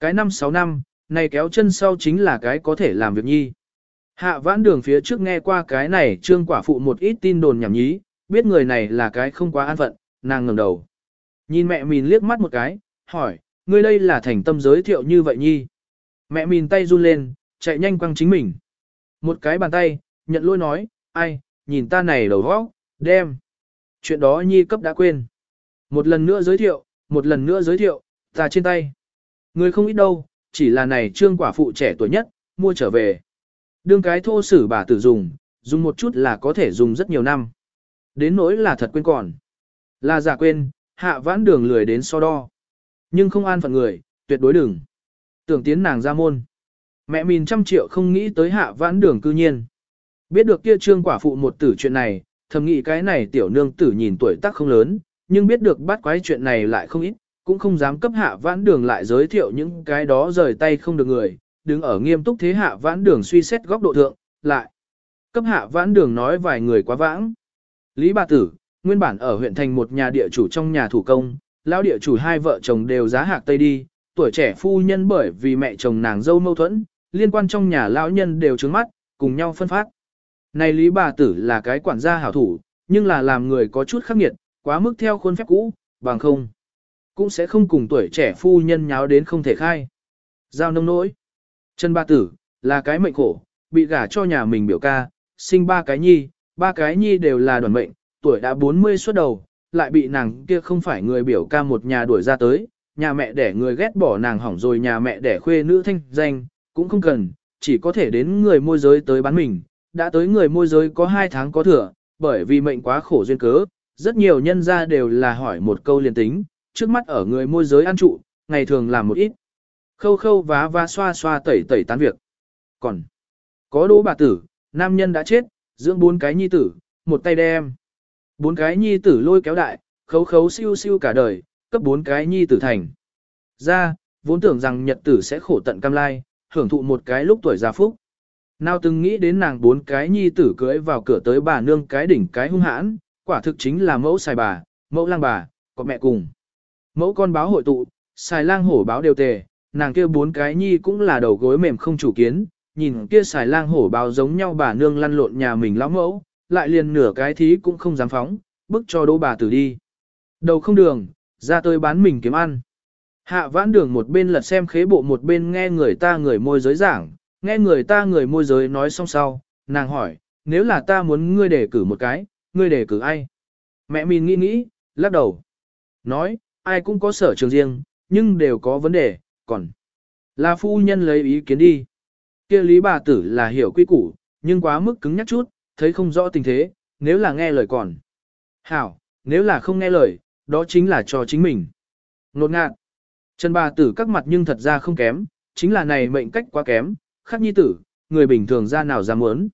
Cái năm sáu năm, này kéo chân sau chính là cái có thể làm việc nhi. Hạ vãn đường phía trước nghe qua cái này trương quả phụ một ít tin đồn nhảm nhí, biết người này là cái không quá an phận, nàng ngẩng đầu. Nhìn mẹ mình liếc mắt một cái, hỏi, ngươi đây là thành tâm giới thiệu như vậy nhi. Mẹ mình tay run lên, chạy nhanh quăng chính mình. Một cái bàn tay, nhận lôi nói, ai, nhìn ta này đầu vóc, đem. Chuyện đó nhi cấp đã quên. Một lần nữa giới thiệu, một lần nữa giới thiệu, ta trên tay. Người không ít đâu, chỉ là này trương quả phụ trẻ tuổi nhất, mua trở về. Đương cái thô sử bà tử dùng, dùng một chút là có thể dùng rất nhiều năm. Đến nỗi là thật quên còn. Là giả quên, hạ vãn đường lười đến so đo. Nhưng không an phận người, tuyệt đối đừng. Tưởng tiến nàng ra môn. Mẹ mình trăm triệu không nghĩ tới hạ vãn đường cư nhiên. Biết được kia trương quả phụ một tử chuyện này, thầm nghĩ cái này tiểu nương tử nhìn tuổi tác không lớn, nhưng biết được bắt quái chuyện này lại không ít, cũng không dám cấp hạ vãn đường lại giới thiệu những cái đó rời tay không được người, đứng ở nghiêm túc thế hạ vãn đường suy xét góc độ thượng, lại. Cấp hạ vãn đường nói vài người quá vãng. Lý bà tử, nguyên bản ở huyện thành một nhà địa chủ trong nhà thủ công, lão địa chủ hai vợ chồng đều giá hạc tây đi, tuổi trẻ phu nhân bởi vì mẹ chồng nàng dâu mâu thuẫn, liên quan trong nhà lão nhân đều trướng mắt, cùng nhau phân phát. Này Lý bà tử là cái quản gia hảo thủ, nhưng là làm người có chút khắc nghiệt, quá mức theo khuôn phép cũ, bằng không. Cũng sẽ không cùng tuổi trẻ phu nhân nháo đến không thể khai. Giao nông nỗi. Trần ba tử, là cái mệnh khổ, bị gả cho nhà mình biểu ca, sinh ba cái nhi, ba cái nhi đều là đoàn mệnh, tuổi đã 40 xuất đầu, lại bị nàng kia không phải người biểu ca một nhà đuổi ra tới, nhà mẹ đẻ người ghét bỏ nàng hỏng rồi nhà mẹ đẻ khuê nữ thanh danh, cũng không cần, chỉ có thể đến người môi giới tới bán mình, đã tới người môi giới có 2 tháng có thừa, bởi vì mệnh quá khổ duyên cớ, rất nhiều nhân gia đều là hỏi một câu liền tính, trước mắt ở người môi giới ăn trụ, ngày thường làm một ít. Khâu khâu vá vá xoa xoa tẩy tẩy tán việc. Còn, có đỗ bà tử, nam nhân đã chết, dưỡng bốn cái nhi tử, một tay đem. Bốn cái nhi tử lôi kéo đại, khấu khấu siêu siêu cả đời, cấp bốn cái nhi tử thành. Ra, vốn tưởng rằng nhật tử sẽ khổ tận cam lai, hưởng thụ một cái lúc tuổi già phúc. Nào từng nghĩ đến nàng bốn cái nhi tử cưới vào cửa tới bà nương cái đỉnh cái hung hãn, quả thực chính là mẫu xài bà, mẫu lang bà, có mẹ cùng. Mẫu con báo hội tụ, xài lang hổ báo đều tề, nàng kia bốn cái nhi cũng là đầu gối mềm không chủ kiến, nhìn kia xài lang hổ báo giống nhau bà nương lăn lộn nhà mình lão mẫu, lại liền nửa cái thí cũng không dám phóng, bức cho đỗ bà tử đi. Đầu không đường, ra tôi bán mình kiếm ăn. Hạ vãn đường một bên lật xem khế bộ một bên nghe người ta người môi giới giảng, nghe người ta người môi giới nói xong sau, nàng hỏi, nếu là ta muốn ngươi để cử một cái, ngươi đề cử ai? Mẹ mình nghĩ nghĩ, lắc đầu. Nói, ai cũng có sở trường riêng, nhưng đều có vấn đề, còn là phu nhân lấy ý kiến đi. kia lý bà tử là hiểu quy củ, nhưng quá mức cứng nhắc chút, thấy không rõ tình thế, nếu là nghe lời còn. Hảo, nếu là không nghe lời, đó chính là cho chính mình. Nột ngạt. Trần bà tử các mặt nhưng thật ra không kém, chính là này mệnh cách quá kém, khắc nhi tử, người bình thường ra nào dám muốn.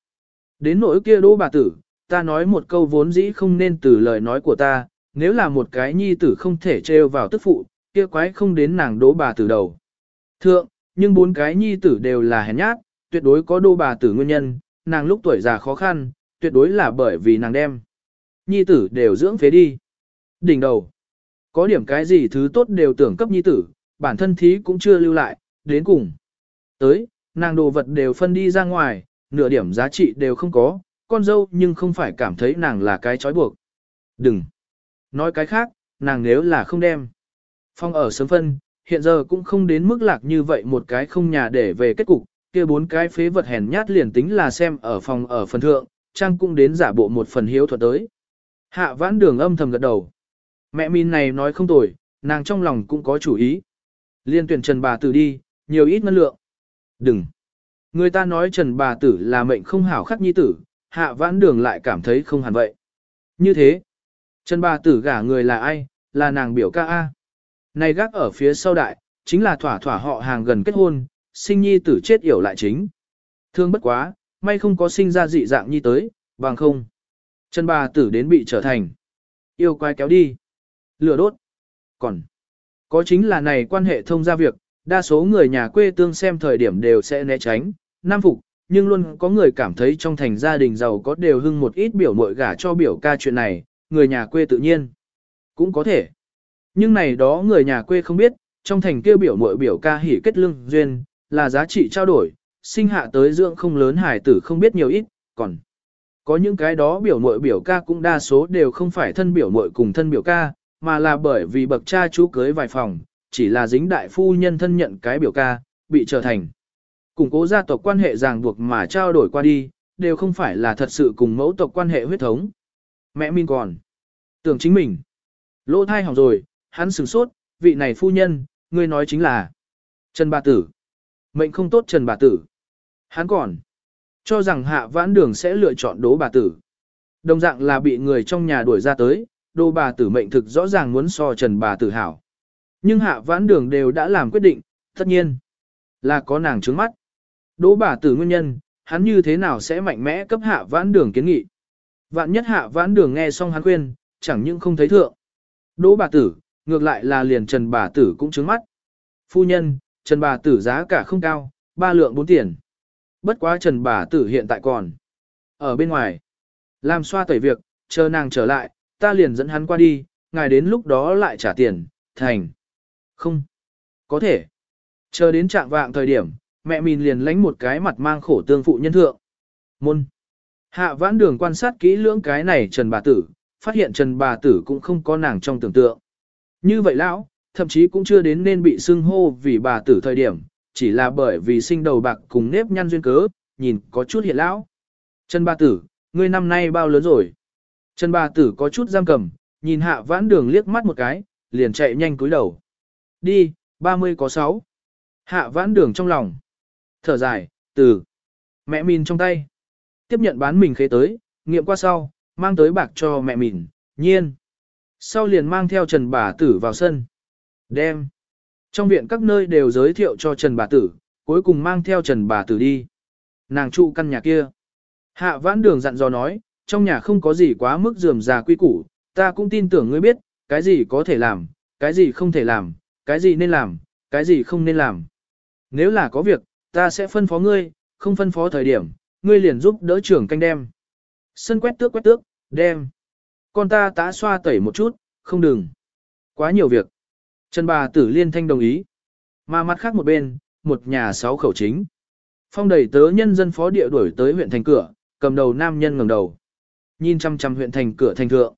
Đến nỗi kia đỗ bà tử, ta nói một câu vốn dĩ không nên từ lời nói của ta, nếu là một cái nhi tử không thể trêu vào tức phụ, kia quái không đến nàng đố bà tử đầu. Thượng, nhưng bốn cái nhi tử đều là hèn nhát, tuyệt đối có đô bà tử nguyên nhân, nàng lúc tuổi già khó khăn, tuyệt đối là bởi vì nàng đem. Nhi tử đều dưỡng phế đi. Đỉnh đầu. Có điểm cái gì thứ tốt đều tưởng cấp nhi tử, bản thân thí cũng chưa lưu lại, đến cùng. Tới, nàng đồ vật đều phân đi ra ngoài, nửa điểm giá trị đều không có, con dâu nhưng không phải cảm thấy nàng là cái trói buộc. Đừng. Nói cái khác, nàng nếu là không đem. Phong ở sớm phân, hiện giờ cũng không đến mức lạc như vậy một cái không nhà để về kết cục, kia bốn cái phế vật hèn nhát liền tính là xem ở phòng ở phần thượng, trang cũng đến giả bộ một phần hiếu thuật tới. Hạ vãn đường âm thầm gật đầu. Mẹ min này nói không tồi, nàng trong lòng cũng có chủ ý. Liên tuyển trần bà tử đi, nhiều ít ngân lượng. Đừng. Người ta nói trần bà tử là mệnh không hảo khắc nhi tử, hạ vãn đường lại cảm thấy không hẳn vậy. Như thế, chân bà tử gả người là ai, là nàng biểu ca A. Này gác ở phía sau đại, chính là thỏa thỏa họ hàng gần kết hôn, sinh nhi tử chết yểu lại chính. Thương bất quá, may không có sinh ra dị dạng nhi tới, bằng không. chân bà tử đến bị trở thành. Yêu quái kéo đi. Lửa đốt. Còn. Có chính là này quan hệ thông gia việc, đa số người nhà quê tương xem thời điểm đều sẽ né tránh, nam phục, nhưng luôn có người cảm thấy trong thành gia đình giàu có đều hưng một ít biểu mội gả cho biểu ca chuyện này, người nhà quê tự nhiên. Cũng có thể. Nhưng này đó người nhà quê không biết, trong thành kêu biểu mội biểu ca hỉ kết lương duyên, là giá trị trao đổi, sinh hạ tới dưỡng không lớn hải tử không biết nhiều ít, còn có những cái đó biểu mội biểu ca cũng đa số đều không phải thân biểu mội cùng thân biểu ca, mà là bởi vì bậc cha chú cưới vài phòng, chỉ là dính đại phu nhân thân nhận cái biểu ca, bị trở thành. Củng cố gia tộc quan hệ ràng buộc mà trao đổi qua đi, đều không phải là thật sự cùng mẫu tộc quan hệ huyết thống. Mẹ min còn. Tưởng chính mình. Lỗ thai hỏng rồi, hắn sửng sốt, vị này phu nhân, ngươi nói chính là Trần Bà Tử. Mệnh không tốt Trần Bà Tử. Hắn còn. Cho rằng hạ vãn đường sẽ lựa chọn đố bà tử. Đồng dạng là bị người trong nhà đuổi ra tới, đô bà tử mệnh thực rõ ràng muốn so trần bà tử hảo. Nhưng hạ vãn đường đều đã làm quyết định, tất nhiên là có nàng trướng mắt. Đỗ bà tử nguyên nhân, hắn như thế nào sẽ mạnh mẽ cấp hạ vãn đường kiến nghị. Vạn nhất hạ vãn đường nghe xong hắn khuyên, chẳng những không thấy thượng. Đỗ bà tử, ngược lại là liền trần bà tử cũng trướng mắt. Phu nhân, trần bà tử giá cả không cao, ba lượng bốn tiền. Bất quá trần bà tử hiện tại còn. Ở bên ngoài. Làm xoa tẩy việc, chờ nàng trở lại, ta liền dẫn hắn qua đi, ngài đến lúc đó lại trả tiền, thành. Không. Có thể. Chờ đến trạng vạng thời điểm, mẹ mình liền lánh một cái mặt mang khổ tương phụ nhân thượng. Môn. Hạ vãn đường quan sát kỹ lưỡng cái này Trần bà tử, phát hiện Trần bà tử cũng không có nàng trong tưởng tượng. Như vậy lão, thậm chí cũng chưa đến nên bị xưng hô vì bà tử thời điểm, chỉ là bởi vì sinh đầu bạc cùng nếp nhăn duyên cớ, nhìn có chút hiện lão. Trần bà tử, ngươi năm nay bao lớn rồi? Trần bà tử có chút giam cầm, nhìn hạ vãn đường liếc mắt một cái, liền chạy nhanh cúi đầu. Đi, 30 có 6. Hạ vãn đường trong lòng. Thở dài, từ. Mẹ mình trong tay. Tiếp nhận bán mình khế tới, nghiệm qua sau, mang tới bạc cho mẹ mình, nhiên. Sau liền mang theo Trần bà tử vào sân. Đem. Trong viện các nơi đều giới thiệu cho Trần bà tử, cuối cùng mang theo Trần bà tử đi. Nàng trụ căn nhà kia. Hạ vãn đường dặn dò nói, trong nhà không có gì quá mức dườm già quy củ, ta cũng tin tưởng ngươi biết, cái gì có thể làm, cái gì không thể làm, cái gì nên làm, cái gì không nên làm. Nếu là có việc, ta sẽ phân phó ngươi, không phân phó thời điểm, ngươi liền giúp đỡ trưởng canh đem. Sân quét tước quét tước, đem. Con ta tá xoa tẩy một chút, không đừng. Quá nhiều việc. Trần bà tử liên thanh đồng ý. Mà mặt khác một bên, một nhà sáu khẩu chính. Phong đẩy tớ nhân dân phó địa đuổi tới huyện thành cửa, cầm đầu nam nhân ngẩng đầu. Nhìn chăm chăm huyện thành cửa thành thượng.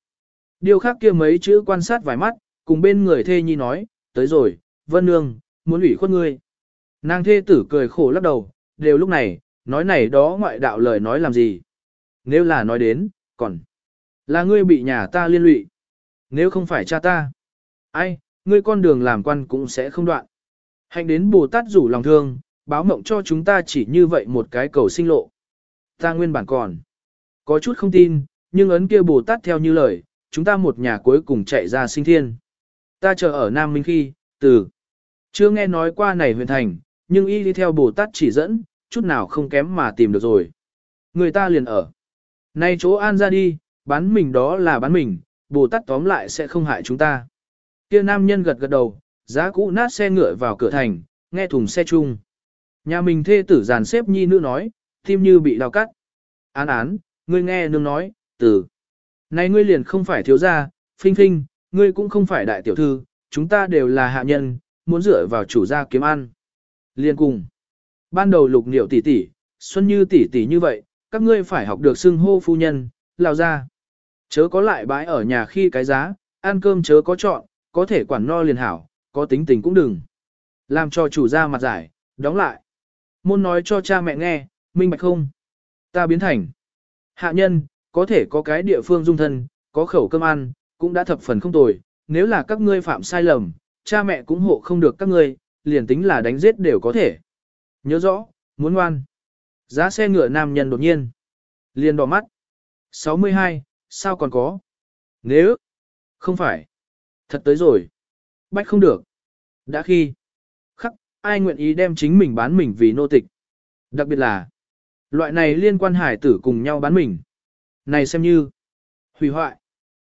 Điều khác kia mấy chữ quan sát vài mắt, cùng bên người thê nhi nói, tới rồi, vân nương, muốn ủy khuất ngươi. Nàng thê tử cười khổ lắc đầu, đều lúc này, nói này đó ngoại đạo lời nói làm gì. Nếu là nói đến, còn là ngươi bị nhà ta liên lụy. Nếu không phải cha ta, ai, ngươi con đường làm quan cũng sẽ không đoạn. Hạnh đến Bồ Tát rủ lòng thương, báo mộng cho chúng ta chỉ như vậy một cái cầu sinh lộ. Ta nguyên bản còn. Có chút không tin, nhưng ấn kia Bồ Tát theo như lời, chúng ta một nhà cuối cùng chạy ra sinh thiên. Ta chờ ở Nam Minh khi, từ. Chưa nghe nói qua này huyện thành, nhưng y đi theo Bồ Tát chỉ dẫn, chút nào không kém mà tìm được rồi. Người ta liền ở. Nay chỗ an ra đi, bán mình đó là bán mình, Bồ Tát tóm lại sẽ không hại chúng ta. Kia nam nhân gật gật đầu, giá cũ nát xe ngựa vào cửa thành, nghe thùng xe chung. Nhà mình thê tử giàn xếp nhi nữ nói, tim như bị đào cắt. Án án, ngươi nghe nương nói, tử Này ngươi liền không phải thiếu gia, phinh phinh, ngươi cũng không phải đại tiểu thư, chúng ta đều là hạ nhân, muốn dựa vào chủ gia kiếm ăn. Liên cùng. Ban đầu lục niệu tỷ tỷ, xuân như tỷ tỷ như vậy, các ngươi phải học được xưng hô phu nhân, lao ra. Chớ có lại bãi ở nhà khi cái giá, ăn cơm chớ có chọn, có thể quản no liền hảo, có tính tình cũng đừng. Làm cho chủ gia mặt giải, đóng lại. Môn nói cho cha mẹ nghe, minh bạch không? Ta biến thành. Hạ nhân, có thể có cái địa phương dung thân, có khẩu cơm ăn, cũng đã thập phần không tồi, nếu là các ngươi phạm sai lầm, cha mẹ cũng hộ không được các ngươi, liền tính là đánh giết đều có thể. Nhớ rõ, muốn ngoan. Giá xe ngựa nam nhân đột nhiên. Liền đỏ mắt. 62, sao còn có? Nếu, không phải. Thật tới rồi. Bách không được. Đã khi. Khắc, ai nguyện ý đem chính mình bán mình vì nô tịch. Đặc biệt là, loại này liên quan hải tử cùng nhau bán mình. Này xem như, hủy hoại.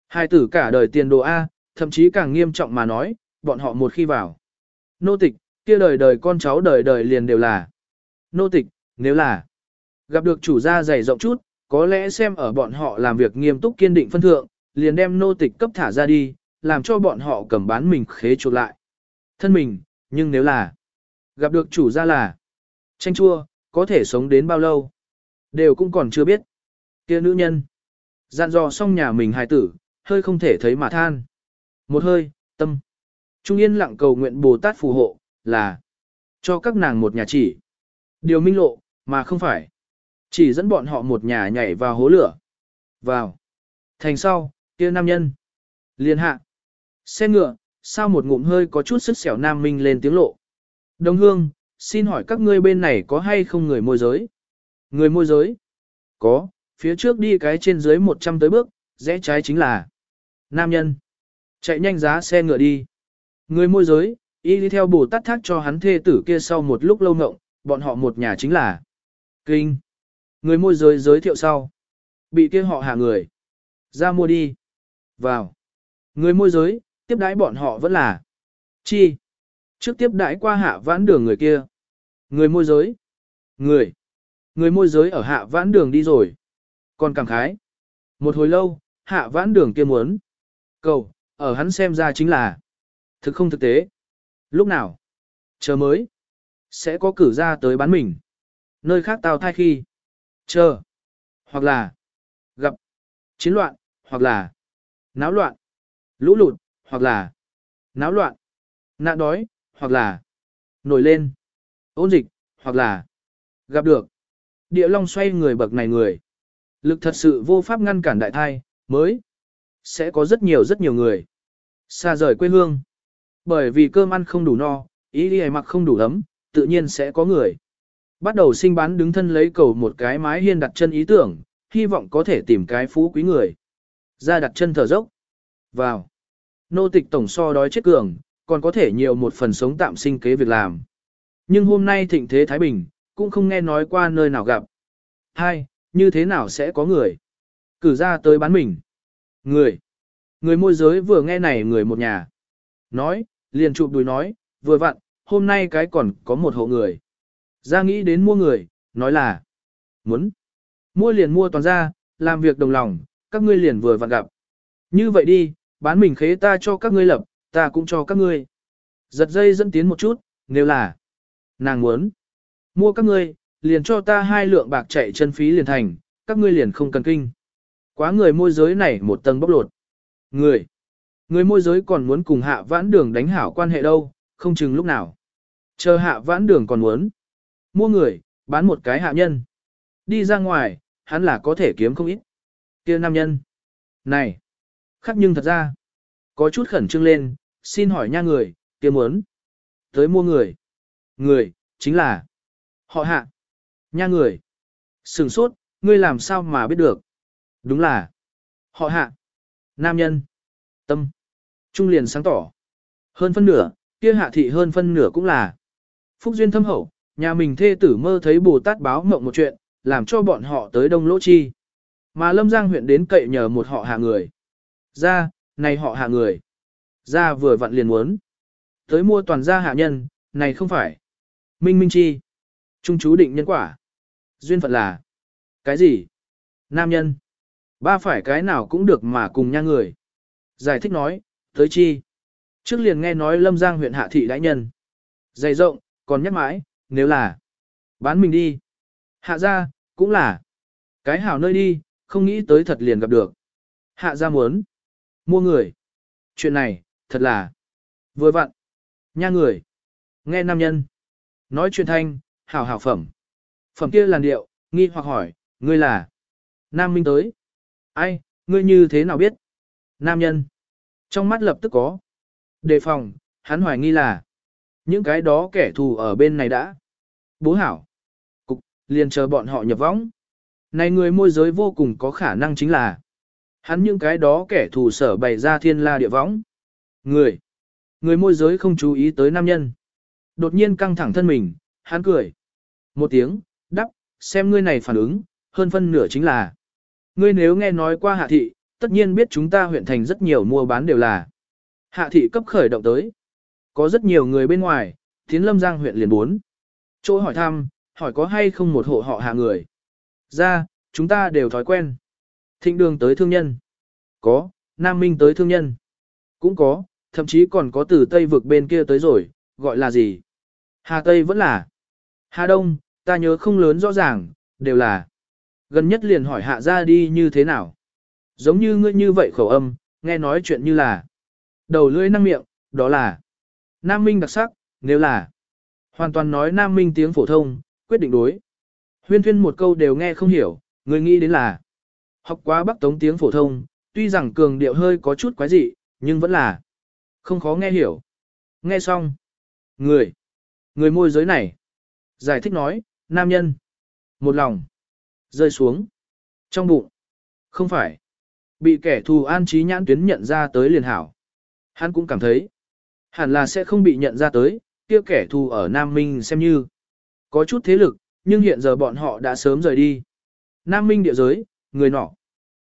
Hải tử cả đời tiền đồ A, thậm chí càng nghiêm trọng mà nói, bọn họ một khi vào. Nô tịch, kia đời đời con cháu đời đời liền đều là. Nô tịch, nếu là gặp được chủ gia dày rộng chút, có lẽ xem ở bọn họ làm việc nghiêm túc kiên định phân thượng, liền đem nô tịch cấp thả ra đi, làm cho bọn họ cầm bán mình khế chuột lại. Thân mình, nhưng nếu là gặp được chủ gia là tranh chua, có thể sống đến bao lâu, đều cũng còn chưa biết. kia nữ nhân, dặn dò xong nhà mình hài tử, hơi không thể thấy mà than. Một hơi, tâm. Trung yên lặng cầu nguyện Bồ Tát phù hộ, là cho các nàng một nhà chỉ. Điều minh lộ, mà không phải. Chỉ dẫn bọn họ một nhà nhảy vào hố lửa. Vào. Thành sau, kia nam nhân. Liên hạ. Xe ngựa, sao một ngụm hơi có chút sức xẻo nam minh lên tiếng lộ. Đồng hương, xin hỏi các ngươi bên này có hay không người môi giới? Người môi giới? Có, phía trước đi cái trên dưới 100 tới bước, rẽ trái chính là nam nhân. Chạy nhanh giá xe ngựa đi. Người môi giới, y đi theo bù tát thác cho hắn thê tử kia sau một lúc lâu ngộng, bọn họ một nhà chính là Kinh. Người môi giới giới thiệu sau. Bị kia họ hạ người. Ra mua đi. Vào. Người môi giới, tiếp đãi bọn họ vẫn là. Chi. Trước tiếp đãi qua hạ vãn đường người kia. Người môi giới. Người. Người môi giới ở hạ vãn đường đi rồi. Còn cảm khái. Một hồi lâu, hạ vãn đường kia muốn. Cầu, ở hắn xem ra chính là. Thực không thực tế. Lúc nào? Chờ mới. Sẽ có cử ra tới bán mình. Nơi khác tao thai khi. Chờ. Hoặc là. Gặp. Chiến loạn. Hoặc là. Náo loạn. Lũ lụt. Hoặc là. Náo loạn. Nạn đói. Hoặc là. Nổi lên. Ôn dịch. Hoặc là. Gặp được. Địa long xoay người bậc này người. Lực thật sự vô pháp ngăn cản đại thai. Mới. Sẽ có rất nhiều rất nhiều người. Xa rời quê hương. Bởi vì cơm ăn không đủ no, ý đi mặc không đủ ấm, tự nhiên sẽ có người. Bắt đầu sinh bán đứng thân lấy cầu một cái mái hiên đặt chân ý tưởng, hy vọng có thể tìm cái phú quý người. Ra đặt chân thở dốc. Vào. Nô tịch tổng so đói chết cường, còn có thể nhiều một phần sống tạm sinh kế việc làm. Nhưng hôm nay thịnh thế Thái Bình, cũng không nghe nói qua nơi nào gặp. Hai, như thế nào sẽ có người? Cử ra tới bán mình. Người. Người môi giới vừa nghe này người một nhà. Nói, liền chụp đùi nói, vừa vặn, hôm nay cái còn có một hộ người. Ra nghĩ đến mua người, nói là, muốn, mua liền mua toàn ra, làm việc đồng lòng, các ngươi liền vừa vặn gặp. Như vậy đi, bán mình khế ta cho các ngươi lập, ta cũng cho các ngươi. Giật dây dẫn tiến một chút, nếu là, nàng muốn, mua các ngươi, liền cho ta hai lượng bạc chạy chân phí liền thành, các ngươi liền không cần kinh. Quá người môi giới này một tầng bóc lột. Người, người môi giới còn muốn cùng hạ vãn đường đánh hảo quan hệ đâu, không chừng lúc nào. Chờ hạ vãn đường còn muốn. Mua người, bán một cái hạ nhân. Đi ra ngoài, hắn là có thể kiếm không ít. kia nam nhân. Này. Khắc nhưng thật ra. Có chút khẩn trương lên, xin hỏi nha người, kia muốn. Tới mua người. Người, chính là. Họ hạ. Nha người. Sừng sốt, ngươi làm sao mà biết được. Đúng là. Họ hạ. Nam nhân. Tâm. Trung liền sáng tỏ. Hơn phân nửa, kia hạ thị hơn phân nửa cũng là. Phúc duyên thâm hậu, nhà mình thê tử mơ thấy Bồ Tát báo mộng một chuyện, làm cho bọn họ tới Đông Lỗ Chi. Mà Lâm Giang huyện đến cậy nhờ một họ hạ người. Ra, này họ hạ người. Ra vừa vặn liền muốn. Tới mua toàn gia hạ nhân, này không phải. Minh Minh Chi. Trung chú định nhân quả. Duyên phận là. Cái gì? Nam nhân. Ba phải cái nào cũng được mà cùng nha người. Giải thích nói, tới chi. Trước liền nghe nói Lâm Giang huyện hạ thị đại nhân. Dày rộng, còn nhắc mãi, nếu là bán mình đi. Hạ ra, cũng là cái hảo nơi đi, không nghĩ tới thật liền gặp được. Hạ ra muốn mua người. Chuyện này, thật là vừa vặn. Nha người. Nghe nam nhân. Nói chuyện thanh, hảo hảo phẩm. Phẩm kia làn điệu, nghi hoặc hỏi, ngươi là Nam Minh tới. Ai, ngươi như thế nào biết, nam nhân. Trong mắt lập tức có. Đề phòng, hắn hoài nghi là. Những cái đó kẻ thù ở bên này đã. Bố hảo. Cục, liền chờ bọn họ nhập võng. Này người môi giới vô cùng có khả năng chính là. Hắn những cái đó kẻ thù sở bày ra thiên la địa võng. Người. Người môi giới không chú ý tới nam nhân. Đột nhiên căng thẳng thân mình, hắn cười. Một tiếng, đắp, xem ngươi này phản ứng, hơn phân nửa chính là. Ngươi nếu nghe nói qua hạ thị, tất nhiên biết chúng ta huyện thành rất nhiều mua bán đều là. Hạ thị cấp khởi động tới. Có rất nhiều người bên ngoài, tiến lâm giang huyện liền bốn. Chỗ hỏi thăm, hỏi có hay không một hộ họ hạ người. Ra, chúng ta đều thói quen. Thịnh đường tới thương nhân. Có, Nam Minh tới thương nhân. Cũng có, thậm chí còn có từ Tây vực bên kia tới rồi, gọi là gì? Hà Tây vẫn là. Hà Đông, ta nhớ không lớn rõ ràng, đều là. Gần nhất liền hỏi hạ ra đi như thế nào. Giống như ngươi như vậy khẩu âm, nghe nói chuyện như là. Đầu lưỡi năng miệng, đó là. Nam Minh đặc sắc, nếu là. Hoàn toàn nói Nam Minh tiếng phổ thông, quyết định đối. Huyên thuyên một câu đều nghe không hiểu, người nghĩ đến là. Học quá bắc tống tiếng phổ thông, tuy rằng cường điệu hơi có chút quái dị, nhưng vẫn là. Không khó nghe hiểu. Nghe xong. Người. Người môi giới này. Giải thích nói, nam nhân. Một lòng. Rơi xuống. Trong bụng. Không phải. Bị kẻ thù an trí nhãn tuyến nhận ra tới liền hảo. Hắn cũng cảm thấy. Hẳn là sẽ không bị nhận ra tới, kia kẻ thù ở Nam Minh xem như. Có chút thế lực, nhưng hiện giờ bọn họ đã sớm rời đi. Nam Minh địa giới, người nọ.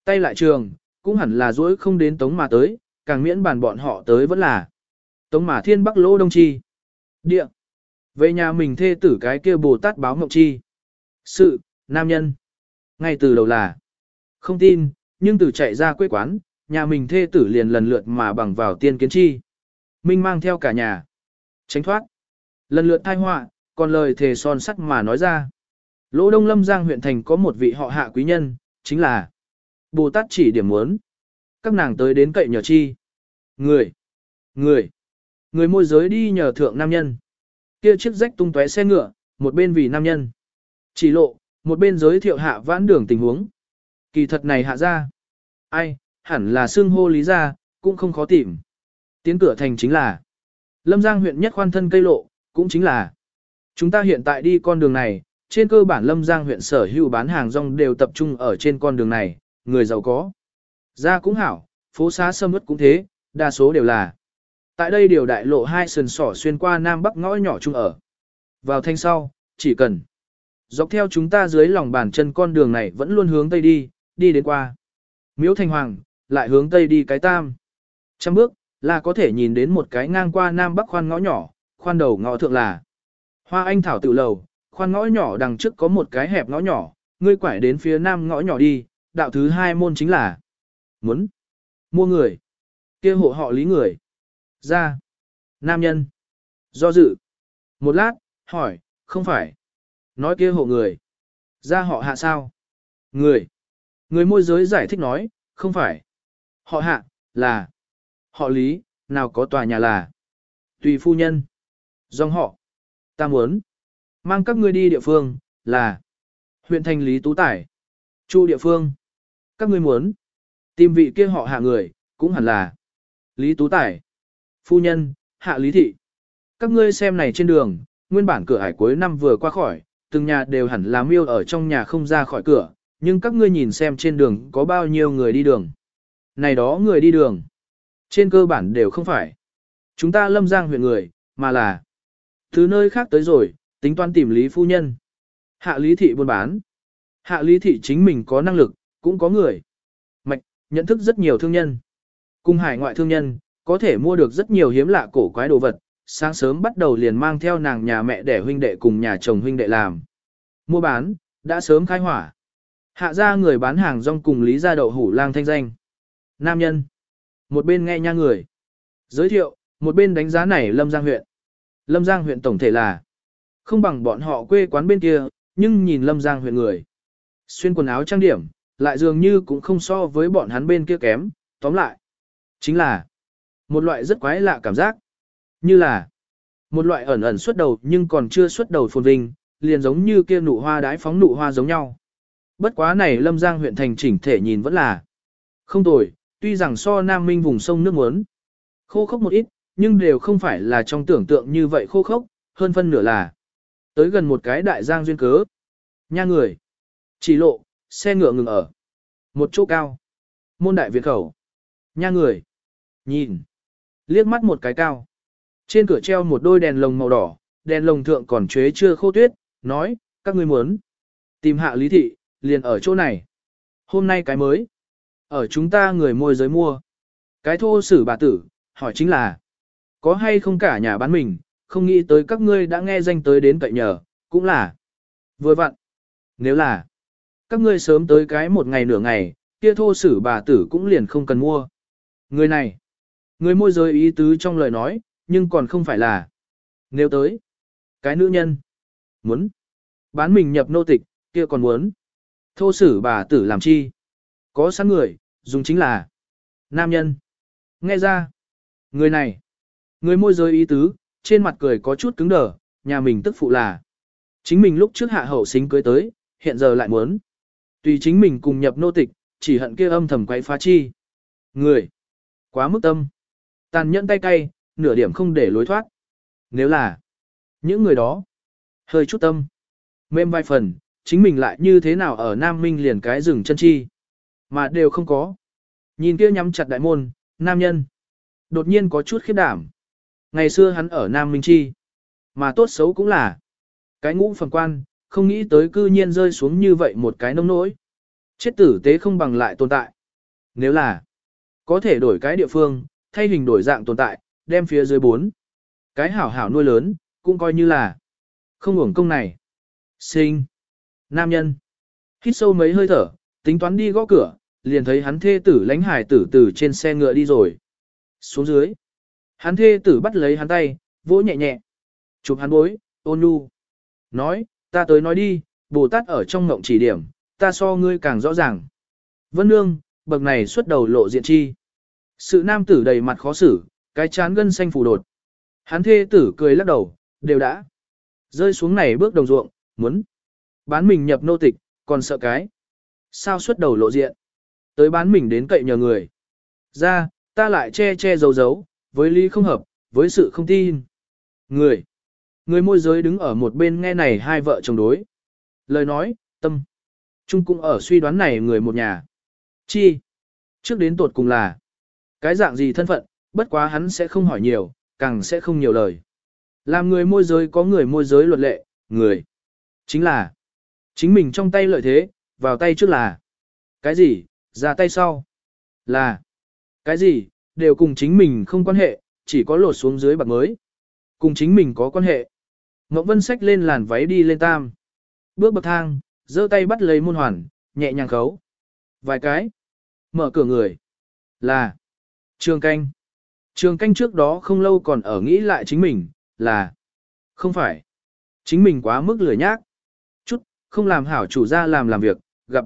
Tay lại trường, cũng hẳn là dỗi không đến tống mà tới, càng miễn bàn bọn họ tới vẫn là. Tống mà thiên bắc lỗ đông chi. Địa. Về nhà mình thê tử cái kia Bồ Tát báo mộng chi. Sự, nam nhân. Ngay từ đầu là. Không tin, nhưng từ chạy ra quê quán, nhà mình thê tử liền lần lượt mà bằng vào tiên kiến chi. Minh mang theo cả nhà. Tránh thoát. Lần lượt thai họa, còn lời thề son sắt mà nói ra. Lỗ Đông Lâm Giang huyện thành có một vị họ hạ quý nhân, chính là Bồ Tát chỉ điểm muốn. Các nàng tới đến cậy nhờ chi. Người. Người. Người môi giới đi nhờ thượng nam nhân. Kia chiếc rách tung tóe xe ngựa, một bên vì nam nhân. Chỉ lộ, một bên giới thiệu hạ vãn đường tình huống. Kỳ thật này hạ ra. Ai, hẳn là xương hô lý ra, cũng không khó tìm. Tiến cửa thành chính là Lâm Giang huyện nhất khoan thân cây lộ, cũng chính là chúng ta hiện tại đi con đường này, trên cơ bản Lâm Giang huyện sở hữu bán hàng rong đều tập trung ở trên con đường này, người giàu có. Ra cũng hảo, phố xá sâm ướt cũng thế, đa số đều là. Tại đây điều đại lộ hai sườn sỏ xuyên qua nam bắc ngõ nhỏ chung ở. Vào thanh sau, chỉ cần dọc theo chúng ta dưới lòng bàn chân con đường này vẫn luôn hướng tây đi, đi đến qua. Miếu thành Hoàng, lại hướng tây đi cái tam. Trăm bước, là có thể nhìn đến một cái ngang qua nam bắc khoan ngõ nhỏ, khoan đầu ngõ thượng là. Hoa anh thảo tự lầu, khoan ngõ nhỏ đằng trước có một cái hẹp ngõ nhỏ, ngươi quải đến phía nam ngõ nhỏ đi, đạo thứ hai môn chính là muốn mua người, kia hộ họ lý người. Ra. Nam nhân. Do dự. Một lát, hỏi, không phải. Nói kia hộ người. Ra họ hạ sao? Người. Người môi giới giải thích nói, không phải. Họ hạ, là. Họ lý, nào có tòa nhà là. Tùy phu nhân. Dòng họ. Ta muốn. Mang các ngươi đi địa phương, là. Huyện thành lý tú tải. Chu địa phương. Các ngươi muốn. Tìm vị kia họ hạ người, cũng hẳn là. Lý tú tải. Phu nhân, hạ lý thị. Các ngươi xem này trên đường, nguyên bản cửa hải cuối năm vừa qua khỏi, từng nhà đều hẳn là miêu ở trong nhà không ra khỏi cửa, nhưng các ngươi nhìn xem trên đường có bao nhiêu người đi đường. Này đó người đi đường. Trên cơ bản đều không phải. Chúng ta lâm giang huyện người, mà là từ nơi khác tới rồi, tính toán tìm lý phu nhân. Hạ lý thị buôn bán. Hạ lý thị chính mình có năng lực, cũng có người. Mạch, nhận thức rất nhiều thương nhân. Cùng hải ngoại thương nhân, có thể mua được rất nhiều hiếm lạ cổ quái đồ vật, sáng sớm bắt đầu liền mang theo nàng nhà mẹ để huynh đệ cùng nhà chồng huynh đệ làm. Mua bán, đã sớm khai hỏa. Hạ ra người bán hàng rong cùng lý gia đậu hủ lang thanh danh. Nam nhân. Một bên nghe nha người. Giới thiệu, một bên đánh giá này Lâm Giang huyện. Lâm Giang huyện tổng thể là không bằng bọn họ quê quán bên kia, nhưng nhìn Lâm Giang huyện người. Xuyên quần áo trang điểm, lại dường như cũng không so với bọn hắn bên kia kém, tóm lại. Chính là một loại rất quái lạ cảm giác. Như là một loại ẩn ẩn xuất đầu nhưng còn chưa xuất đầu phồn vinh, liền giống như kia nụ hoa đái phóng nụ hoa giống nhau. Bất quá này Lâm Giang huyện thành chỉnh thể nhìn vẫn là không tồi, tuy rằng so Nam Minh vùng sông nước muốn khô khốc một ít, nhưng đều không phải là trong tưởng tượng như vậy khô khốc, hơn phân nửa là tới gần một cái đại giang duyên cớ. Nha người, chỉ lộ, xe ngựa ngừng ở một chỗ cao, môn đại viện khẩu. Nha người, nhìn, liếc mắt một cái cao. Trên cửa treo một đôi đèn lồng màu đỏ, đèn lồng thượng còn chế chưa khô tuyết, nói, các ngươi muốn tìm hạ lý thị, liền ở chỗ này. Hôm nay cái mới, ở chúng ta người môi giới mua. Cái thô sử bà tử, hỏi chính là, có hay không cả nhà bán mình, không nghĩ tới các ngươi đã nghe danh tới đến cậy nhờ, cũng là vừa vặn. Nếu là, các ngươi sớm tới cái một ngày nửa ngày, kia thô sử bà tử cũng liền không cần mua. Người này, người môi giới ý tứ trong lời nói, nhưng còn không phải là. Nếu tới, cái nữ nhân, muốn, bán mình nhập nô tịch, kia còn muốn. Thô sử bà tử làm chi? Có sẵn người, dùng chính là nam nhân. Nghe ra, người này, người môi giới ý tứ, trên mặt cười có chút cứng đờ, nhà mình tức phụ là. Chính mình lúc trước hạ hậu xính cưới tới, hiện giờ lại muốn. Tùy chính mình cùng nhập nô tịch, chỉ hận kia âm thầm quay phá chi. Người, quá mức tâm. Tàn nhẫn tay cay, nửa điểm không để lối thoát. Nếu là những người đó, hơi chút tâm, mềm vài phần, chính mình lại như thế nào ở Nam Minh liền cái rừng chân chi. Mà đều không có. Nhìn kia nhắm chặt đại môn, nam nhân. Đột nhiên có chút khiếp đảm. Ngày xưa hắn ở Nam Minh chi. Mà tốt xấu cũng là. Cái ngũ phần quan, không nghĩ tới cư nhiên rơi xuống như vậy một cái nông nỗi. Chết tử tế không bằng lại tồn tại. Nếu là, có thể đổi cái địa phương, thay hình đổi dạng tồn tại, đem phía dưới bốn. Cái hảo hảo nuôi lớn, cũng coi như là không hưởng công này. Sinh. Nam nhân. Hít sâu mấy hơi thở, tính toán đi gõ cửa, liền thấy hắn thê tử lánh hải tử từ trên xe ngựa đi rồi. Xuống dưới. Hắn thê tử bắt lấy hắn tay, vỗ nhẹ nhẹ. Chụp hắn bối, ôn nhu. Nói, ta tới nói đi, Bồ Tát ở trong ngộng chỉ điểm, ta so ngươi càng rõ ràng. Vân Nương, bậc này xuất đầu lộ diện chi. Sự nam tử đầy mặt khó xử, cái chán gân xanh phù đột. Hắn thê tử cười lắc đầu, đều đã. Rơi xuống này bước đồng ruộng, muốn. Bán mình nhập nô tịch, còn sợ cái. Sao xuất đầu lộ diện. Tới bán mình đến cậy nhờ người. Ra, ta lại che che giấu giấu, với lý không hợp, với sự không tin. Người. Người môi giới đứng ở một bên nghe này hai vợ chồng đối. Lời nói, tâm. Trung cũng ở suy đoán này người một nhà. Chi? Trước đến tột cùng là. Cái dạng gì thân phận, bất quá hắn sẽ không hỏi nhiều, càng sẽ không nhiều lời. Làm người môi giới có người môi giới luật lệ, người. Chính là. Chính mình trong tay lợi thế, vào tay trước là. Cái gì, ra tay sau. Là. Cái gì, đều cùng chính mình không quan hệ, chỉ có lột xuống dưới bạc mới. Cùng chính mình có quan hệ. Ngọc Vân xách lên làn váy đi lên tam. Bước bậc thang, giơ tay bắt lấy môn hoàn, nhẹ nhàng khấu. Vài cái. Mở cửa người. Là. Trường canh. Trường canh trước đó không lâu còn ở nghĩ lại chính mình, là. Không phải. Chính mình quá mức lười nhác. Không làm hảo chủ gia làm làm việc, gặp.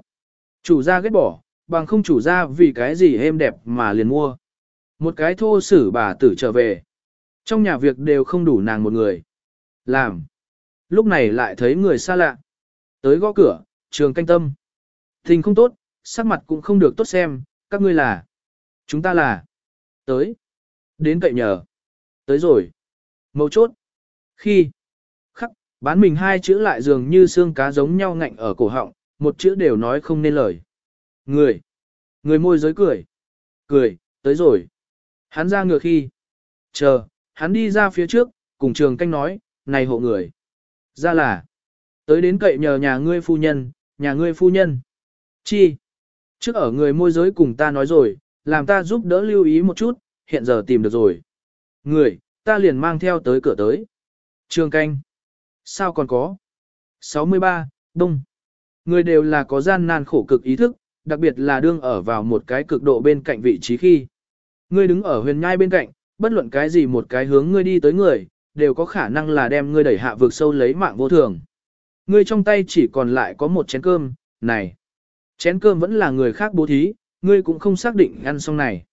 Chủ gia ghét bỏ, bằng không chủ gia vì cái gì êm đẹp mà liền mua. Một cái thô sử bà tử trở về. Trong nhà việc đều không đủ nàng một người. Làm. Lúc này lại thấy người xa lạ. Tới gõ cửa, trường canh tâm. Tình không tốt, sắc mặt cũng không được tốt xem, các ngươi là. Chúng ta là. Tới. Đến cậy nhờ. Tới rồi. Mấu chốt. Khi. Bán mình hai chữ lại dường như xương cá giống nhau ngạnh ở cổ họng, một chữ đều nói không nên lời. Người. Người môi giới cười. Cười, tới rồi. Hắn ra ngựa khi. Chờ, hắn đi ra phía trước, cùng trường canh nói, này hộ người. Ra là. Tới đến cậy nhờ nhà ngươi phu nhân, nhà ngươi phu nhân. Chi? Trước ở người môi giới cùng ta nói rồi, làm ta giúp đỡ lưu ý một chút, hiện giờ tìm được rồi. Người, ta liền mang theo tới cửa tới. Trường canh. Sao còn có? 63, Đông. Người đều là có gian nan khổ cực ý thức, đặc biệt là đương ở vào một cái cực độ bên cạnh vị trí khi. Ngươi đứng ở huyền nhai bên cạnh, bất luận cái gì một cái hướng ngươi đi tới người, đều có khả năng là đem ngươi đẩy hạ vực sâu lấy mạng vô thường. Ngươi trong tay chỉ còn lại có một chén cơm, này. Chén cơm vẫn là người khác bố thí, ngươi cũng không xác định ăn xong này.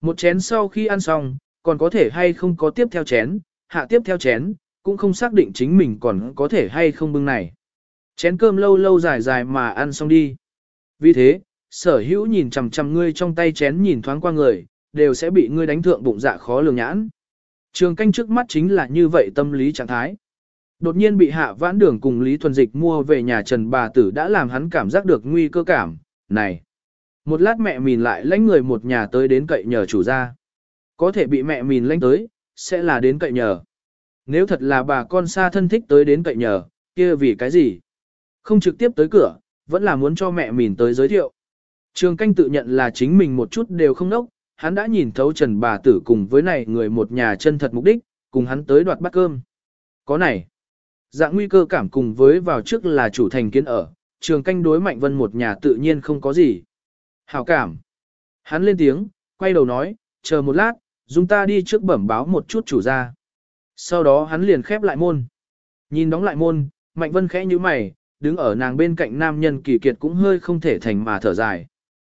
Một chén sau khi ăn xong, còn có thể hay không có tiếp theo chén, hạ tiếp theo chén, cũng không xác định chính mình còn có thể hay không bưng này. Chén cơm lâu lâu dài dài mà ăn xong đi. Vì thế, sở hữu nhìn chằm chằm ngươi trong tay chén nhìn thoáng qua người, đều sẽ bị ngươi đánh thượng bụng dạ khó lường nhãn. Trường canh trước mắt chính là như vậy tâm lý trạng thái. Đột nhiên bị hạ vãn đường cùng Lý Thuần Dịch mua về nhà Trần Bà Tử đã làm hắn cảm giác được nguy cơ cảm, này. Một lát mẹ mìn lại lãnh người một nhà tới đến cậy nhờ chủ gia. Có thể bị mẹ mìn lãnh tới, sẽ là đến cậy nhờ. Nếu thật là bà con xa thân thích tới đến cậy nhờ, kia vì cái gì? Không trực tiếp tới cửa, vẫn là muốn cho mẹ mìn tới giới thiệu. Trường canh tự nhận là chính mình một chút đều không nốc, hắn đã nhìn thấu Trần bà tử cùng với này người một nhà chân thật mục đích, cùng hắn tới đoạt bát cơm. Có này, dạng nguy cơ cảm cùng với vào trước là chủ thành kiến ở, trường canh đối mạnh vân một nhà tự nhiên không có gì. Hảo cảm. Hắn lên tiếng, quay đầu nói, chờ một lát, dùng ta đi trước bẩm báo một chút chủ gia sau đó hắn liền khép lại môn. Nhìn đóng lại môn, Mạnh Vân khẽ như mày, đứng ở nàng bên cạnh nam nhân kỳ kiệt cũng hơi không thể thành mà thở dài.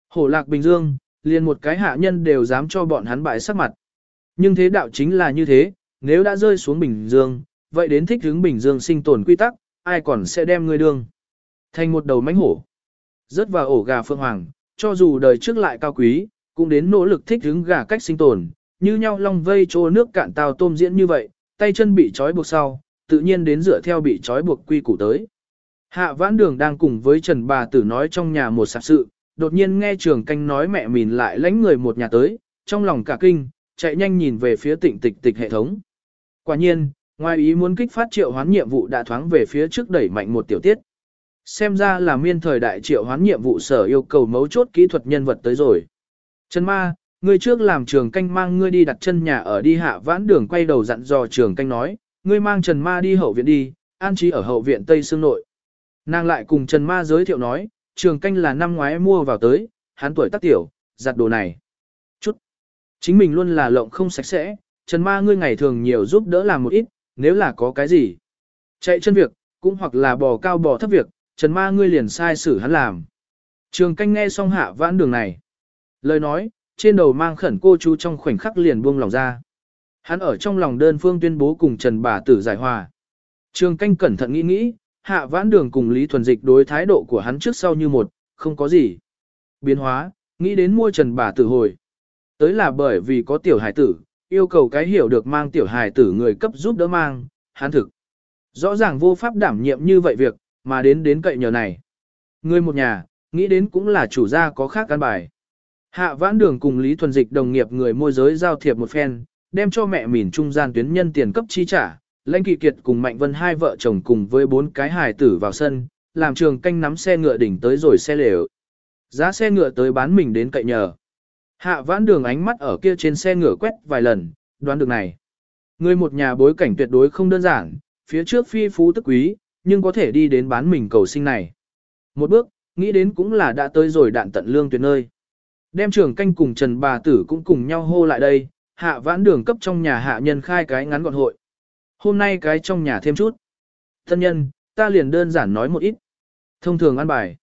Hổ lạc Bình Dương, liền một cái hạ nhân đều dám cho bọn hắn bại sắc mặt. Nhưng thế đạo chính là như thế, nếu đã rơi xuống Bình Dương, vậy đến thích hướng Bình Dương sinh tồn quy tắc, ai còn sẽ đem ngươi đương. Thành một đầu mánh hổ. Rớt vào ổ gà phượng hoàng, cho dù đời trước lại cao quý, cũng đến nỗ lực thích hướng gà cách sinh tồn, như nhau long vây trô nước cạn tàu tôm diễn như vậy, tay chân bị trói buộc sau, tự nhiên đến dựa theo bị trói buộc quy củ tới. Hạ vãn đường đang cùng với Trần bà tử nói trong nhà một sạp sự, đột nhiên nghe trường canh nói mẹ mình lại lãnh người một nhà tới, trong lòng cả kinh, chạy nhanh nhìn về phía tịnh tịch tịch hệ thống. Quả nhiên, ngoài ý muốn kích phát triệu hoán nhiệm vụ đã thoáng về phía trước đẩy mạnh một tiểu tiết. Xem ra là miên thời đại triệu hoán nhiệm vụ sở yêu cầu mấu chốt kỹ thuật nhân vật tới rồi. Trần ma, ngươi trước làm trường canh mang ngươi đi đặt chân nhà ở đi hạ vãn đường quay đầu dặn dò trường canh nói, ngươi mang Trần ma đi hậu viện đi, an trí ở hậu viện Tây Sương Nội. Nàng lại cùng Trần ma giới thiệu nói, trường canh là năm ngoái mua vào tới, hắn tuổi tác tiểu, giặt đồ này. Chút. Chính mình luôn là lộng không sạch sẽ, Trần ma ngươi ngày thường nhiều giúp đỡ làm một ít, nếu là có cái gì. Chạy chân việc, cũng hoặc là bò cao bò thấp việc, Trần ma ngươi liền sai xử hắn làm. Trường canh nghe xong hạ vãn đường này. Lời nói, trên đầu mang khẩn cô chú trong khoảnh khắc liền buông lòng ra. Hắn ở trong lòng đơn phương tuyên bố cùng Trần bà tử giải hòa. Trường canh cẩn thận nghĩ nghĩ, hạ vãn đường cùng Lý Thuần Dịch đối thái độ của hắn trước sau như một, không có gì. Biến hóa, nghĩ đến mua Trần bà tử hồi. Tới là bởi vì có tiểu hải tử, yêu cầu cái hiểu được mang tiểu hải tử người cấp giúp đỡ mang, hắn thực. Rõ ràng vô pháp đảm nhiệm như vậy việc, mà đến đến cậy nhờ này. Người một nhà, nghĩ đến cũng là chủ gia có khác căn bài. Hạ vãn đường cùng Lý Thuần Dịch đồng nghiệp người môi giới giao thiệp một phen, đem cho mẹ mỉn trung gian tuyến nhân tiền cấp chi trả, lãnh kỳ kiệt cùng Mạnh Vân hai vợ chồng cùng với bốn cái hài tử vào sân, làm trường canh nắm xe ngựa đỉnh tới rồi xe lều. Giá xe ngựa tới bán mình đến cậy nhờ. Hạ vãn đường ánh mắt ở kia trên xe ngựa quét vài lần, đoán được này. Người một nhà bối cảnh tuyệt đối không đơn giản, phía trước phi phú tức quý, nhưng có thể đi đến bán mình cầu sinh này. Một bước, nghĩ đến cũng là đã tới rồi đạn tận lương tuyệt nơi. Đem trường canh cùng Trần bà tử cũng cùng nhau hô lại đây, hạ vãn đường cấp trong nhà hạ nhân khai cái ngắn gọn hội. Hôm nay cái trong nhà thêm chút. Thân nhân, ta liền đơn giản nói một ít. Thông thường ăn bài.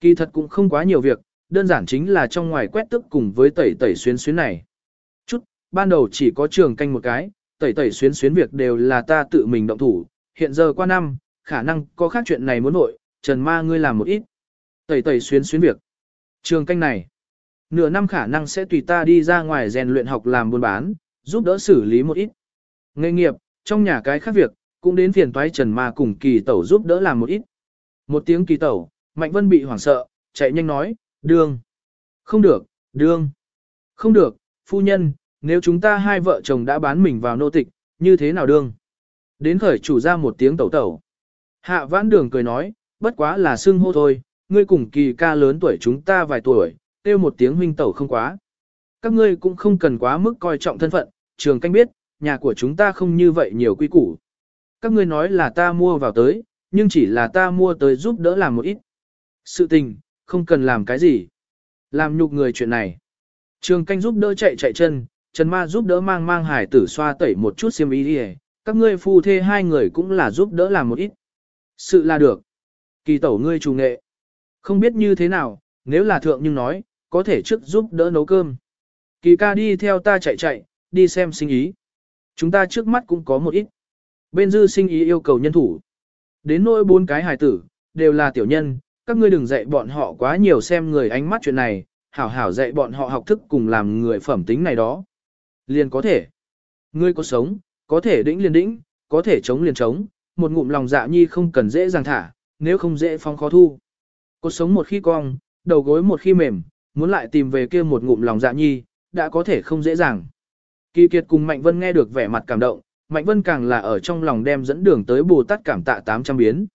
Kỳ thật cũng không quá nhiều việc, đơn giản chính là trong ngoài quét tức cùng với tẩy tẩy xuyến xuyến này. Chút, ban đầu chỉ có trường canh một cái, tẩy tẩy xuyến xuyến việc đều là ta tự mình động thủ, hiện giờ qua năm, khả năng có khác chuyện này muốn nội, trần ma ngươi làm một ít. Tẩy tẩy xuyến xuyến việc. Trường canh này, nửa năm khả năng sẽ tùy ta đi ra ngoài rèn luyện học làm buôn bán, giúp đỡ xử lý một ít. Nghề nghiệp, trong nhà cái khác việc, cũng đến phiền toái Trần Ma cùng kỳ tẩu giúp đỡ làm một ít. Một tiếng kỳ tẩu, Mạnh Vân bị hoảng sợ, chạy nhanh nói, đương. Không được, đương. Không được, phu nhân, nếu chúng ta hai vợ chồng đã bán mình vào nô tịch, như thế nào đương? Đến khởi chủ ra một tiếng tẩu tẩu. Hạ vãn đường cười nói, bất quá là xưng hô thôi, ngươi cùng kỳ ca lớn tuổi chúng ta vài tuổi, kêu một tiếng huynh tẩu không quá. Các ngươi cũng không cần quá mức coi trọng thân phận, trường canh biết, nhà của chúng ta không như vậy nhiều quy củ. Các ngươi nói là ta mua vào tới, nhưng chỉ là ta mua tới giúp đỡ làm một ít. Sự tình, không cần làm cái gì. Làm nhục người chuyện này. Trường canh giúp đỡ chạy chạy chân, Trần Ma giúp đỡ mang mang hải tử xoa tẩy một chút xiêm y đi Các ngươi phu thê hai người cũng là giúp đỡ làm một ít. Sự là được. Kỳ tẩu ngươi chủ nghệ. Không biết như thế nào, nếu là thượng nhưng nói, có thể trước giúp đỡ nấu cơm. Kỳ ca đi theo ta chạy chạy, đi xem sinh ý. Chúng ta trước mắt cũng có một ít. Bên dư sinh ý yêu cầu nhân thủ. Đến nỗi bốn cái hài tử, đều là tiểu nhân, các ngươi đừng dạy bọn họ quá nhiều xem người ánh mắt chuyện này, hảo hảo dạy bọn họ học thức cùng làm người phẩm tính này đó. Liền có thể. Ngươi có sống, có thể đĩnh liền đĩnh, có thể chống liền chống, một ngụm lòng dạ nhi không cần dễ dàng thả, nếu không dễ phong khó thu. Cột sống một khi cong, đầu gối một khi mềm, muốn lại tìm về kia một ngụm lòng dạ nhi, đã có thể không dễ dàng. Kỳ Kiệt cùng Mạnh Vân nghe được vẻ mặt cảm động, Mạnh Vân càng là ở trong lòng đem dẫn đường tới Bồ Tát cảm tạ 800 biến.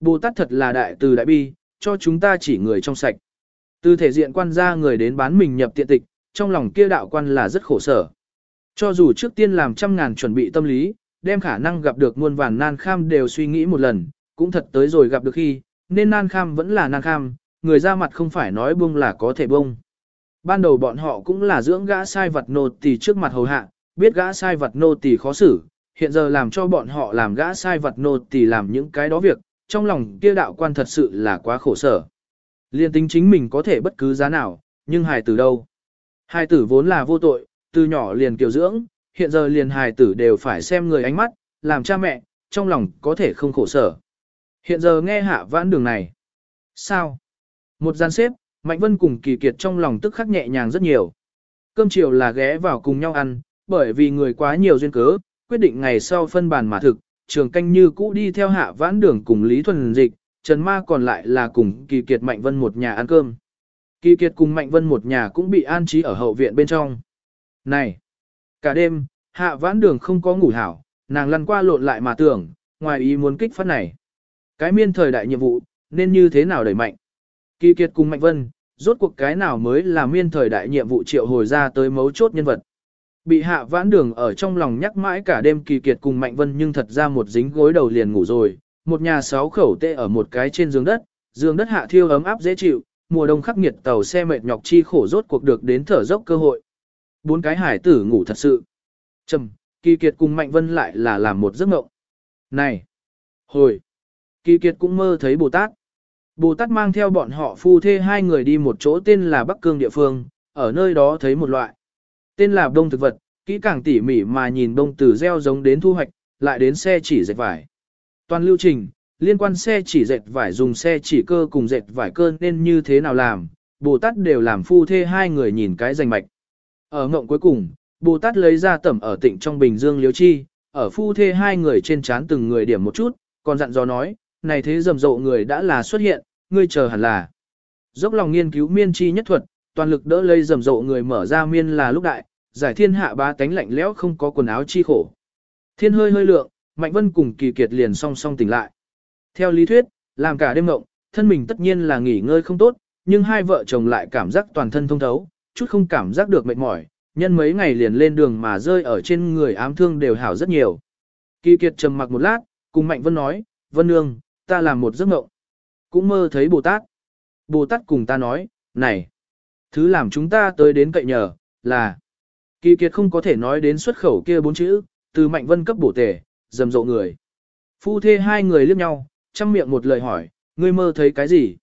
Bồ Tát thật là đại từ đại bi, cho chúng ta chỉ người trong sạch. Từ thể diện quan gia người đến bán mình nhập tiện tịch, trong lòng kia đạo quan là rất khổ sở. Cho dù trước tiên làm trăm ngàn chuẩn bị tâm lý, đem khả năng gặp được muôn vàn nan kham đều suy nghĩ một lần, cũng thật tới rồi gặp được khi, nên nan kham vẫn là nan kham, người ra mặt không phải nói bông là có thể bông. Ban đầu bọn họ cũng là dưỡng gã sai vật nô tỳ trước mặt hầu hạ, biết gã sai vật nô tỳ khó xử, hiện giờ làm cho bọn họ làm gã sai vật nô tỳ làm những cái đó việc, trong lòng kia đạo quan thật sự là quá khổ sở. Liên tính chính mình có thể bất cứ giá nào, nhưng hài tử đâu? Hài tử vốn là vô tội, từ nhỏ liền kiều dưỡng, hiện giờ liền hài tử đều phải xem người ánh mắt, làm cha mẹ, trong lòng có thể không khổ sở. Hiện giờ nghe hạ vãn đường này. Sao? Một gian xếp, Mạnh Vân cùng Kỳ Kiệt trong lòng tức khắc nhẹ nhàng rất nhiều. Cơm chiều là ghé vào cùng nhau ăn, bởi vì người quá nhiều duyên cớ, quyết định ngày sau phân bàn mà thực, trường canh như cũ đi theo hạ vãn đường cùng Lý Thuần Dịch, Trần Ma còn lại là cùng Kỳ Kiệt Mạnh Vân một nhà ăn cơm. Kỳ Kiệt cùng Mạnh Vân một nhà cũng bị an trí ở hậu viện bên trong. Này! Cả đêm, hạ vãn đường không có ngủ hảo, nàng lăn qua lộn lại mà tưởng, ngoài ý muốn kích phát này. Cái miên thời đại nhiệm vụ, nên như thế nào đẩy mạnh? Kỳ Kiệt cùng Mạnh Vân, rốt cuộc cái nào mới là miên thời đại nhiệm vụ triệu hồi ra tới mấu chốt nhân vật. Bị hạ vãn đường ở trong lòng nhắc mãi cả đêm Kỳ Kiệt cùng Mạnh Vân nhưng thật ra một dính gối đầu liền ngủ rồi, một nhà sáu khẩu tê ở một cái trên giường đất, giường đất hạ thiêu ấm áp dễ chịu, mùa đông khắc nghiệt tàu xe mệt nhọc chi khổ rốt cuộc được đến thở dốc cơ hội. Bốn cái hải tử ngủ thật sự. Trầm, Kỳ Kiệt cùng Mạnh Vân lại là làm một giấc mộng. Này! Hồi! Kỳ Kiệt cũng mơ thấy Bồ Tát. Bồ Tát mang theo bọn họ phu thê hai người đi một chỗ tên là Bắc Cương địa phương, ở nơi đó thấy một loại. Tên là đông thực vật, kỹ càng tỉ mỉ mà nhìn đông từ gieo giống đến thu hoạch, lại đến xe chỉ dệt vải. Toàn lưu trình, liên quan xe chỉ dệt vải dùng xe chỉ cơ cùng dệt vải cơ nên như thế nào làm, Bồ Tát đều làm phu thê hai người nhìn cái danh mạch. Ở ngộng cuối cùng, Bồ Tát lấy ra tẩm ở tịnh trong bình dương liếu chi, ở phu thê hai người trên chán từng người điểm một chút, còn dặn dò nói, này thế rầm rộ người đã là xuất hiện, ngươi chờ hẳn là. Dốc lòng nghiên cứu miên chi nhất thuật, toàn lực đỡ lây rầm rộ người mở ra miên là lúc đại, giải thiên hạ ba tánh lạnh lẽo không có quần áo chi khổ. Thiên hơi hơi lượng, Mạnh Vân cùng Kỳ Kiệt liền song song tỉnh lại. Theo lý thuyết, làm cả đêm ngộng, thân mình tất nhiên là nghỉ ngơi không tốt, nhưng hai vợ chồng lại cảm giác toàn thân thông thấu, chút không cảm giác được mệt mỏi, nhân mấy ngày liền lên đường mà rơi ở trên người ám thương đều hảo rất nhiều. Kỳ Kiệt trầm mặc một lát, cùng Mạnh Vân nói, Vân Nương, ta làm một giấc mộng. Cũng mơ thấy Bồ Tát. Bồ Tát cùng ta nói, này, thứ làm chúng ta tới đến cậy nhờ, là, Kỳ Kiệt không có thể nói đến xuất khẩu kia bốn chữ, từ Mạnh Vân cấp bổ tề, rầm rộ người. Phu thê hai người liếc nhau, chăm miệng một lời hỏi, ngươi mơ thấy cái gì?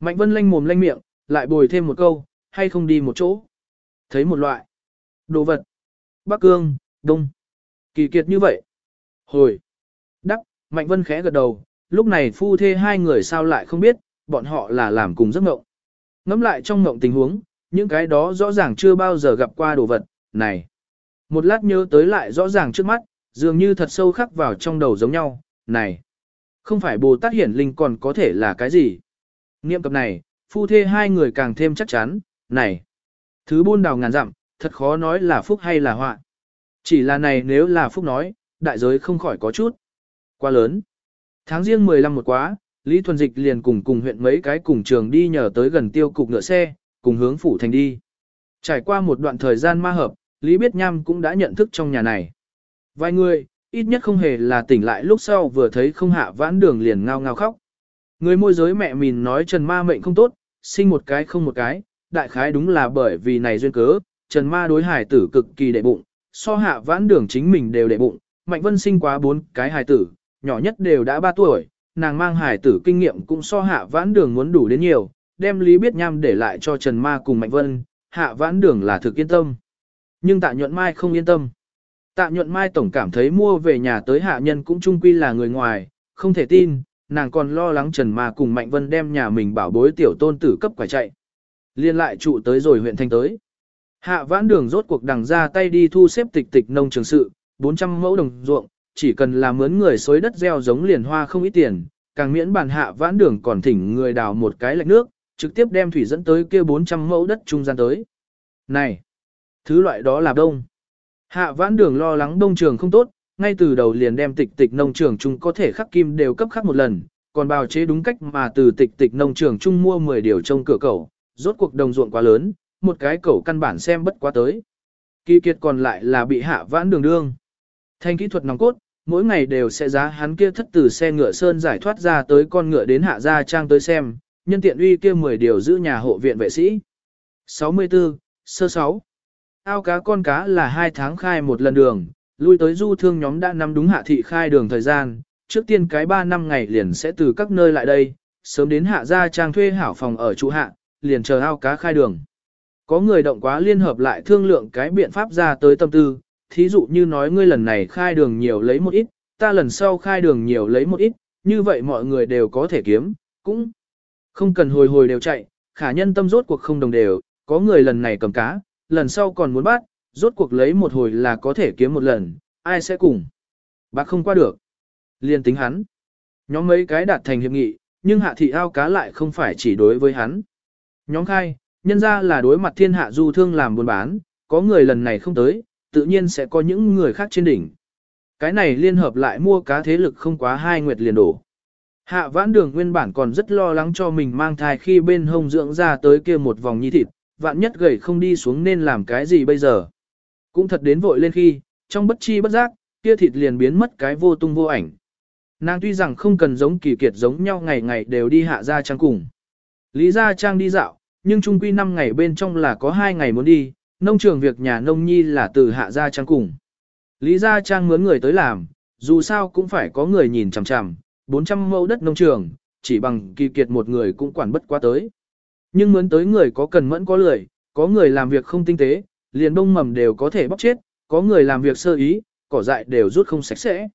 Mạnh Vân lanh mồm lanh miệng, lại bồi thêm một câu, hay không đi một chỗ? Thấy một loại. Đồ vật. Bắc Cương, Đông. Kỳ kiệt như vậy. Hồi. Đắc, Mạnh Vân khẽ gật đầu, lúc này phu thê hai người sao lại không biết, bọn họ là làm cùng giấc mộng. Ngắm lại trong mộng tình huống, những cái đó rõ ràng chưa bao giờ gặp qua đồ vật, này. Một lát nhớ tới lại rõ ràng trước mắt, dường như thật sâu khắc vào trong đầu giống nhau, này. Không phải Bồ Tát hiển linh còn có thể là cái gì. Niệm cập này, phu thê hai người càng thêm chắc chắn, này. Thứ buôn đào ngàn dặm, thật khó nói là phúc hay là họa. Chỉ là này nếu là phúc nói, đại giới không khỏi có chút. Quá lớn. Tháng riêng 15 một quá, Lý Thuần Dịch liền cùng cùng huyện mấy cái cùng trường đi nhờ tới gần tiêu cục ngựa xe, cùng hướng phủ thành đi. Trải qua một đoạn thời gian ma hợp, Lý Biết Nham cũng đã nhận thức trong nhà này. Vài người, ít nhất không hề là tỉnh lại lúc sau vừa thấy không hạ vãn đường liền ngao ngao khóc. Người môi giới mẹ mìn nói Trần Ma mệnh không tốt, sinh một cái không một cái, đại khái đúng là bởi vì này duyên cớ, Trần Ma đối hải tử cực kỳ đệ bụng, so hạ vãn đường chính mình đều đệ bụng, Mạnh Vân sinh quá bốn cái hải tử, nhỏ nhất đều đã ba tuổi, nàng mang hải tử kinh nghiệm cũng so hạ vãn đường muốn đủ đến nhiều, đem Lý Biết Nham để lại cho Trần Ma cùng Mạnh Vân, hạ vãn đường là thực yên tâm. Nhưng tạ nhuận mai không yên tâm. Tạ nhuận mai tổng cảm thấy mua về nhà tới hạ nhân cũng trung quy là người ngoài, không thể tin, nàng còn lo lắng Trần Ma cùng Mạnh Vân đem nhà mình bảo bối tiểu tôn tử cấp quả chạy. Liên lại trụ tới rồi huyện thành tới. Hạ vãn đường rốt cuộc đằng ra tay đi thu xếp tịch tịch nông trường sự, 400 mẫu đồng ruộng, chỉ cần là mướn người xối đất gieo giống liền hoa không ít tiền, càng miễn bàn hạ vãn đường còn thỉnh người đào một cái lạch nước, trực tiếp đem thủy dẫn tới kia 400 mẫu đất trung gian tới. Này, thứ loại đó là đông. Hạ vãn đường lo lắng đông trường không tốt, ngay từ đầu liền đem tịch tịch nông trường chung có thể khắc kim đều cấp khắc một lần, còn bào chế đúng cách mà từ tịch tịch nông trường chung mua 10 điều trong cửa cầu, rốt cuộc đồng ruộng quá lớn, một cái cầu căn bản xem bất quá tới. Kỳ kiệt còn lại là bị hạ vãn đường đương. Thanh kỹ thuật nòng cốt, mỗi ngày đều sẽ giá hắn kia thất từ xe ngựa sơn giải thoát ra tới con ngựa đến hạ gia trang tới xem, nhân tiện uy kia 10 điều giữ nhà hộ viện vệ sĩ. 64. Sơ 6. Ao cá con cá là hai tháng khai một lần đường, lui tới du thương nhóm đã nắm đúng hạ thị khai đường thời gian, trước tiên cái 3 năm ngày liền sẽ từ các nơi lại đây, sớm đến hạ gia trang thuê hảo phòng ở trụ hạ, liền chờ ao cá khai đường. Có người động quá liên hợp lại thương lượng cái biện pháp ra tới tâm tư, thí dụ như nói ngươi lần này khai đường nhiều lấy một ít, ta lần sau khai đường nhiều lấy một ít, như vậy mọi người đều có thể kiếm, cũng không cần hồi hồi đều chạy, khả nhân tâm rốt cuộc không đồng đều, có người lần này cầm cá, lần sau còn muốn bắt, rốt cuộc lấy một hồi là có thể kiếm một lần, ai sẽ cùng. Bác không qua được. Liên tính hắn. Nhóm mấy cái đạt thành hiệp nghị, nhưng hạ thị ao cá lại không phải chỉ đối với hắn. Nhóm khai, nhân ra là đối mặt thiên hạ du thương làm buôn bán, có người lần này không tới, tự nhiên sẽ có những người khác trên đỉnh. Cái này liên hợp lại mua cá thế lực không quá hai nguyệt liền đổ. Hạ vãn đường nguyên bản còn rất lo lắng cho mình mang thai khi bên hông dưỡng ra tới kia một vòng nhi thịt, vạn nhất gầy không đi xuống nên làm cái gì bây giờ. Cũng thật đến vội lên khi, trong bất chi bất giác, kia thịt liền biến mất cái vô tung vô ảnh. Nàng tuy rằng không cần giống kỳ kiệt giống nhau ngày ngày đều đi hạ gia trang cùng. Lý gia trang đi dạo, nhưng trung quy 5 ngày bên trong là có 2 ngày muốn đi, nông trường việc nhà nông nhi là từ hạ gia trang cùng. Lý gia trang mướn người tới làm, dù sao cũng phải có người nhìn chằm chằm, 400 mẫu đất nông trường, chỉ bằng kỳ kiệt một người cũng quản bất quá tới. Nhưng mướn tới người có cần mẫn có lười, có người làm việc không tinh tế, liền đông mầm đều có thể bóc chết, có người làm việc sơ ý, cỏ dại đều rút không sạch sẽ.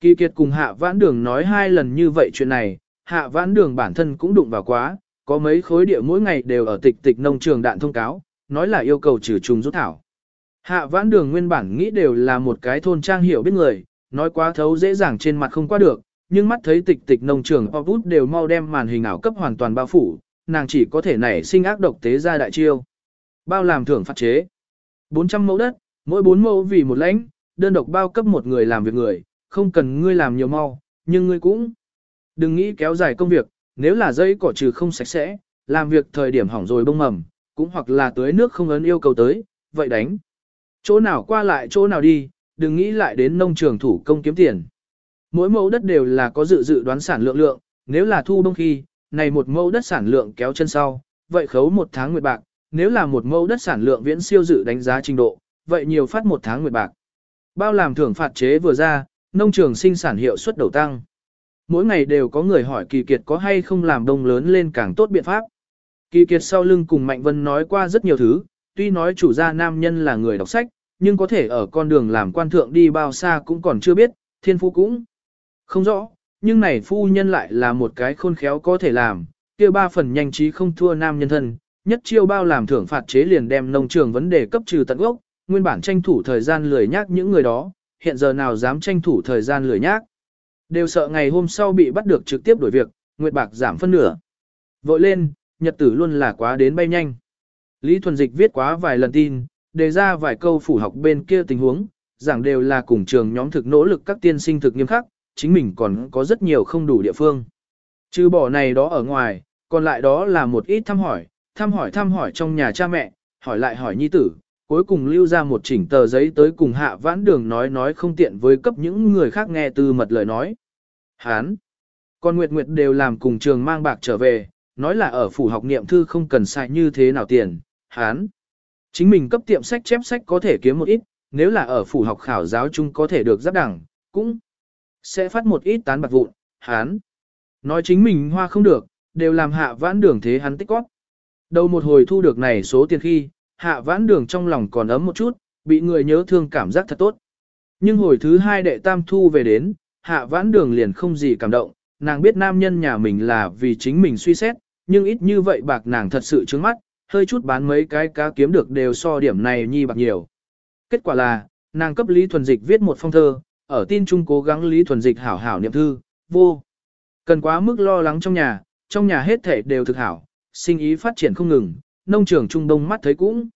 Kỳ kiệt cùng hạ vãn đường nói hai lần như vậy chuyện này, hạ vãn đường bản thân cũng đụng vào quá, có mấy khối địa mỗi ngày đều ở tịch tịch nông trường đạn thông cáo, nói là yêu cầu trừ trùng rút thảo. Hạ vãn đường nguyên bản nghĩ đều là một cái thôn trang hiểu biết người, nói quá thấu dễ dàng trên mặt không qua được, nhưng mắt thấy tịch tịch nông trường Opus đều mau đem màn hình ảo cấp hoàn toàn bao phủ, nàng chỉ có thể nảy sinh ác độc tế ra đại chiêu. Bao làm thưởng phạt chế. 400 mẫu đất, mỗi 4 mẫu vì một lãnh, đơn độc bao cấp một người làm việc người, không cần ngươi làm nhiều mau, nhưng ngươi cũng đừng nghĩ kéo dài công việc, nếu là dây cỏ trừ không sạch sẽ, làm việc thời điểm hỏng rồi bông mầm, cũng hoặc là tưới nước không ấn yêu cầu tới, vậy đánh. Chỗ nào qua lại chỗ nào đi, đừng nghĩ lại đến nông trường thủ công kiếm tiền. Mỗi mẫu đất đều là có dự dự đoán sản lượng lượng, nếu là thu đông khi, này một mẫu đất sản lượng kéo chân sau, vậy khấu một tháng nguyệt bạc, nếu là một mẫu đất sản lượng viễn siêu dự đánh giá trình độ, vậy nhiều phát một tháng nguyệt bạc. Bao làm thưởng phạt chế vừa ra, nông trường sinh sản hiệu suất đầu tăng. Mỗi ngày đều có người hỏi kỳ kiệt có hay không làm đông lớn lên càng tốt biện pháp. Kỳ kiệt sau lưng cùng Mạnh Vân nói qua rất nhiều thứ, tuy nói chủ gia nam nhân là người đọc sách, nhưng có thể ở con đường làm quan thượng đi bao xa cũng còn chưa biết, thiên phú cũng không rõ, nhưng này phu nhân lại là một cái khôn khéo có thể làm, kia ba phần nhanh trí không thua nam nhân thân, nhất chiêu bao làm thưởng phạt chế liền đem nông trường vấn đề cấp trừ tận gốc, nguyên bản tranh thủ thời gian lười nhác những người đó, hiện giờ nào dám tranh thủ thời gian lười nhác. Đều sợ ngày hôm sau bị bắt được trực tiếp đổi việc, nguyệt bạc giảm phân nửa. Vội lên, nhật tử luôn là quá đến bay nhanh. Lý Thuần Dịch viết quá vài lần tin, đề ra vài câu phủ học bên kia tình huống, giảng đều là cùng trường nhóm thực nỗ lực các tiên sinh thực nghiêm khắc, chính mình còn có rất nhiều không đủ địa phương. Trừ bỏ này đó ở ngoài, còn lại đó là một ít thăm hỏi, thăm hỏi thăm hỏi trong nhà cha mẹ, hỏi lại hỏi nhi tử, cuối cùng lưu ra một chỉnh tờ giấy tới cùng hạ vãn đường nói nói không tiện với cấp những người khác nghe từ mật lời nói. Hán! Còn Nguyệt Nguyệt đều làm cùng trường mang bạc trở về, nói là ở phủ học niệm thư không cần xài như thế nào tiền, hán. Chính mình cấp tiệm sách chép sách có thể kiếm một ít, nếu là ở phủ học khảo giáo chung có thể được giáp đẳng, cũng sẽ phát một ít tán bạc vụn, hán. Nói chính mình hoa không được, đều làm hạ vãn đường thế hắn tích cóp, Đầu một hồi thu được này số tiền khi, hạ vãn đường trong lòng còn ấm một chút, bị người nhớ thương cảm giác thật tốt. Nhưng hồi thứ hai đệ tam thu về đến, hạ vãn đường liền không gì cảm động, nàng biết nam nhân nhà mình là vì chính mình suy xét, nhưng ít như vậy bạc nàng thật sự trướng mắt, hơi chút bán mấy cái cá kiếm được đều so điểm này nhi bạc nhiều. Kết quả là, nàng cấp Lý Thuần Dịch viết một phong thơ, ở tin trung cố gắng Lý Thuần Dịch hảo hảo niệm thư, vô. Cần quá mức lo lắng trong nhà, trong nhà hết thể đều thực hảo, sinh ý phát triển không ngừng, nông trường Trung Đông mắt thấy cũng.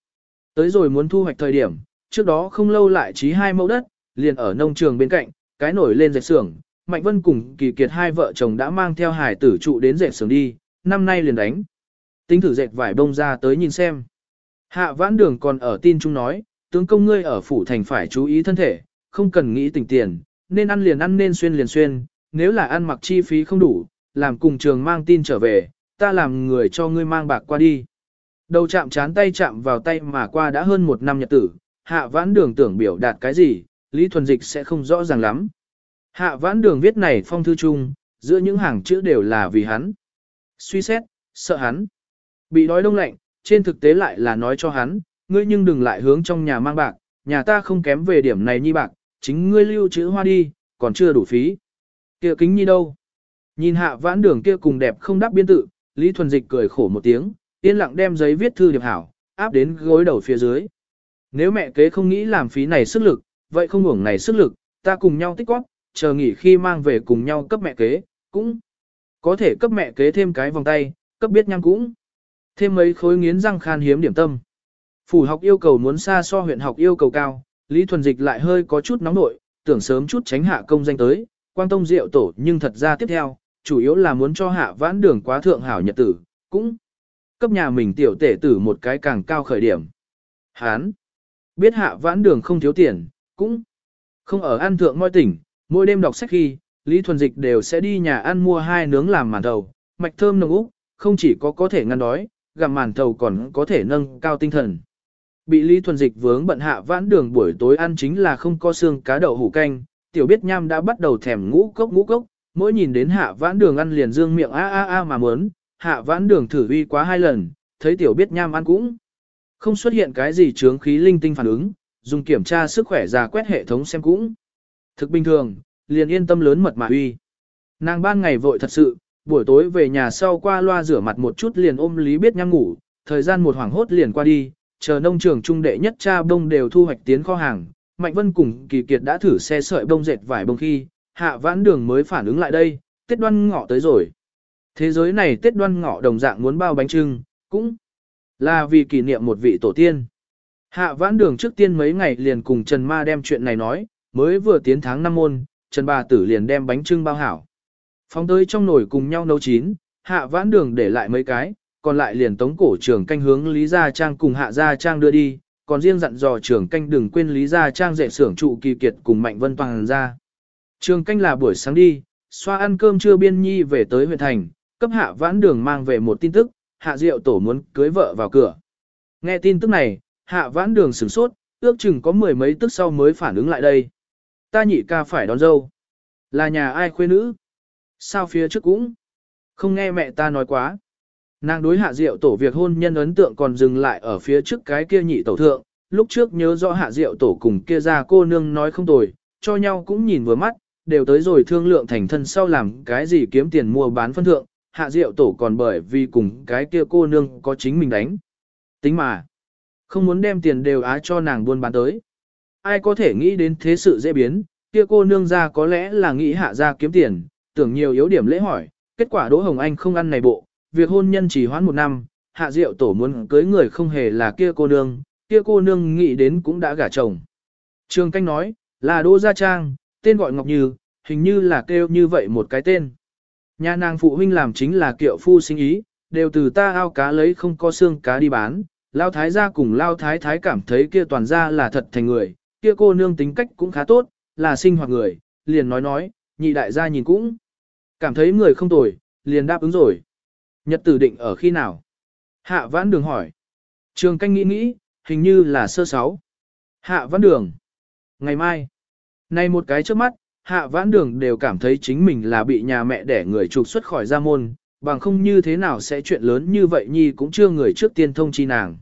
Tới rồi muốn thu hoạch thời điểm, trước đó không lâu lại trí hai mẫu đất, liền ở nông trường bên cạnh, cái nổi lên dệt xưởng, Mạnh Vân cùng Kỳ Kiệt hai vợ chồng đã mang theo hải tử trụ đến dệt sưởng đi, năm nay liền đánh. Tính thử dệt vải bông ra tới nhìn xem. Hạ vãn đường còn ở tin chung nói, tướng công ngươi ở phủ thành phải chú ý thân thể, không cần nghĩ tình tiền, nên ăn liền ăn nên xuyên liền xuyên, nếu là ăn mặc chi phí không đủ, làm cùng trường mang tin trở về, ta làm người cho ngươi mang bạc qua đi. Đầu chạm chán tay chạm vào tay mà qua đã hơn một năm nhật tử, hạ vãn đường tưởng biểu đạt cái gì, Lý Thuần Dịch sẽ không rõ ràng lắm. Hạ vãn đường viết này phong thư chung, giữa những hàng chữ đều là vì hắn. Suy xét, sợ hắn. Bị đói đông lạnh, trên thực tế lại là nói cho hắn, ngươi nhưng đừng lại hướng trong nhà mang bạc, nhà ta không kém về điểm này nhi bạc, chính ngươi lưu chữ hoa đi, còn chưa đủ phí. kia kính nhi đâu? Nhìn hạ vãn đường kia cùng đẹp không đáp biên tự, Lý Thuần Dịch cười khổ một tiếng, yên lặng đem giấy viết thư điệp hảo, áp đến gối đầu phía dưới. Nếu mẹ kế không nghĩ làm phí này sức lực, vậy không hưởng này sức lực, ta cùng nhau tích góp, chờ nghỉ khi mang về cùng nhau cấp mẹ kế, cũng có thể cấp mẹ kế thêm cái vòng tay, cấp biết nhang cũng. Thêm mấy khối nghiến răng khan hiếm điểm tâm. Phủ học yêu cầu muốn xa so huyện học yêu cầu cao, Lý Thuần Dịch lại hơi có chút nóng nội, tưởng sớm chút tránh hạ công danh tới, quang tông rượu tổ nhưng thật ra tiếp theo, chủ yếu là muốn cho hạ vãn đường quá thượng hảo nhật tử, cũng cấp nhà mình tiểu tể tử một cái càng cao khởi điểm. Hán, biết hạ vãn đường không thiếu tiền, cũng không ở ăn thượng ngôi tỉnh, mỗi đêm đọc sách khi, Lý Thuần Dịch đều sẽ đi nhà ăn mua hai nướng làm màn thầu, mạch thơm nồng úc, không chỉ có có thể ngăn đói, gặm màn thầu còn có thể nâng cao tinh thần. Bị Lý Thuần Dịch vướng bận hạ vãn đường buổi tối ăn chính là không có xương cá đậu hủ canh, tiểu biết nham đã bắt đầu thèm ngũ cốc ngũ cốc, mỗi nhìn đến hạ vãn đường ăn liền dương miệng a a a mà muốn, hạ vãn đường thử uy quá hai lần, thấy tiểu biết nham ăn cũng không xuất hiện cái gì chướng khí linh tinh phản ứng, dùng kiểm tra sức khỏe ra quét hệ thống xem cũng. Thực bình thường, liền yên tâm lớn mật mà uy. Nàng ban ngày vội thật sự, buổi tối về nhà sau qua loa rửa mặt một chút liền ôm lý biết nham ngủ, thời gian một hoảng hốt liền qua đi, chờ nông trường trung đệ nhất cha bông đều thu hoạch tiến kho hàng. Mạnh Vân cùng Kỳ Kiệt đã thử xe sợi bông dệt vải bông khi, hạ vãn đường mới phản ứng lại đây, Tết đoan ngọ tới rồi. Thế giới này Tết đoan ngọ đồng dạng muốn bao bánh trưng, cũng là vì kỷ niệm một vị tổ tiên. Hạ vãn đường trước tiên mấy ngày liền cùng Trần Ma đem chuyện này nói, mới vừa tiến tháng năm môn, Trần bà tử liền đem bánh trưng bao hảo. Phóng tới trong nồi cùng nhau nấu chín, hạ vãn đường để lại mấy cái, còn lại liền tống cổ trưởng canh hướng Lý Gia Trang cùng Hạ Gia Trang đưa đi, còn riêng dặn dò trưởng canh đừng quên Lý Gia Trang dạy xưởng trụ kỳ kiệt cùng Mạnh Vân Toàn ra. Trường canh là buổi sáng đi, xoa ăn cơm trưa biên nhi về tới huyện thành, cấp hạ vãn đường mang về một tin tức, hạ diệu tổ muốn cưới vợ vào cửa. Nghe tin tức này, hạ vãn đường sửng sốt, ước chừng có mười mấy tức sau mới phản ứng lại đây. Ta nhị ca phải đón dâu. Là nhà ai khuê nữ? Sao phía trước cũng? Không nghe mẹ ta nói quá. Nàng đối hạ diệu tổ việc hôn nhân ấn tượng còn dừng lại ở phía trước cái kia nhị tổ thượng, lúc trước nhớ rõ hạ diệu tổ cùng kia ra cô nương nói không tồi, cho nhau cũng nhìn vừa mắt, đều tới rồi thương lượng thành thân sau làm cái gì kiếm tiền mua bán phân thượng, hạ diệu tổ còn bởi vì cùng cái kia cô nương có chính mình đánh. Tính mà, không muốn đem tiền đều á cho nàng buôn bán tới. Ai có thể nghĩ đến thế sự dễ biến, kia cô nương ra có lẽ là nghĩ hạ ra kiếm tiền, tưởng nhiều yếu điểm lễ hỏi, kết quả Đỗ Hồng Anh không ăn này bộ, việc hôn nhân chỉ hoãn một năm, hạ diệu tổ muốn cưới người không hề là kia cô nương, kia cô nương nghĩ đến cũng đã gả chồng. Trường canh nói, là Đỗ Gia Trang, tên gọi Ngọc Như, hình như là kêu như vậy một cái tên. Nhà nàng phụ huynh làm chính là kiệu phu sinh ý, đều từ ta ao cá lấy không có xương cá đi bán. Lao thái gia cùng Lao thái thái cảm thấy kia toàn ra là thật thành người, kia cô nương tính cách cũng khá tốt, là sinh hoạt người, liền nói nói, nhị đại gia nhìn cũng. Cảm thấy người không tồi, liền đáp ứng rồi. Nhật tử định ở khi nào? Hạ vãn đường hỏi. Trường canh nghĩ nghĩ, hình như là sơ sáu. Hạ vãn đường. Ngày mai. Này một cái trước mắt, hạ vãn đường đều cảm thấy chính mình là bị nhà mẹ đẻ người trục xuất khỏi gia môn, bằng không như thế nào sẽ chuyện lớn như vậy nhi cũng chưa người trước tiên thông chi nàng.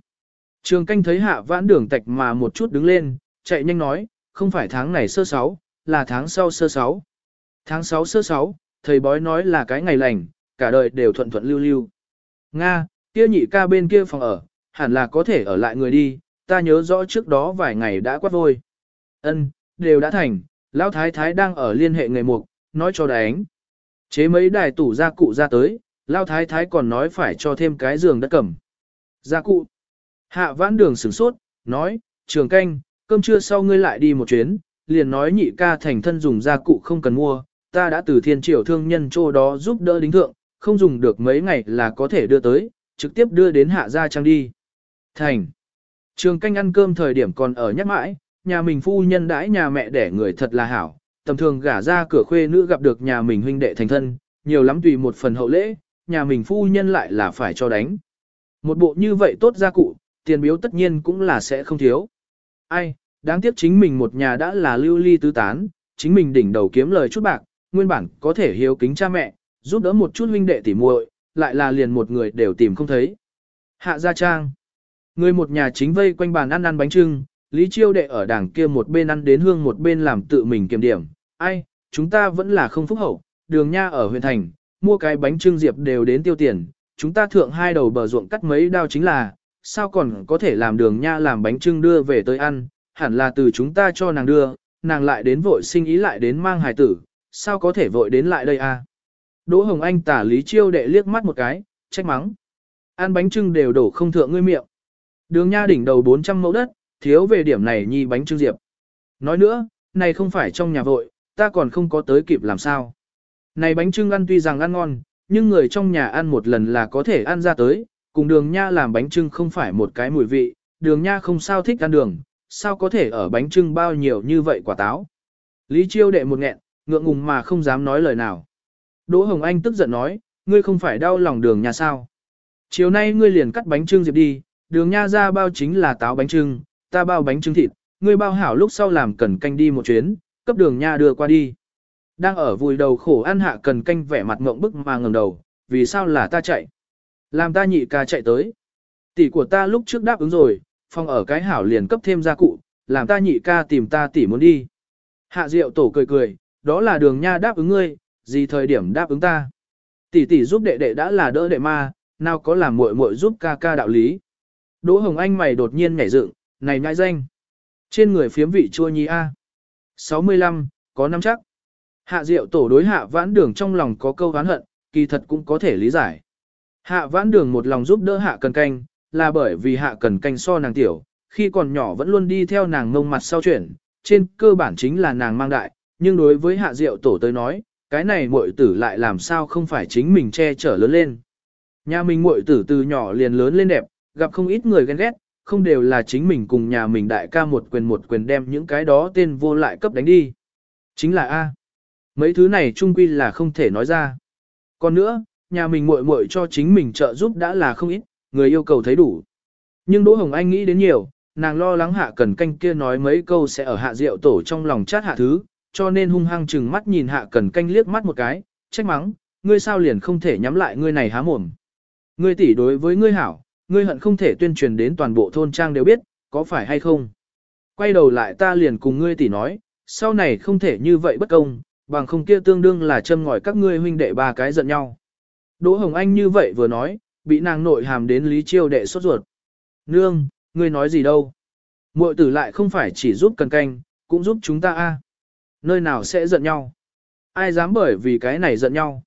Trường canh thấy hạ vãn đường tạch mà một chút đứng lên, chạy nhanh nói, không phải tháng này sơ sáu, là tháng sau sơ sáu. Tháng sáu sơ sáu, thầy bói nói là cái ngày lành, cả đời đều thuận thuận lưu lưu. Nga, kia nhị ca bên kia phòng ở, hẳn là có thể ở lại người đi, ta nhớ rõ trước đó vài ngày đã quát vôi. Ân, đều đã thành, lão thái thái đang ở liên hệ người mục, nói cho đánh. Chế mấy đài tủ gia cụ ra tới, lão thái thái còn nói phải cho thêm cái giường đất cầm. Gia cụ. Hạ vãn đường sửng sốt, nói, trường canh, cơm trưa sau ngươi lại đi một chuyến, liền nói nhị ca thành thân dùng gia cụ không cần mua, ta đã từ thiên triều thương nhân chỗ đó giúp đỡ đính thượng, không dùng được mấy ngày là có thể đưa tới, trực tiếp đưa đến hạ gia trang đi. Thành. Trường canh ăn cơm thời điểm còn ở nhắc mãi, nhà mình phu nhân đãi nhà mẹ đẻ người thật là hảo, tầm thường gả ra cửa khuê nữ gặp được nhà mình huynh đệ thành thân, nhiều lắm tùy một phần hậu lễ, nhà mình phu nhân lại là phải cho đánh. Một bộ như vậy tốt gia cụ, tiền biếu tất nhiên cũng là sẽ không thiếu. Ai, đáng tiếc chính mình một nhà đã là lưu ly tứ tán, chính mình đỉnh đầu kiếm lời chút bạc, nguyên bản có thể hiếu kính cha mẹ, giúp đỡ một chút huynh đệ tỉ muội, lại là liền một người đều tìm không thấy. Hạ gia trang. Người một nhà chính vây quanh bàn ăn ăn bánh trưng, Lý Chiêu đệ ở đảng kia một bên ăn đến hương một bên làm tự mình kiểm điểm. Ai, chúng ta vẫn là không phúc hậu, đường nha ở huyện thành, mua cái bánh trưng diệp đều đến tiêu tiền, chúng ta thượng hai đầu bờ ruộng cắt mấy đao chính là, sao còn có thể làm đường nha làm bánh trưng đưa về tới ăn, hẳn là từ chúng ta cho nàng đưa, nàng lại đến vội sinh ý lại đến mang hài tử, sao có thể vội đến lại đây a? À? Đỗ Hồng Anh tả Lý Chiêu đệ liếc mắt một cái, trách mắng. Ăn bánh trưng đều đổ không thượng ngươi miệng. Đường nha đỉnh đầu 400 mẫu đất, thiếu về điểm này nhi bánh trưng diệp. Nói nữa, này không phải trong nhà vội, ta còn không có tới kịp làm sao. Này bánh trưng ăn tuy rằng ăn ngon, nhưng người trong nhà ăn một lần là có thể ăn ra tới, cùng đường nha làm bánh trưng không phải một cái mùi vị, đường nha không sao thích ăn đường, sao có thể ở bánh trưng bao nhiêu như vậy quả táo. Lý chiêu đệ một nghẹn, ngượng ngùng mà không dám nói lời nào. Đỗ Hồng Anh tức giận nói, ngươi không phải đau lòng đường nha sao. Chiều nay ngươi liền cắt bánh trưng diệp đi, đường nha ra bao chính là táo bánh trưng, ta bao bánh trưng thịt, ngươi bao hảo lúc sau làm cần canh đi một chuyến, cấp đường nha đưa qua đi. Đang ở vùi đầu khổ ăn hạ cần canh vẻ mặt ngộng bức mà ngẩng đầu, vì sao là ta chạy? Làm ta nhị ca chạy tới. Tỷ của ta lúc trước đáp ứng rồi, phòng ở cái hảo liền cấp thêm gia cụ, làm ta nhị ca tìm ta tỷ muốn đi. Hạ Diệu tổ cười cười, đó là đường nha đáp ứng ngươi, gì thời điểm đáp ứng ta. Tỷ tỷ giúp đệ đệ đã là đỡ đệ ma, nào có làm muội muội giúp ca ca đạo lý. Đỗ Hồng Anh mày đột nhiên nhảy dựng, này nhai danh. Trên người phiếm vị chua nhi A. 65, có năm chắc. Hạ Diệu tổ đối hạ vãn đường trong lòng có câu oán hận, kỳ thật cũng có thể lý giải. Hạ vãn đường một lòng giúp đỡ hạ cần canh, là bởi vì hạ cần canh so nàng tiểu, khi còn nhỏ vẫn luôn đi theo nàng ngông mặt sau chuyển, trên cơ bản chính là nàng mang đại, nhưng đối với hạ diệu tổ tới nói, cái này muội tử lại làm sao không phải chính mình che chở lớn lên. Nhà mình muội tử từ nhỏ liền lớn lên đẹp, gặp không ít người ghen ghét, không đều là chính mình cùng nhà mình đại ca một quyền một quyền đem những cái đó tên vô lại cấp đánh đi. Chính là A. Mấy thứ này trung quy là không thể nói ra. Còn nữa, nhà mình muội muội cho chính mình trợ giúp đã là không ít, người yêu cầu thấy đủ. Nhưng Đỗ Hồng Anh nghĩ đến nhiều, nàng lo lắng hạ cần canh kia nói mấy câu sẽ ở hạ rượu tổ trong lòng chát hạ thứ, cho nên hung hăng chừng mắt nhìn hạ cần canh liếc mắt một cái, trách mắng, ngươi sao liền không thể nhắm lại ngươi này há mồm. Ngươi tỷ đối với ngươi hảo, ngươi hận không thể tuyên truyền đến toàn bộ thôn trang đều biết, có phải hay không. Quay đầu lại ta liền cùng ngươi tỷ nói, sau này không thể như vậy bất công, bằng không kia tương đương là châm ngòi các ngươi huynh đệ ba cái giận nhau. Đỗ Hồng Anh như vậy vừa nói, bị nàng nội hàm đến Lý Chiêu đệ sốt ruột. Nương, ngươi nói gì đâu? Muội tử lại không phải chỉ giúp cần canh, cũng giúp chúng ta a. Nơi nào sẽ giận nhau? Ai dám bởi vì cái này giận nhau?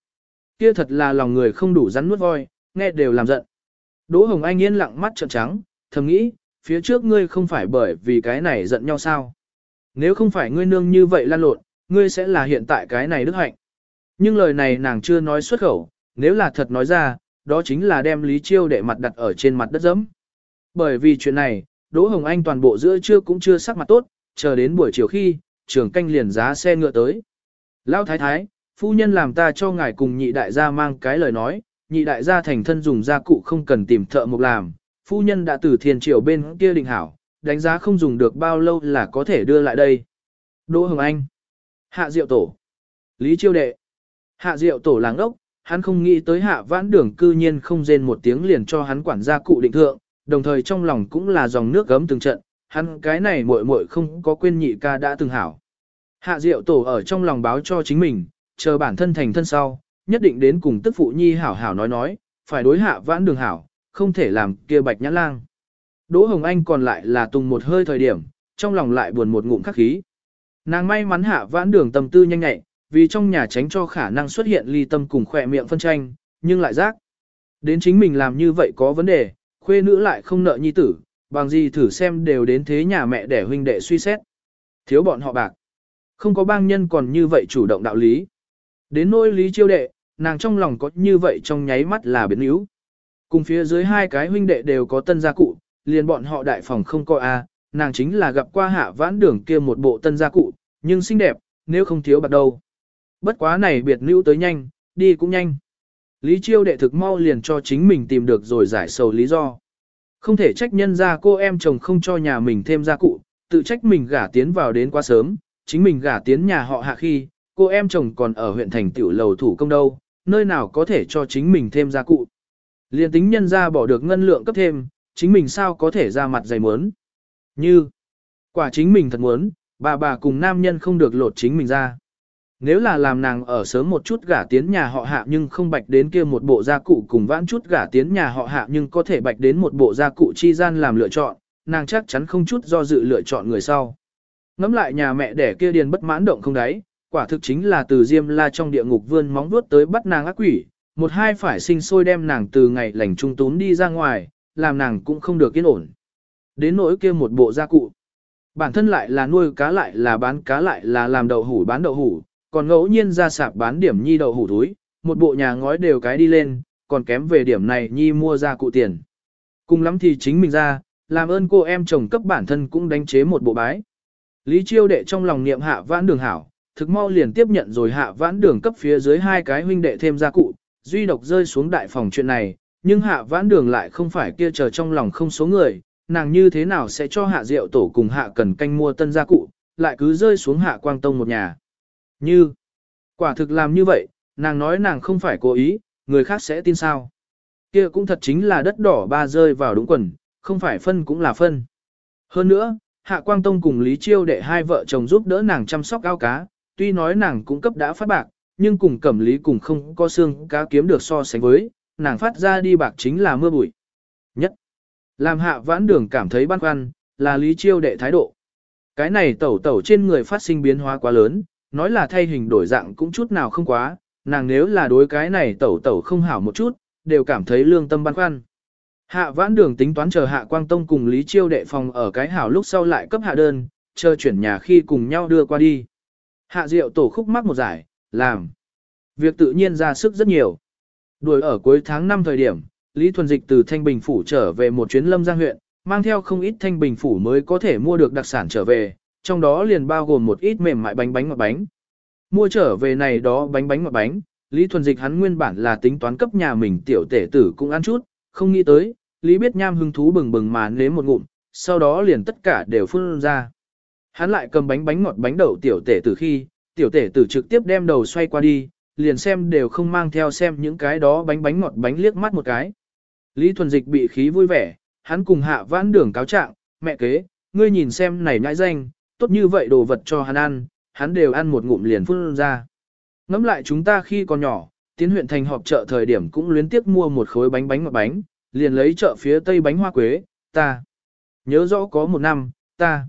Kia thật là lòng người không đủ rắn nuốt voi, nghe đều làm giận. Đỗ Hồng Anh yên lặng mắt trợn trắng, thầm nghĩ, phía trước ngươi không phải bởi vì cái này giận nhau sao? Nếu không phải ngươi nương như vậy lan lộn, ngươi sẽ là hiện tại cái này đức hạnh. Nhưng lời này nàng chưa nói xuất khẩu, nếu là thật nói ra, đó chính là đem Lý Chiêu đệ mặt đặt ở trên mặt đất dẫm. Bởi vì chuyện này, Đỗ Hồng Anh toàn bộ giữa trưa cũng chưa sắc mặt tốt, chờ đến buổi chiều khi, trưởng canh liền giá xe ngựa tới. Lão thái thái, phu nhân làm ta cho ngài cùng nhị đại gia mang cái lời nói, nhị đại gia thành thân dùng gia cụ không cần tìm thợ mộc làm, phu nhân đã từ thiên triều bên kia định hảo, đánh giá không dùng được bao lâu là có thể đưa lại đây. Đỗ Hồng Anh, Hạ Diệu Tổ, Lý Chiêu Đệ, Hạ Diệu Tổ làng ốc, hắn không nghĩ tới hạ vãn đường cư nhiên không rên một tiếng liền cho hắn quản gia cụ định thượng, đồng thời trong lòng cũng là dòng nước gấm từng trận, hắn cái này muội muội không có quên nhị ca đã từng hảo. Hạ diệu tổ ở trong lòng báo cho chính mình, chờ bản thân thành thân sau, nhất định đến cùng tức phụ nhi hảo hảo nói nói, phải đối hạ vãn đường hảo, không thể làm kia bạch nhãn lang. Đỗ Hồng Anh còn lại là tung một hơi thời điểm, trong lòng lại buồn một ngụm khắc khí. Nàng may mắn hạ vãn đường tâm tư nhanh nhẹ, vì trong nhà tránh cho khả năng xuất hiện ly tâm cùng khỏe miệng phân tranh, nhưng lại giác. Đến chính mình làm như vậy có vấn đề, khuê nữ lại không nợ nhi tử, bằng gì thử xem đều đến thế nhà mẹ để huynh đệ suy xét. Thiếu bọn họ bạc. Không có bang nhân còn như vậy chủ động đạo lý. Đến nỗi lý chiêu đệ, nàng trong lòng có như vậy trong nháy mắt là biến yếu. Cùng phía dưới hai cái huynh đệ đều có tân gia cụ, liền bọn họ đại phòng không coi a, nàng chính là gặp qua hạ vãn đường kia một bộ tân gia cụ, nhưng xinh đẹp, nếu không thiếu bạc đâu. Bất quá này biệt nữ tới nhanh, đi cũng nhanh. Lý chiêu đệ thực mau liền cho chính mình tìm được rồi giải sầu lý do. Không thể trách nhân ra cô em chồng không cho nhà mình thêm gia cụ, tự trách mình gả tiến vào đến quá sớm, chính mình gả tiến nhà họ hạ khi, cô em chồng còn ở huyện thành tiểu lầu thủ công đâu, nơi nào có thể cho chính mình thêm gia cụ. Liên tính nhân ra bỏ được ngân lượng cấp thêm, chính mình sao có thể ra mặt dày muốn. Như, quả chính mình thật muốn, bà bà cùng nam nhân không được lột chính mình ra. Nếu là làm nàng ở sớm một chút gả tiến nhà họ hạ nhưng không bạch đến kia một bộ gia cụ cùng vãn chút gả tiến nhà họ hạ nhưng có thể bạch đến một bộ gia cụ chi gian làm lựa chọn, nàng chắc chắn không chút do dự lựa chọn người sau. Ngắm lại nhà mẹ đẻ kia điền bất mãn động không đáy, quả thực chính là từ Diêm La trong địa ngục vươn móng vuốt tới bắt nàng ác quỷ, một hai phải sinh sôi đem nàng từ ngày lành trung tún đi ra ngoài, làm nàng cũng không được yên ổn. Đến nỗi kia một bộ gia cụ. Bản thân lại là nuôi cá lại là bán cá lại là làm đậu hủ bán đậu hủ, còn ngẫu nhiên ra sạp bán điểm nhi đậu hủ túi, một bộ nhà ngói đều cái đi lên, còn kém về điểm này nhi mua ra cụ tiền. Cùng lắm thì chính mình ra, làm ơn cô em chồng cấp bản thân cũng đánh chế một bộ bái. Lý chiêu đệ trong lòng niệm hạ vãn đường hảo, thực mau liền tiếp nhận rồi hạ vãn đường cấp phía dưới hai cái huynh đệ thêm gia cụ, duy độc rơi xuống đại phòng chuyện này, nhưng hạ vãn đường lại không phải kia chờ trong lòng không số người, nàng như thế nào sẽ cho hạ rượu tổ cùng hạ cần canh mua tân gia cụ, lại cứ rơi xuống hạ quang tông một nhà. Như, quả thực làm như vậy, nàng nói nàng không phải cố ý, người khác sẽ tin sao. Kia cũng thật chính là đất đỏ ba rơi vào đúng quần, không phải phân cũng là phân. Hơn nữa, Hạ Quang Tông cùng Lý Chiêu đệ hai vợ chồng giúp đỡ nàng chăm sóc ao cá, tuy nói nàng cũng cấp đã phát bạc, nhưng cùng cẩm lý cùng không có xương cá kiếm được so sánh với, nàng phát ra đi bạc chính là mưa bụi. Nhất, làm hạ vãn đường cảm thấy băn khoăn, là Lý Chiêu đệ thái độ. Cái này tẩu tẩu trên người phát sinh biến hóa quá lớn, nói là thay hình đổi dạng cũng chút nào không quá, nàng nếu là đối cái này tẩu tẩu không hảo một chút, đều cảm thấy lương tâm băn khoăn. Hạ vãn đường tính toán chờ hạ quang tông cùng Lý Chiêu đệ phòng ở cái hảo lúc sau lại cấp hạ đơn, chờ chuyển nhà khi cùng nhau đưa qua đi. Hạ diệu tổ khúc mắc một giải, làm. Việc tự nhiên ra sức rất nhiều. Đuổi ở cuối tháng 5 thời điểm, Lý Thuần Dịch từ Thanh Bình Phủ trở về một chuyến lâm giang huyện, mang theo không ít Thanh Bình Phủ mới có thể mua được đặc sản trở về, trong đó liền bao gồm một ít mềm mại bánh bánh ngọt bánh. Mua trở về này đó bánh bánh ngọt bánh, Lý Thuần Dịch hắn nguyên bản là tính toán cấp nhà mình tiểu tể tử cũng ăn chút, không nghĩ tới, Lý Biết Nham hứng thú bừng bừng mà nếm một ngụm, sau đó liền tất cả đều phun ra. Hắn lại cầm bánh bánh ngọt bánh đậu tiểu tể tử khi, tiểu tể tử trực tiếp đem đầu xoay qua đi, liền xem đều không mang theo xem những cái đó bánh bánh ngọt bánh liếc mắt một cái. Lý Thuần Dịch bị khí vui vẻ, hắn cùng hạ vãn đường cáo trạng, mẹ kế, ngươi nhìn xem này nhãi danh, tốt như vậy đồ vật cho hắn ăn, hắn đều ăn một ngụm liền phun ra. Ngắm lại chúng ta khi còn nhỏ, tiến huyện thành họp chợ thời điểm cũng luyến tiếp mua một khối bánh bánh ngọt bánh, liền lấy chợ phía tây bánh hoa quế, ta. Nhớ rõ có một năm, ta.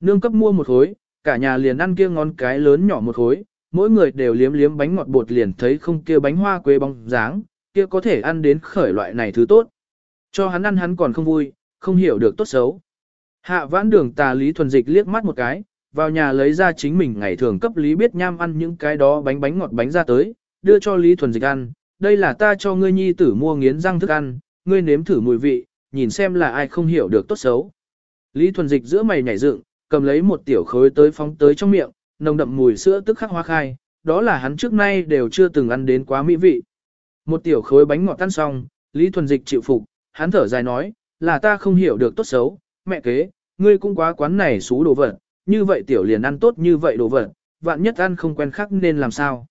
Nương cấp mua một khối, cả nhà liền ăn kia ngon cái lớn nhỏ một khối, mỗi người đều liếm liếm bánh ngọt bột liền thấy không kia bánh hoa quế bóng dáng, kia có thể ăn đến khởi loại này thứ tốt. Cho hắn ăn hắn còn không vui, không hiểu được tốt xấu. Hạ vãn đường tà Lý Thuần Dịch liếc mắt một cái, vào nhà lấy ra chính mình ngày thường cấp Lý biết nham ăn những cái đó bánh bánh ngọt bánh ra tới, đưa cho Lý Thuần Dịch ăn. Đây là ta cho ngươi nhi tử mua nghiến răng thức ăn, ngươi nếm thử mùi vị, nhìn xem là ai không hiểu được tốt xấu. Lý Thuần Dịch giữa mày nhảy dựng, cầm lấy một tiểu khối tới phóng tới trong miệng, nồng đậm mùi sữa tức khắc hoa khai, đó là hắn trước nay đều chưa từng ăn đến quá mỹ vị. Một tiểu khối bánh ngọt tan xong, Lý Thuần Dịch chịu phục, hắn thở dài nói, là ta không hiểu được tốt xấu, mẹ kế, ngươi cũng quá quán này xú đồ vật, như vậy tiểu liền ăn tốt như vậy đồ vật, vạn nhất ăn không quen khác nên làm sao.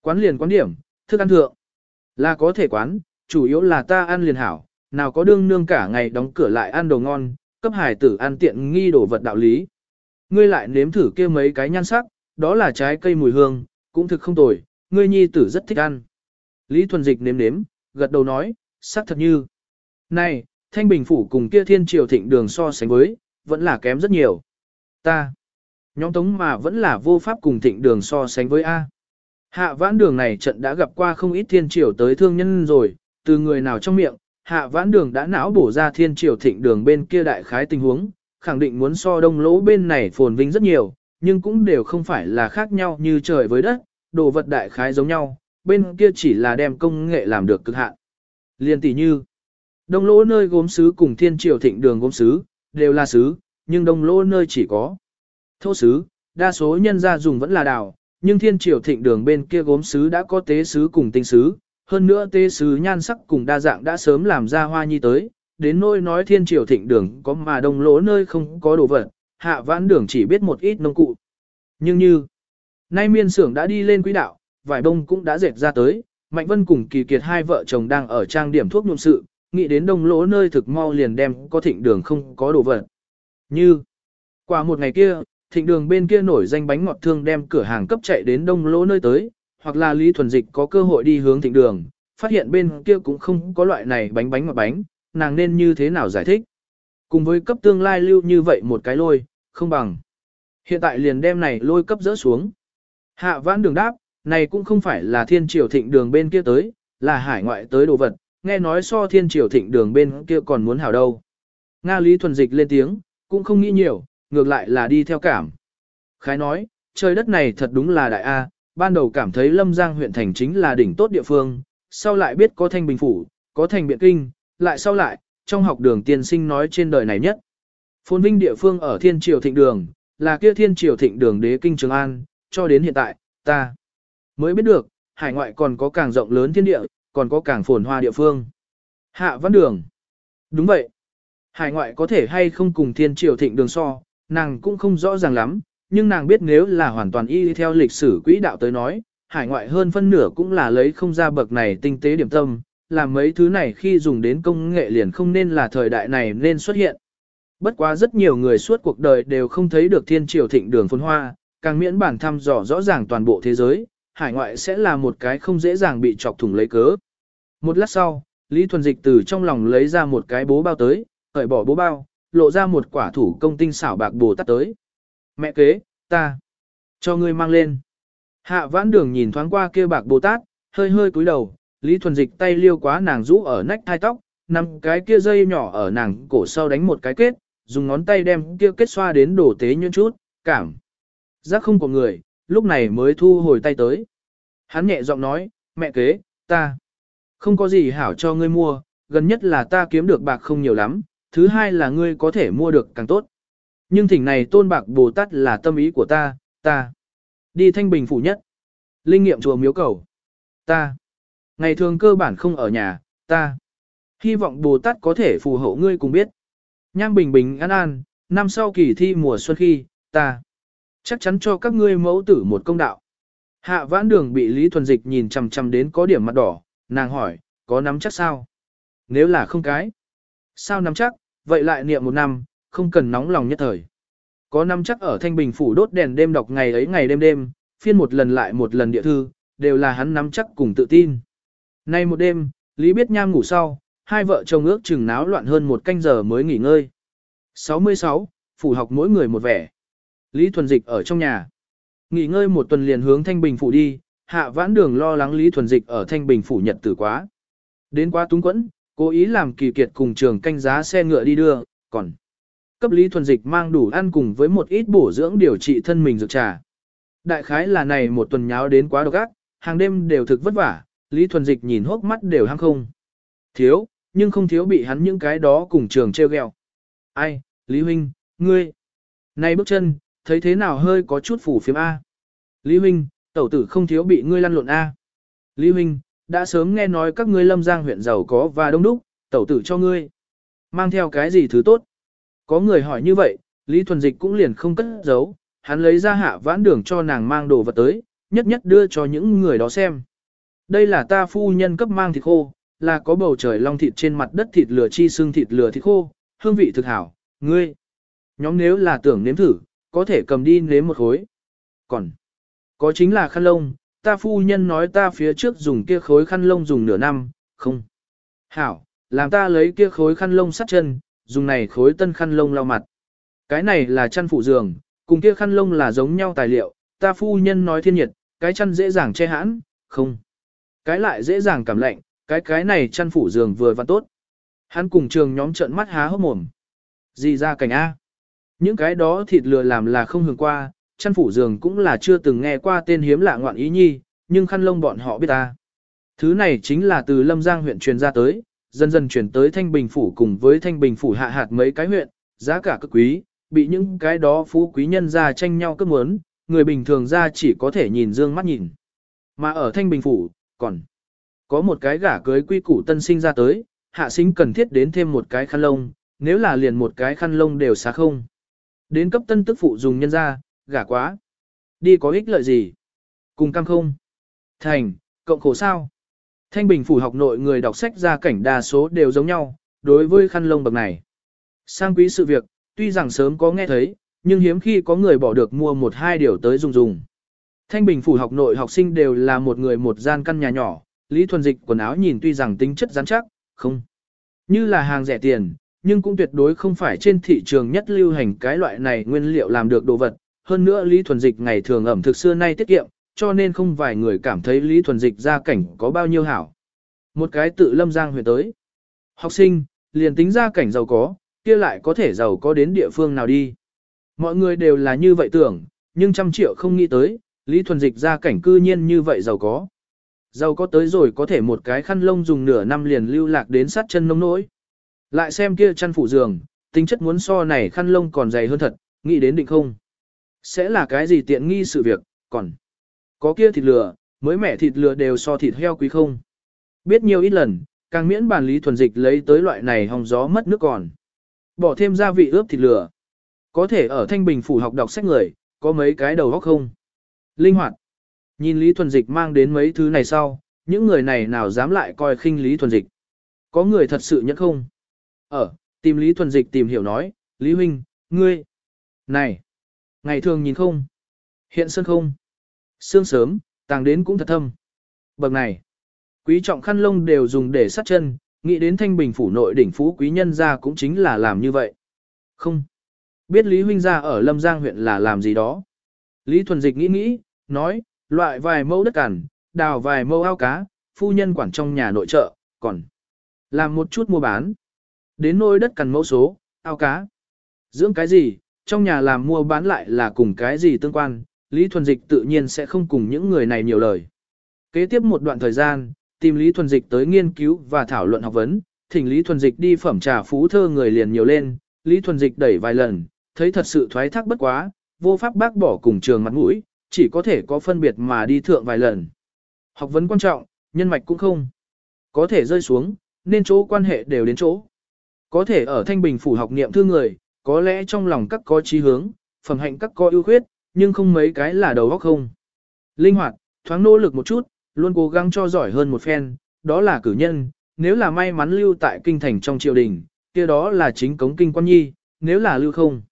Quán liền quán điểm, thức ăn thượng, là có thể quán, chủ yếu là ta ăn liền hảo, nào có đương nương cả ngày đóng cửa lại ăn đồ ngon, cấp hải tử ăn tiện nghi đồ vật đạo lý. Ngươi lại nếm thử kia mấy cái nhan sắc, đó là trái cây mùi hương, cũng thực không tồi, ngươi nhi tử rất thích ăn. Lý Thuần Dịch nếm nếm, gật đầu nói, xác thật như. Này, Thanh Bình Phủ cùng kia thiên triều thịnh đường so sánh với, vẫn là kém rất nhiều. Ta, nhóm tống mà vẫn là vô pháp cùng thịnh đường so sánh với A. Hạ vãn đường này trận đã gặp qua không ít thiên triều tới thương nhân rồi, từ người nào trong miệng, hạ vãn đường đã não bổ ra thiên triều thịnh đường bên kia đại khái tình huống, khẳng định muốn so đông lỗ bên này phồn vinh rất nhiều, nhưng cũng đều không phải là khác nhau như trời với đất, đồ vật đại khái giống nhau, bên kia chỉ là đem công nghệ làm được cực hạn. Liên tỷ như, đông lỗ nơi gốm sứ cùng thiên triều thịnh đường gốm sứ, đều là sứ, nhưng đông lỗ nơi chỉ có thô sứ, đa số nhân gia dùng vẫn là đào, nhưng thiên triều thịnh đường bên kia gốm sứ đã có tế sứ cùng tinh sứ, hơn nữa tế sứ nhan sắc cùng đa dạng đã sớm làm ra hoa nhi tới, đến nỗi nói thiên triều thịnh đường có mà đông lỗ nơi không có đồ vật, hạ vãn đường chỉ biết một ít nông cụ. Nhưng như, nay miên xưởng đã đi lên quỹ đạo, vải bông cũng đã dệt ra tới, Mạnh Vân cùng Kỳ Kiệt hai vợ chồng đang ở trang điểm thuốc nhuộm sự, nghĩ đến đông lỗ nơi thực mau liền đem có thịnh đường không có đồ vật. Như, qua một ngày kia, thịnh đường bên kia nổi danh bánh ngọt thương đem cửa hàng cấp chạy đến đông lỗ nơi tới, hoặc là Lý Thuần Dịch có cơ hội đi hướng thịnh đường, phát hiện bên kia cũng không có loại này bánh bánh ngọt bánh, nàng nên như thế nào giải thích. Cùng với cấp tương lai lưu như vậy một cái lôi, không bằng. Hiện tại liền đem này lôi cấp rỡ xuống. Hạ vãn đường đáp, này cũng không phải là thiên triều thịnh đường bên kia tới, là hải ngoại tới đồ vật, nghe nói so thiên triều thịnh đường bên kia còn muốn hảo đâu. Nga Lý Thuần Dịch lên tiếng, cũng không nghĩ nhiều, ngược lại là đi theo cảm. Khái nói, trời đất này thật đúng là đại A, ban đầu cảm thấy Lâm Giang huyện thành chính là đỉnh tốt địa phương, sau lại biết có thanh bình phủ, có thành biện kinh, lại sau lại, trong học đường tiên sinh nói trên đời này nhất. Phồn vinh địa phương ở thiên triều thịnh đường, là kia thiên triều thịnh đường đế kinh Trường An, cho đến hiện tại, ta mới biết được, hải ngoại còn có càng rộng lớn thiên địa, còn có càng phồn hoa địa phương. Hạ văn đường. Đúng vậy. Hải ngoại có thể hay không cùng thiên triều thịnh đường so, nàng cũng không rõ ràng lắm, nhưng nàng biết nếu là hoàn toàn y theo lịch sử quỹ đạo tới nói, hải ngoại hơn phân nửa cũng là lấy không ra bậc này tinh tế điểm tâm, làm mấy thứ này khi dùng đến công nghệ liền không nên là thời đại này nên xuất hiện. Bất quá rất nhiều người suốt cuộc đời đều không thấy được thiên triều thịnh đường phồn hoa, càng miễn bản thăm dò rõ ràng toàn bộ thế giới, hải ngoại sẽ là một cái không dễ dàng bị chọc thủng lấy cớ. Một lát sau, Lý Thuần Dịch từ trong lòng lấy ra một cái bố bao tới, cởi bỏ bố bao, lộ ra một quả thủ công tinh xảo bạc bồ tát tới. Mẹ kế, ta, cho ngươi mang lên. Hạ vãn đường nhìn thoáng qua kia bạc bồ tát, hơi hơi cúi đầu, Lý Thuần Dịch tay liêu quá nàng rũ ở nách hai tóc, nằm cái kia dây nhỏ ở nàng cổ sau đánh một cái kết, dùng ngón tay đem kia kết xoa đến đổ tế nhuyễn chút, cảm. Giác không của người, lúc này mới thu hồi tay tới. Hắn nhẹ giọng nói, mẹ kế, ta không có gì hảo cho ngươi mua, gần nhất là ta kiếm được bạc không nhiều lắm, thứ hai là ngươi có thể mua được càng tốt. Nhưng thỉnh này tôn bạc Bồ Tát là tâm ý của ta, ta đi thanh bình phủ nhất. Linh nghiệm chùa miếu cầu. Ta ngày thường cơ bản không ở nhà, ta hy vọng Bồ Tát có thể phù hộ ngươi cùng biết. Nhang bình bình an an, năm sau kỳ thi mùa xuân khi, ta chắc chắn cho các ngươi mẫu tử một công đạo. Hạ vãn đường bị Lý Thuần Dịch nhìn chằm chằm đến có điểm mặt đỏ, nàng hỏi, có nắm chắc sao? Nếu là không cái, sao nắm chắc, vậy lại niệm một năm, không cần nóng lòng nhất thời. Có nắm chắc ở Thanh Bình phủ đốt đèn đêm đọc ngày ấy ngày đêm đêm, phiên một lần lại một lần địa thư, đều là hắn nắm chắc cùng tự tin. Nay một đêm, Lý Biết Nham ngủ sau, hai vợ chồng ước chừng náo loạn hơn một canh giờ mới nghỉ ngơi. 66. Phủ học mỗi người một vẻ. Lý Thuần Dịch ở trong nhà. Nghỉ ngơi một tuần liền hướng Thanh Bình phủ đi, hạ vãn đường lo lắng Lý Thuần Dịch ở Thanh Bình phủ nhật tử quá. Đến quá túng quẫn, cố ý làm kỳ kiệt cùng trường canh giá xe ngựa đi đưa, còn cấp Lý Thuần Dịch mang đủ ăn cùng với một ít bổ dưỡng điều trị thân mình dược trà. Đại khái là này một tuần nháo đến quá độc ác, hàng đêm đều thực vất vả, Lý Thuần Dịch nhìn hốc mắt đều hăng không. Thiếu, nhưng không thiếu bị hắn những cái đó cùng trường treo gheo. Ai, Lý Huynh, ngươi. Này bước chân, thấy thế nào hơi có chút phủ phiếm A. Lý Huynh, tẩu tử không thiếu bị ngươi lăn lộn A. Lý Huynh, đã sớm nghe nói các ngươi lâm giang huyện giàu có và đông đúc, tẩu tử cho ngươi. Mang theo cái gì thứ tốt? Có người hỏi như vậy, Lý Thuần Dịch cũng liền không cất giấu, hắn lấy ra hạ vãn đường cho nàng mang đồ vật tới, nhất nhất đưa cho những người đó xem. Đây là ta phu nhân cấp mang thịt khô, là có bầu trời long thịt trên mặt đất thịt lửa chi xương thịt lửa thịt khô, hương vị thực hảo, ngươi. Nhóm nếu là tưởng nếm thử, có thể cầm đi nếm một khối. Còn, có chính là khăn lông, ta phu nhân nói ta phía trước dùng kia khối khăn lông dùng nửa năm, không. Hảo, làm ta lấy kia khối khăn lông sắt chân, dùng này khối tân khăn lông lau mặt. Cái này là chăn phủ giường, cùng kia khăn lông là giống nhau tài liệu, ta phu nhân nói thiên nhiệt, cái chăn dễ dàng che hãn, không. Cái lại dễ dàng cảm lạnh, cái cái này chăn phủ giường vừa và tốt. Hắn cùng trường nhóm trợn mắt há hốc mồm. Gì ra cảnh A. Những cái đó thịt lừa làm là không hưởng qua, chăn phủ giường cũng là chưa từng nghe qua tên hiếm lạ ngoạn ý nhi, nhưng khăn lông bọn họ biết ta. Thứ này chính là từ Lâm Giang huyện truyền ra tới, dần dần chuyển tới Thanh Bình Phủ cùng với Thanh Bình Phủ hạ hạt mấy cái huyện, giá cả cực quý, bị những cái đó phú quý nhân ra tranh nhau cướp muốn, người bình thường ra chỉ có thể nhìn dương mắt nhìn. Mà ở Thanh Bình Phủ, còn có một cái gả cưới quy củ tân sinh ra tới, hạ sinh cần thiết đến thêm một cái khăn lông, nếu là liền một cái khăn lông đều xá không. Đến cấp tân tức phụ dùng nhân ra, gả quá. Đi có ích lợi gì? Cùng cam không? Thành, cộng khổ sao? Thanh Bình phủ học nội người đọc sách ra cảnh đa số đều giống nhau, đối với khăn lông bậc này. Sang quý sự việc, tuy rằng sớm có nghe thấy, nhưng hiếm khi có người bỏ được mua một hai điều tới dùng dùng. Thanh Bình phủ học nội học sinh đều là một người một gian căn nhà nhỏ, Lý Thuần Dịch quần áo nhìn tuy rằng tính chất rắn chắc, không như là hàng rẻ tiền, nhưng cũng tuyệt đối không phải trên thị trường nhất lưu hành cái loại này nguyên liệu làm được đồ vật. Hơn nữa Lý Thuần Dịch ngày thường ẩm thực xưa nay tiết kiệm, cho nên không vài người cảm thấy Lý Thuần Dịch ra cảnh có bao nhiêu hảo. Một cái tự lâm giang huyện tới. Học sinh, liền tính ra cảnh giàu có, kia lại có thể giàu có đến địa phương nào đi. Mọi người đều là như vậy tưởng, nhưng trăm triệu không nghĩ tới, Lý Thuần Dịch ra cảnh cư nhiên như vậy giàu có. Giàu có tới rồi có thể một cái khăn lông dùng nửa năm liền lưu lạc đến sát chân nông nỗi. Lại xem kia chăn phủ giường, tính chất muốn so này khăn lông còn dày hơn thật, nghĩ đến định không. Sẽ là cái gì tiện nghi sự việc, còn có kia thịt lừa, mới mẻ thịt lừa đều so thịt heo quý không. Biết nhiều ít lần, càng miễn bản lý thuần dịch lấy tới loại này hòng gió mất nước còn. Bỏ thêm gia vị ướp thịt lừa. Có thể ở Thanh Bình phủ học đọc sách người, có mấy cái đầu góc không? Linh hoạt. Nhìn Lý Thuần Dịch mang đến mấy thứ này sau, những người này nào dám lại coi khinh Lý Thuần Dịch. Có người thật sự nhẫn không? Ở, tìm Lý Thuần Dịch tìm hiểu nói, Lý Huynh, ngươi, này, ngày thường nhìn không? Hiện sân không? Sương sớm, tàng đến cũng thật thâm. Bậc này, quý trọng khăn lông đều dùng để sát chân, nghĩ đến thanh bình phủ nội đỉnh phú quý nhân ra cũng chính là làm như vậy. Không. Biết Lý Huynh ra ở Lâm Giang huyện là làm gì đó. Lý Thuần Dịch nghĩ nghĩ, nói, loại vài mẫu đất cằn, đào vài mẫu ao cá, phu nhân quản trong nhà nội trợ, còn làm một chút mua bán. Đến nôi đất cằn mẫu số, ao cá. Dưỡng cái gì, trong nhà làm mua bán lại là cùng cái gì tương quan, Lý Thuần Dịch tự nhiên sẽ không cùng những người này nhiều lời. Kế tiếp một đoạn thời gian, tìm Lý Thuần Dịch tới nghiên cứu và thảo luận học vấn, thỉnh Lý Thuần Dịch đi phẩm trà phú thơ người liền nhiều lên, Lý Thuần Dịch đẩy vài lần, thấy thật sự thoái thác bất quá, vô pháp bác bỏ cùng trường mặt mũi, chỉ có thể có phân biệt mà đi thượng vài lần. Học vấn quan trọng, nhân mạch cũng không. Có thể rơi xuống, nên chỗ quan hệ đều đến chỗ. Có thể ở Thanh Bình phủ học niệm thư người, có lẽ trong lòng các có trí hướng, phẩm hạnh các có ưu khuyết, nhưng không mấy cái là đầu óc không. Linh hoạt, thoáng nỗ lực một chút, luôn cố gắng cho giỏi hơn một phen, đó là cử nhân, nếu là may mắn lưu tại kinh thành trong triều đình, kia đó là chính cống kinh quan nhi, nếu là lưu không.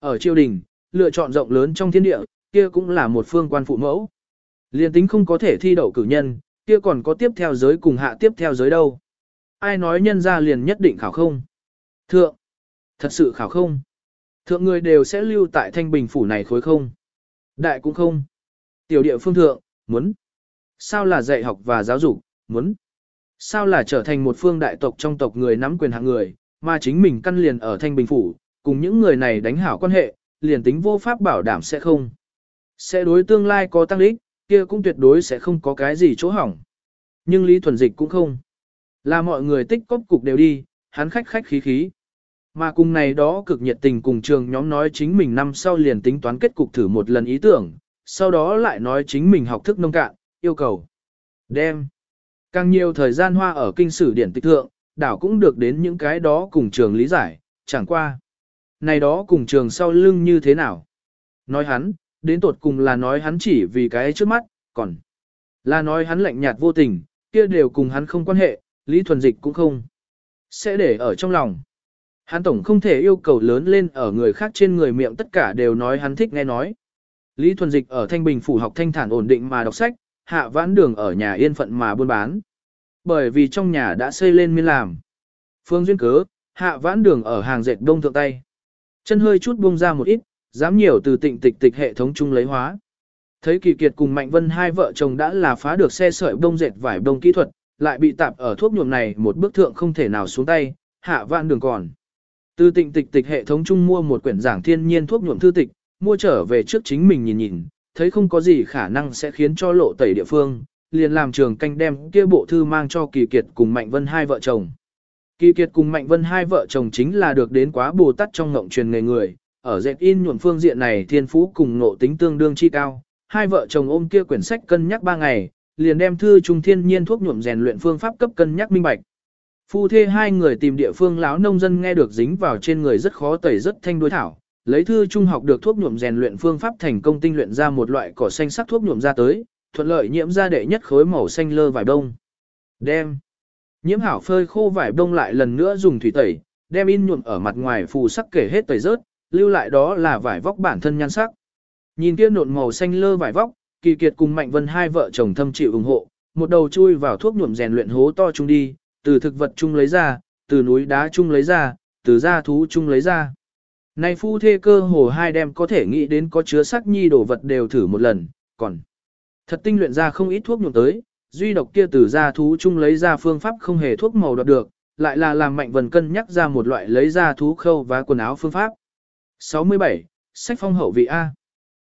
Ở triều đình, lựa chọn rộng lớn trong thiên địa, kia cũng là một phương quan phụ mẫu. Liên tính không có thể thi đậu cử nhân, kia còn có tiếp theo giới cùng hạ tiếp theo giới đâu. Ai nói nhân ra liền nhất định khảo không? Thượng, thật sự khảo không? Thượng người đều sẽ lưu tại thanh bình phủ này khối không? Đại cũng không. Tiểu địa phương thượng, muốn. Sao là dạy học và giáo dục, muốn. Sao là trở thành một phương đại tộc trong tộc người nắm quyền hạng người, mà chính mình căn liền ở thanh bình phủ, cùng những người này đánh hảo quan hệ, liền tính vô pháp bảo đảm sẽ không. Sẽ đối tương lai có tăng ích, kia cũng tuyệt đối sẽ không có cái gì chỗ hỏng. Nhưng Lý Thuần Dịch cũng không. Là mọi người tích cóp cục đều đi, hắn khách khách khí khí. Mà cùng này đó cực nhiệt tình cùng trường nhóm nói chính mình năm sau liền tính toán kết cục thử một lần ý tưởng, sau đó lại nói chính mình học thức nông cạn, yêu cầu. Đem. Càng nhiều thời gian hoa ở kinh sử điển tịch thượng, đảo cũng được đến những cái đó cùng trường lý giải, chẳng qua. Này đó cùng trường sau lưng như thế nào? Nói hắn, Đến tột cùng là nói hắn chỉ vì cái trước mắt, còn là nói hắn lạnh nhạt vô tình, kia đều cùng hắn không quan hệ, Lý Thuần Dịch cũng không. Sẽ để ở trong lòng. Hắn tổng không thể yêu cầu lớn lên ở người khác trên người miệng tất cả đều nói hắn thích nghe nói. Lý Thuần Dịch ở Thanh Bình phủ học thanh thản ổn định mà đọc sách, hạ vãn đường ở nhà yên phận mà buôn bán. Bởi vì trong nhà đã xây lên miên làm. Phương duyên cớ, hạ vãn đường ở hàng dệt đông thượng tay. Chân hơi chút buông ra một ít, dám nhiều từ tịnh tịch tịch hệ thống chung lấy hóa. Thấy kỳ kiệt cùng Mạnh Vân hai vợ chồng đã là phá được xe sợi đông dệt vải đông kỹ thuật, lại bị tạp ở thuốc nhuộm này một bước thượng không thể nào xuống tay, hạ vãn đường còn. Từ tịnh tịch tịch hệ thống chung mua một quyển giảng thiên nhiên thuốc nhuộm thư tịch, mua trở về trước chính mình nhìn nhìn, thấy không có gì khả năng sẽ khiến cho lộ tẩy địa phương, liền làm trường canh đem kia bộ thư mang cho Kỳ Kiệt cùng Mạnh Vân hai vợ chồng. Kỳ Kiệt cùng Mạnh Vân hai vợ chồng chính là được đến quá bồ tát trong ngộng truyền nghề người, ở dệt in nhuộm phương diện này thiên phú cùng ngộ tính tương đương chi cao. Hai vợ chồng ôm kia quyển sách cân nhắc ba ngày, liền đem thư trung thiên nhiên thuốc nhuộm rèn luyện phương pháp cấp cân nhắc minh bạch. Phu thê hai người tìm địa phương lão nông dân nghe được dính vào trên người rất khó tẩy rất thanh đối thảo, lấy thư trung học được thuốc nhuộm rèn luyện phương pháp thành công tinh luyện ra một loại cỏ xanh sắc thuốc nhuộm ra tới, thuận lợi nhiễm ra đệ nhất khối màu xanh lơ vải đông. Đem nhiễm hảo phơi khô vải đông lại lần nữa dùng thủy tẩy, đem in nhuộm ở mặt ngoài phù sắc kể hết tẩy rớt, lưu lại đó là vải vóc bản thân nhan sắc. Nhìn kia nộn màu xanh lơ vải vóc, Kỳ Kiệt cùng Mạnh Vân hai vợ chồng thâm chịu ủng hộ, một đầu chui vào thuốc nhuộm rèn luyện hố to chung đi, từ thực vật chung lấy ra, từ núi đá chung lấy ra, từ da thú chung lấy ra. Này phu thê cơ hồ hai đem có thể nghĩ đến có chứa sắc nhi đồ vật đều thử một lần, còn thật tinh luyện ra không ít thuốc nhuộm tới, duy độc kia từ da thú chung lấy ra phương pháp không hề thuốc màu đoạt được, lại là làm mạnh vần cân nhắc ra một loại lấy da thú khâu và quần áo phương pháp. 67. Sách phong hậu vị A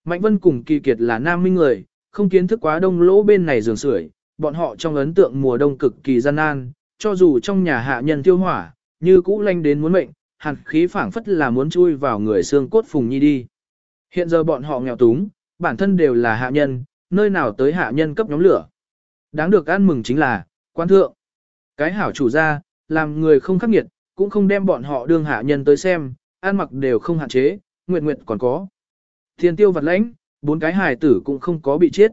Mạnh vân cùng kỳ kiệt là nam minh người, không kiến thức quá đông lỗ bên này giường sưởi, bọn họ trong ấn tượng mùa đông cực kỳ gian nan, cho dù trong nhà hạ nhân tiêu hỏa, như cũ lanh đến muốn mệnh, hàn khí phảng phất là muốn chui vào người xương cốt phùng nhi đi. Hiện giờ bọn họ nghèo túng, bản thân đều là hạ nhân, nơi nào tới hạ nhân cấp nhóm lửa. Đáng được ăn mừng chính là, quan thượng. Cái hảo chủ gia, làm người không khắc nghiệt, cũng không đem bọn họ đương hạ nhân tới xem, ăn mặc đều không hạn chế, nguyệt nguyệt còn có. Thiên tiêu vật lãnh, bốn cái hài tử cũng không có bị chết.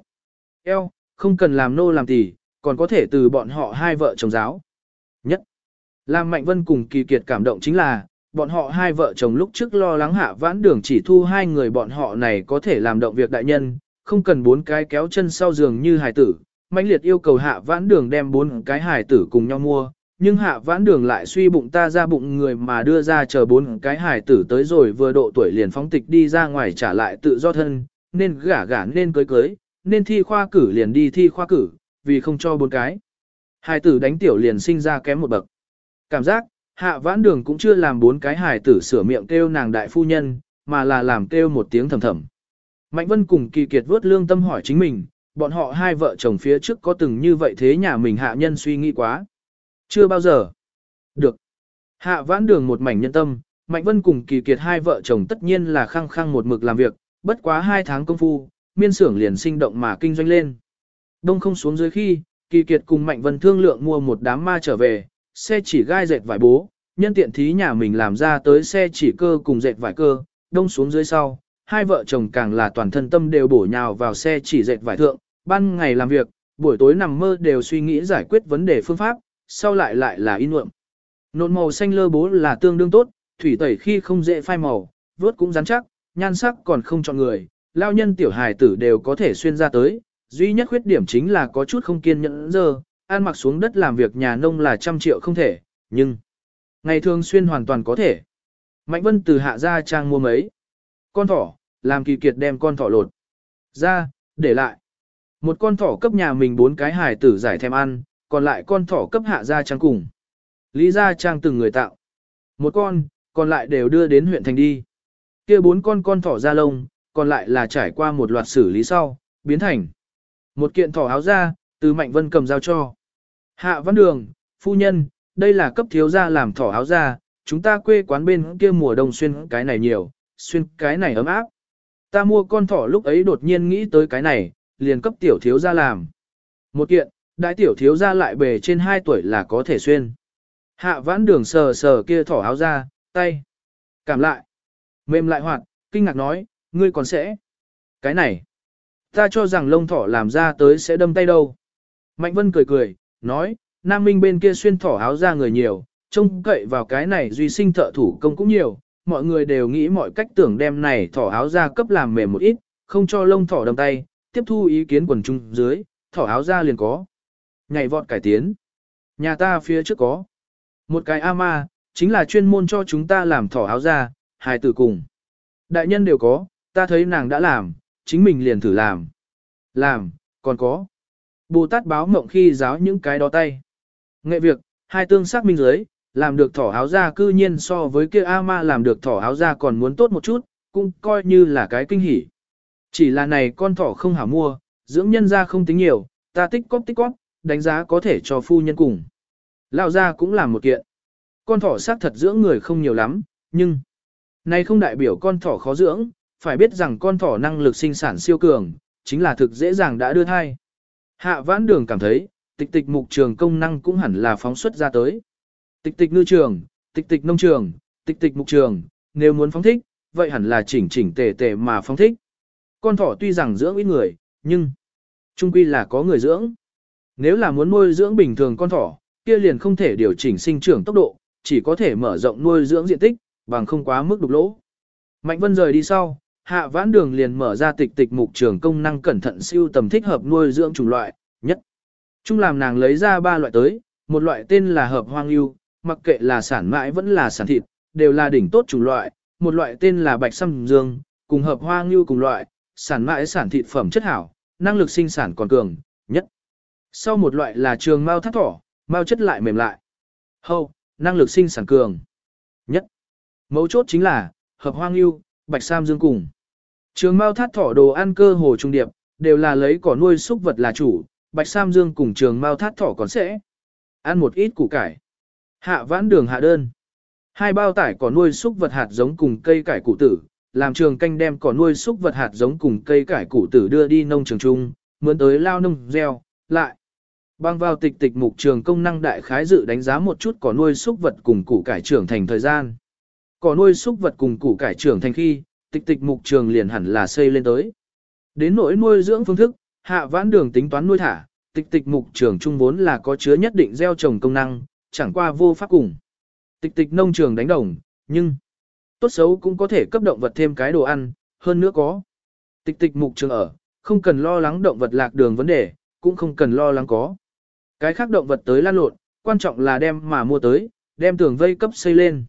Eo, không cần làm nô làm tỷ, còn có thể từ bọn họ hai vợ chồng giáo. Làm Mạnh Vân cùng kỳ kiệt cảm động chính là, bọn họ hai vợ chồng lúc trước lo lắng hạ vãn đường chỉ thu hai người bọn họ này có thể làm động việc đại nhân, không cần bốn cái kéo chân sau giường như hài tử. Mạnh liệt yêu cầu hạ vãn đường đem bốn cái hài tử cùng nhau mua, nhưng hạ vãn đường lại suy bụng ta ra bụng người mà đưa ra chờ bốn cái hài tử tới rồi vừa độ tuổi liền phóng tịch đi ra ngoài trả lại tự do thân, nên gả gả nên cưới cưới, nên thi khoa cử liền đi thi khoa cử, vì không cho bốn cái. Hài tử đánh tiểu liền sinh ra kém một bậc. Cảm giác, hạ vãn đường cũng chưa làm bốn cái hài tử sửa miệng kêu nàng đại phu nhân, mà là làm kêu một tiếng thầm thầm. Mạnh Vân cùng kỳ kiệt vớt lương tâm hỏi chính mình, bọn họ hai vợ chồng phía trước có từng như vậy thế nhà mình hạ nhân suy nghĩ quá. Chưa bao giờ. Được. Hạ vãn đường một mảnh nhân tâm, Mạnh Vân cùng kỳ kiệt hai vợ chồng tất nhiên là khăng khăng một mực làm việc, bất quá hai tháng công phu, miên xưởng liền sinh động mà kinh doanh lên. Đông không xuống dưới khi, kỳ kiệt cùng Mạnh Vân thương lượng mua một đám ma trở về, xe chỉ gai dệt vải bố, nhân tiện thí nhà mình làm ra tới xe chỉ cơ cùng dệt vải cơ, đông xuống dưới sau, hai vợ chồng càng là toàn thân tâm đều bổ nhào vào xe chỉ dệt vải thượng, ban ngày làm việc, buổi tối nằm mơ đều suy nghĩ giải quyết vấn đề phương pháp, sau lại lại là in nhuộm. Nộn màu xanh lơ bố là tương đương tốt, thủy tẩy khi không dễ phai màu, vớt cũng rắn chắc, nhan sắc còn không chọn người, lao nhân tiểu hài tử đều có thể xuyên ra tới, duy nhất khuyết điểm chính là có chút không kiên nhẫn giờ, ăn mặc xuống đất làm việc nhà nông là trăm triệu không thể, nhưng ngày thường xuyên hoàn toàn có thể. Mạnh Vân từ hạ ra trang mua mấy con thỏ, làm kỳ kiệt đem con thỏ lột ra, để lại. Một con thỏ cấp nhà mình bốn cái hài tử giải thèm ăn, còn lại con thỏ cấp hạ ra trang cùng. Lý ra trang từng người tạo. Một con, còn lại đều đưa đến huyện thành đi. kia bốn con con thỏ da lông, còn lại là trải qua một loạt xử lý sau, biến thành. Một kiện thỏ áo da, từ Mạnh Vân cầm giao cho. Hạ Văn Đường, phu nhân, đây là cấp thiếu gia làm thỏ áo ra. chúng ta quê quán bên kia mùa đông xuyên cái này nhiều, xuyên cái này ấm áp. Ta mua con thỏ lúc ấy đột nhiên nghĩ tới cái này, liền cấp tiểu thiếu gia làm. Một kiện, đại tiểu thiếu gia lại bề trên 2 tuổi là có thể xuyên. Hạ vãn đường sờ sờ kia thỏ áo ra, tay. Cảm lại. Mềm lại hoạt, kinh ngạc nói, ngươi còn sẽ. Cái này. Ta cho rằng lông thỏ làm ra tới sẽ đâm tay đâu. Mạnh Vân cười cười, nói, Nam Minh bên kia xuyên thỏ áo ra người nhiều, trông cậy vào cái này duy sinh thợ thủ công cũng nhiều, mọi người đều nghĩ mọi cách tưởng đem này thỏ áo ra cấp làm mềm một ít, không cho lông thỏ đâm tay, tiếp thu ý kiến quần trung dưới, thỏ áo ra liền có. Nhảy vọt cải tiến. Nhà ta phía trước có. Một cái ama, chính là chuyên môn cho chúng ta làm thỏ áo ra, hài tử cùng. Đại nhân đều có, ta thấy nàng đã làm, chính mình liền thử làm. Làm, còn có. Bồ Tát báo mộng khi giáo những cái đó tay. Nghệ việc, hai tương xác minh giới, làm được thỏ áo ra cư nhiên so với kia ama làm được thỏ áo ra còn muốn tốt một chút, cũng coi như là cái kinh hỉ. Chỉ là này con thỏ không hảo mua, dưỡng nhân ra không tính nhiều, ta tích cóp tích cóp, đánh giá có thể cho phu nhân cùng. Lao ra cũng làm một kiện. Con thỏ xác thật dưỡng người không nhiều lắm, nhưng này không đại biểu con thỏ khó dưỡng, phải biết rằng con thỏ năng lực sinh sản siêu cường, chính là thực dễ dàng đã đưa thai. Hạ vãn đường cảm thấy, tịch tịch mục trường công năng cũng hẳn là phóng xuất ra tới. Tịch tịch ngư trường, tịch tịch nông trường, tịch tịch mục trường, nếu muốn phóng thích, vậy hẳn là chỉnh chỉnh tề tề mà phóng thích. Con thỏ tuy rằng dưỡng ít người, nhưng trung quy là có người dưỡng. Nếu là muốn nuôi dưỡng bình thường con thỏ, kia liền không thể điều chỉnh sinh trưởng tốc độ, chỉ có thể mở rộng nuôi dưỡng diện tích, bằng không quá mức đục lỗ. Mạnh Vân rời đi sau, Hạ Vãn Đường liền mở ra tịch tịch mục trường công năng cẩn thận siêu tầm thích hợp nuôi dưỡng chủng loại, nhất. Trung làm nàng lấy ra ba loại tới, một loại tên là hợp hoang lưu, mặc kệ là sản mãi vẫn là sản thịt, đều là đỉnh tốt chủng loại, một loại tên là bạch xăm dương, cùng hợp hoang lưu cùng loại, sản mãi sản thịt phẩm chất hảo, năng lực sinh sản còn cường, nhất. Sau một loại là trường mao thắt thỏ, mao chất lại mềm lại. Hâu, năng lực sinh sản cường, nhất. Mấu chốt chính là, hợp hoang lưu, bạch sam dương cùng. Trường mao thắt thỏ đồ ăn cơ hồ trung điệp, đều là lấy cỏ nuôi súc vật là chủ, bạch sam dương cùng trường mao thắt thỏ còn sẽ ăn một ít củ cải. Hạ vãn đường hạ đơn. Hai bao tải cỏ nuôi súc vật hạt giống cùng cây cải củ tử, làm trường canh đem cỏ nuôi súc vật hạt giống cùng cây cải củ tử đưa đi nông trường chung, mướn tới lao nông gieo, lại. Bang vào tịch tịch mục trường công năng đại khái dự đánh giá một chút cỏ nuôi súc vật cùng củ cải trưởng thành thời gian. Cỏ nuôi súc vật cùng củ cải trưởng thành khi, tịch tịch mục trường liền hẳn là xây lên tới. Đến nỗi nuôi dưỡng phương thức, hạ vãn đường tính toán nuôi thả, tịch tịch mục trường trung vốn là có chứa nhất định gieo trồng công năng, chẳng qua vô pháp cùng. Tịch tịch nông trường đánh đồng, nhưng tốt xấu cũng có thể cấp động vật thêm cái đồ ăn, hơn nữa có. Tịch tịch mục trường ở, không cần lo lắng động vật lạc đường vấn đề, cũng không cần lo lắng có. Cái khác động vật tới lan lộn, quan trọng là đem mà mua tới, đem tường vây cấp xây lên.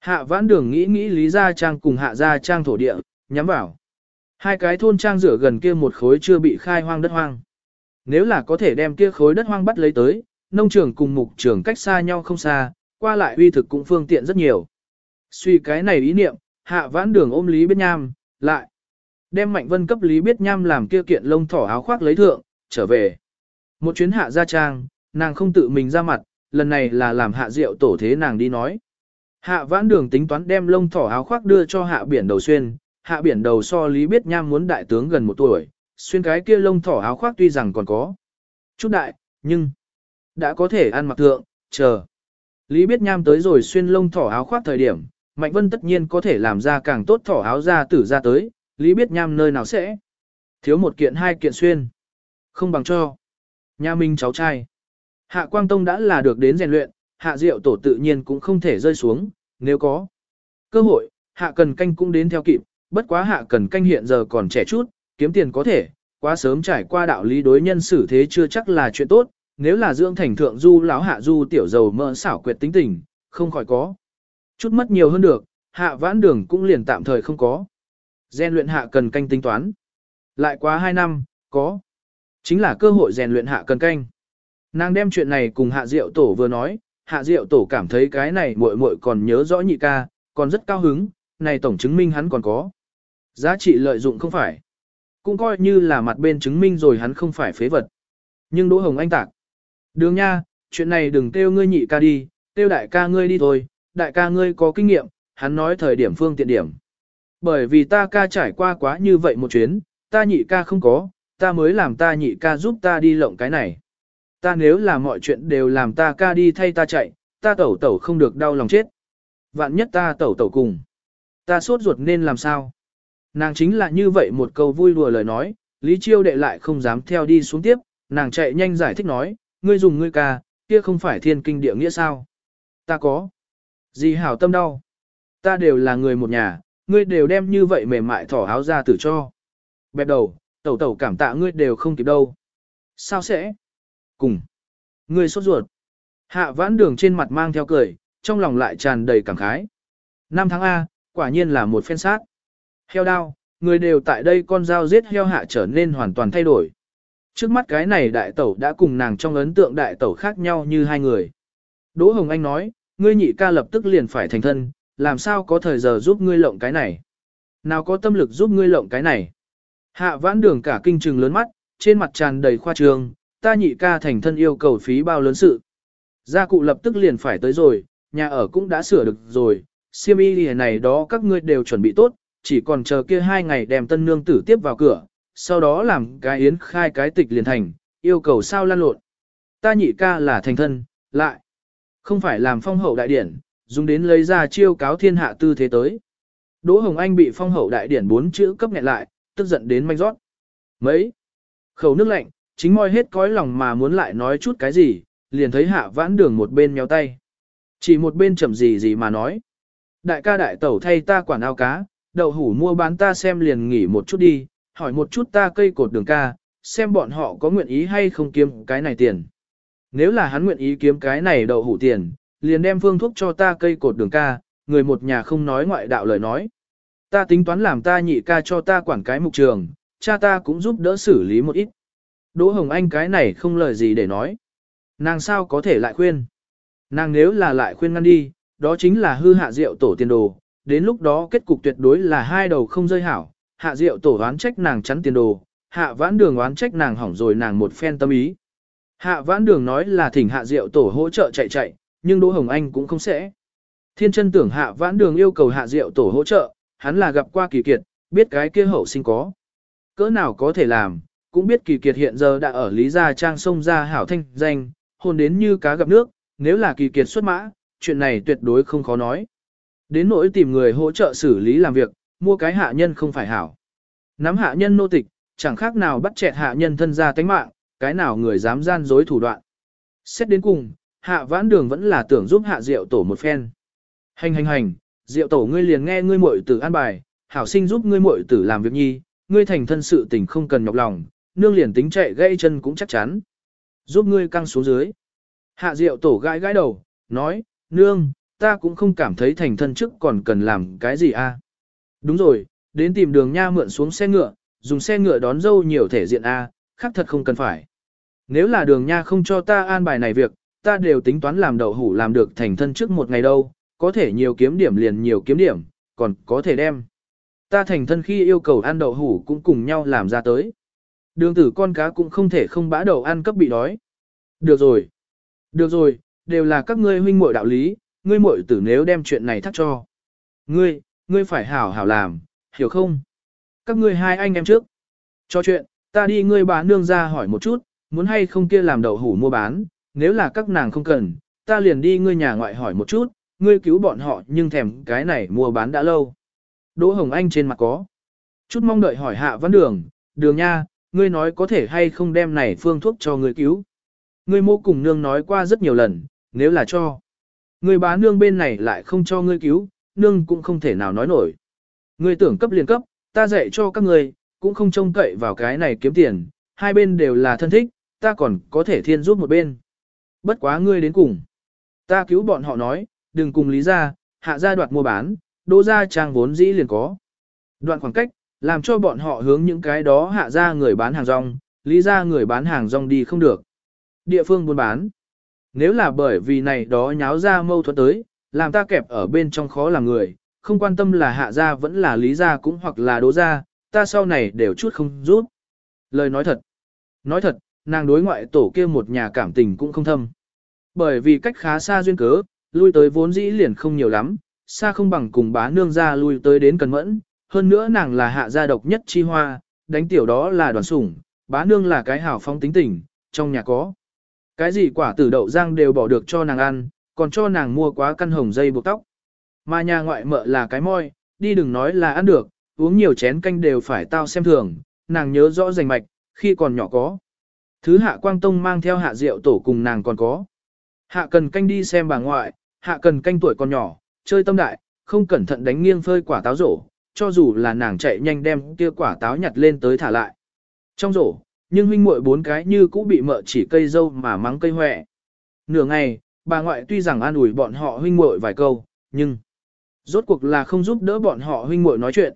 Hạ vãn đường nghĩ nghĩ Lý Gia Trang cùng Hạ Gia Trang thổ địa, nhắm vào. Hai cái thôn trang rửa gần kia một khối chưa bị khai hoang đất hoang. Nếu là có thể đem kia khối đất hoang bắt lấy tới, nông trường cùng mục trường cách xa nhau không xa, qua lại uy thực cũng phương tiện rất nhiều. Suy cái này ý niệm, hạ vãn đường ôm Lý Biết Nham, lại. Đem Mạnh Vân cấp Lý Biết Nham làm kia kiện lông thỏ áo khoác lấy thượng, trở về. Một chuyến hạ gia trang, nàng không tự mình ra mặt, lần này là làm hạ rượu tổ thế nàng đi nói. Hạ vãn đường tính toán đem lông thỏ áo khoác đưa cho hạ biển đầu xuyên, hạ biển đầu so Lý Biết Nham muốn đại tướng gần một tuổi, xuyên cái kia lông thỏ áo khoác tuy rằng còn có chút đại, nhưng đã có thể ăn mặc thượng, chờ. Lý Biết Nham tới rồi xuyên lông thỏ áo khoác thời điểm, Mạnh Vân tất nhiên có thể làm ra càng tốt thỏ áo ra tử ra tới, Lý Biết Nham nơi nào sẽ thiếu một kiện hai kiện xuyên, không bằng cho. Nhà minh cháu trai. Hạ Quang Tông đã là được đến rèn luyện, hạ diệu tổ tự nhiên cũng không thể rơi xuống, nếu có cơ hội, hạ cần canh cũng đến theo kịp, bất quá hạ cần canh hiện giờ còn trẻ chút, kiếm tiền có thể, quá sớm trải qua đạo lý đối nhân xử thế chưa chắc là chuyện tốt, nếu là dưỡng thành thượng du lão hạ du tiểu dầu mỡ xảo quyệt tính tình, không khỏi có. Chút mất nhiều hơn được, hạ vãn đường cũng liền tạm thời không có. Gen luyện hạ cần canh tính toán. Lại quá 2 năm, có. Chính là cơ hội rèn luyện hạ cần canh. Nàng đem chuyện này cùng hạ diệu tổ vừa nói, hạ diệu tổ cảm thấy cái này muội muội còn nhớ rõ nhị ca, còn rất cao hứng, này tổng chứng minh hắn còn có. Giá trị lợi dụng không phải. Cũng coi như là mặt bên chứng minh rồi hắn không phải phế vật. Nhưng Đỗ Hồng Anh tạc. Đường nha, chuyện này đừng kêu ngươi nhị ca đi, kêu đại ca ngươi đi thôi, đại ca ngươi có kinh nghiệm, hắn nói thời điểm phương tiện điểm. Bởi vì ta ca trải qua quá như vậy một chuyến, ta nhị ca không có, ta mới làm ta nhị ca giúp ta đi lộng cái này. Ta nếu là mọi chuyện đều làm ta ca đi thay ta chạy, ta tẩu tẩu không được đau lòng chết. Vạn nhất ta tẩu tẩu cùng. Ta sốt ruột nên làm sao? Nàng chính là như vậy một câu vui đùa lời nói, Lý Chiêu đệ lại không dám theo đi xuống tiếp, nàng chạy nhanh giải thích nói, ngươi dùng ngươi ca, kia không phải thiên kinh địa nghĩa sao? Ta có. Gì hảo tâm đau? Ta đều là người một nhà, ngươi đều đem như vậy mềm mại thỏ áo ra tử cho. Bẹp đầu, tẩu tẩu cảm tạ ngươi đều không kịp đâu. Sao sẽ? Cùng. Người sốt ruột. Hạ vãn đường trên mặt mang theo cười, trong lòng lại tràn đầy cảm khái. Năm tháng A, quả nhiên là một phen sát. Heo đao, người đều tại đây con dao giết heo hạ trở nên hoàn toàn thay đổi. Trước mắt cái này đại tẩu đã cùng nàng trong ấn tượng đại tẩu khác nhau như hai người. Đỗ Hồng Anh nói, ngươi nhị ca lập tức liền phải thành thân, làm sao có thời giờ giúp ngươi lộng cái này. Nào có tâm lực giúp ngươi lộng cái này. Hạ vãn đường cả kinh trừng lớn mắt, trên mặt tràn đầy khoa trương, ta nhị ca thành thân yêu cầu phí bao lớn sự. Gia cụ lập tức liền phải tới rồi, nhà ở cũng đã sửa được rồi, siêm y này đó các ngươi đều chuẩn bị tốt, chỉ còn chờ kia hai ngày đem tân nương tử tiếp vào cửa, sau đó làm cái yến khai cái tịch liền thành, yêu cầu sao lan lộn. Ta nhị ca là thành thân, lại, không phải làm phong hậu đại điển, dùng đến lấy ra chiêu cáo thiên hạ tư thế tới. Đỗ Hồng Anh bị phong hậu đại điển bốn chữ cấp nghẹn lại, tức giận đến manh rót. Mấy? Khẩu nước lạnh, chính moi hết cõi lòng mà muốn lại nói chút cái gì, liền thấy hạ vãn đường một bên nhéo tay. Chỉ một bên chậm gì gì mà nói. Đại ca đại tẩu thay ta quản ao cá, đậu hủ mua bán ta xem liền nghỉ một chút đi, hỏi một chút ta cây cột đường ca, xem bọn họ có nguyện ý hay không kiếm cái này tiền. Nếu là hắn nguyện ý kiếm cái này đậu hủ tiền, liền đem phương thuốc cho ta cây cột đường ca, người một nhà không nói ngoại đạo lời nói. Ta tính toán làm ta nhị ca cho ta quản cái mục trường, cha ta cũng giúp đỡ xử lý một ít. Đỗ Hồng Anh cái này không lời gì để nói. Nàng sao có thể lại khuyên? Nàng nếu là lại khuyên ngăn đi, đó chính là hư hạ rượu tổ tiền đồ, đến lúc đó kết cục tuyệt đối là hai đầu không rơi hảo, hạ rượu tổ oán trách nàng chắn tiền đồ, hạ vãn đường oán trách nàng hỏng rồi nàng một phen tâm ý. Hạ vãn đường nói là thỉnh hạ rượu tổ hỗ trợ chạy chạy, nhưng Đỗ Hồng Anh cũng không sẽ. Thiên chân tưởng hạ vãn đường yêu cầu hạ rượu tổ hỗ trợ, hắn là gặp qua kỳ kiệt, biết cái kia hậu sinh có. Cỡ nào có thể làm, cũng biết kỳ kiệt hiện giờ đã ở Lý Gia Trang sông ra hảo thanh danh, hôn đến như cá gặp nước, nếu là kỳ kiệt xuất mã, chuyện này tuyệt đối không khó nói. Đến nỗi tìm người hỗ trợ xử lý làm việc, mua cái hạ nhân không phải hảo. Nắm hạ nhân nô tịch, chẳng khác nào bắt chẹt hạ nhân thân ra tánh mạng, cái nào người dám gian dối thủ đoạn. Xét đến cùng, hạ vãn đường vẫn là tưởng giúp hạ diệu tổ một phen. Hành hành hành, diệu tổ ngươi liền nghe ngươi muội tử an bài, hảo sinh giúp ngươi muội tử làm việc nhi, ngươi thành thân sự tình không cần nhọc lòng, nương liền tính chạy gãy chân cũng chắc chắn. Giúp ngươi căng xuống dưới. Hạ diệu tổ gãi gãi đầu, nói, nương, ta cũng không cảm thấy thành thân trước còn cần làm cái gì a. Đúng rồi, đến tìm đường nha mượn xuống xe ngựa, dùng xe ngựa đón dâu nhiều thể diện a, khác thật không cần phải. Nếu là đường nha không cho ta an bài này việc, ta đều tính toán làm đậu hủ làm được thành thân trước một ngày đâu, có thể nhiều kiếm điểm liền nhiều kiếm điểm, còn có thể đem. Ta thành thân khi yêu cầu ăn đậu hủ cũng cùng nhau làm ra tới. Đường tử con cá cũng không thể không bã đầu ăn cấp bị đói. Được rồi. Được rồi, đều là các ngươi huynh muội đạo lý, ngươi muội tử nếu đem chuyện này thắt cho. Ngươi, ngươi phải hảo hảo làm, hiểu không? Các ngươi hai anh em trước. Cho chuyện, ta đi ngươi bà nương ra hỏi một chút, muốn hay không kia làm đậu hủ mua bán, nếu là các nàng không cần, ta liền đi ngươi nhà ngoại hỏi một chút, ngươi cứu bọn họ nhưng thèm cái này mua bán đã lâu. Đỗ Hồng Anh trên mặt có. Chút mong đợi hỏi hạ văn đường, đường nha, ngươi nói có thể hay không đem này phương thuốc cho ngươi cứu. Ngươi mô cùng nương nói qua rất nhiều lần, nếu là cho. Ngươi bá nương bên này lại không cho ngươi cứu, nương cũng không thể nào nói nổi. Ngươi tưởng cấp liền cấp, ta dạy cho các ngươi, cũng không trông cậy vào cái này kiếm tiền, hai bên đều là thân thích, ta còn có thể thiên giúp một bên. Bất quá ngươi đến cùng. Ta cứu bọn họ nói, đừng cùng lý ra, hạ ra đoạt mua bán, đô ra trang vốn dĩ liền có. Đoạn khoảng cách, làm cho bọn họ hướng những cái đó hạ ra người bán hàng rong, lý ra người bán hàng rong đi không được. Địa phương buôn bán. Nếu là bởi vì này đó nháo ra mâu thuẫn tới, làm ta kẹp ở bên trong khó làm người, không quan tâm là hạ gia vẫn là lý gia cũng hoặc là đố gia, ta sau này đều chút không rút. Lời nói thật. Nói thật, nàng đối ngoại tổ kia một nhà cảm tình cũng không thâm. Bởi vì cách khá xa duyên cớ, lui tới vốn dĩ liền không nhiều lắm, xa không bằng cùng bá nương ra lui tới đến cần mẫn, hơn nữa nàng là hạ gia độc nhất chi hoa, đánh tiểu đó là đoàn sủng, bá nương là cái hảo phong tính tình, trong nhà có. Cái gì quả tử đậu giang đều bỏ được cho nàng ăn, còn cho nàng mua quá căn hồng dây buộc tóc. Mà nhà ngoại mợ là cái môi, đi đừng nói là ăn được, uống nhiều chén canh đều phải tao xem thường, nàng nhớ rõ rành mạch, khi còn nhỏ có. Thứ hạ quang tông mang theo hạ rượu tổ cùng nàng còn có. Hạ cần canh đi xem bà ngoại, hạ cần canh tuổi còn nhỏ, chơi tâm đại, không cẩn thận đánh nghiêng phơi quả táo rổ, cho dù là nàng chạy nhanh đem kia quả táo nhặt lên tới thả lại. Trong rổ, nhưng huynh muội bốn cái như cũ bị mợ chỉ cây dâu mà mắng cây hoẹ. Nửa ngày, bà ngoại tuy rằng an ủi bọn họ huynh muội vài câu, nhưng rốt cuộc là không giúp đỡ bọn họ huynh muội nói chuyện.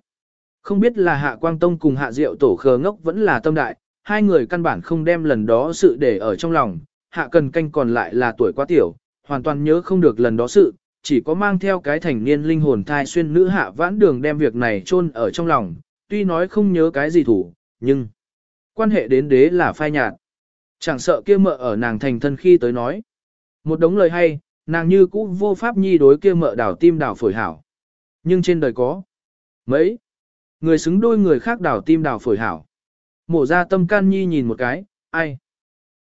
Không biết là Hạ Quang Tông cùng Hạ Diệu Tổ khờ ngốc vẫn là tâm đại, hai người căn bản không đem lần đó sự để ở trong lòng, Hạ Cần Canh còn lại là tuổi quá tiểu, hoàn toàn nhớ không được lần đó sự, chỉ có mang theo cái thành niên linh hồn thai xuyên nữ Hạ Vãn Đường đem việc này chôn ở trong lòng, tuy nói không nhớ cái gì thủ, nhưng quan hệ đến đế là phai nhạt. Chẳng sợ kia mợ ở nàng thành thân khi tới nói. Một đống lời hay, nàng như cũ vô pháp nhi đối kia mợ đảo tim đảo phổi hảo. Nhưng trên đời có mấy người xứng đôi người khác đảo tim đảo phổi hảo. Mổ ra tâm can nhi nhìn một cái, ai?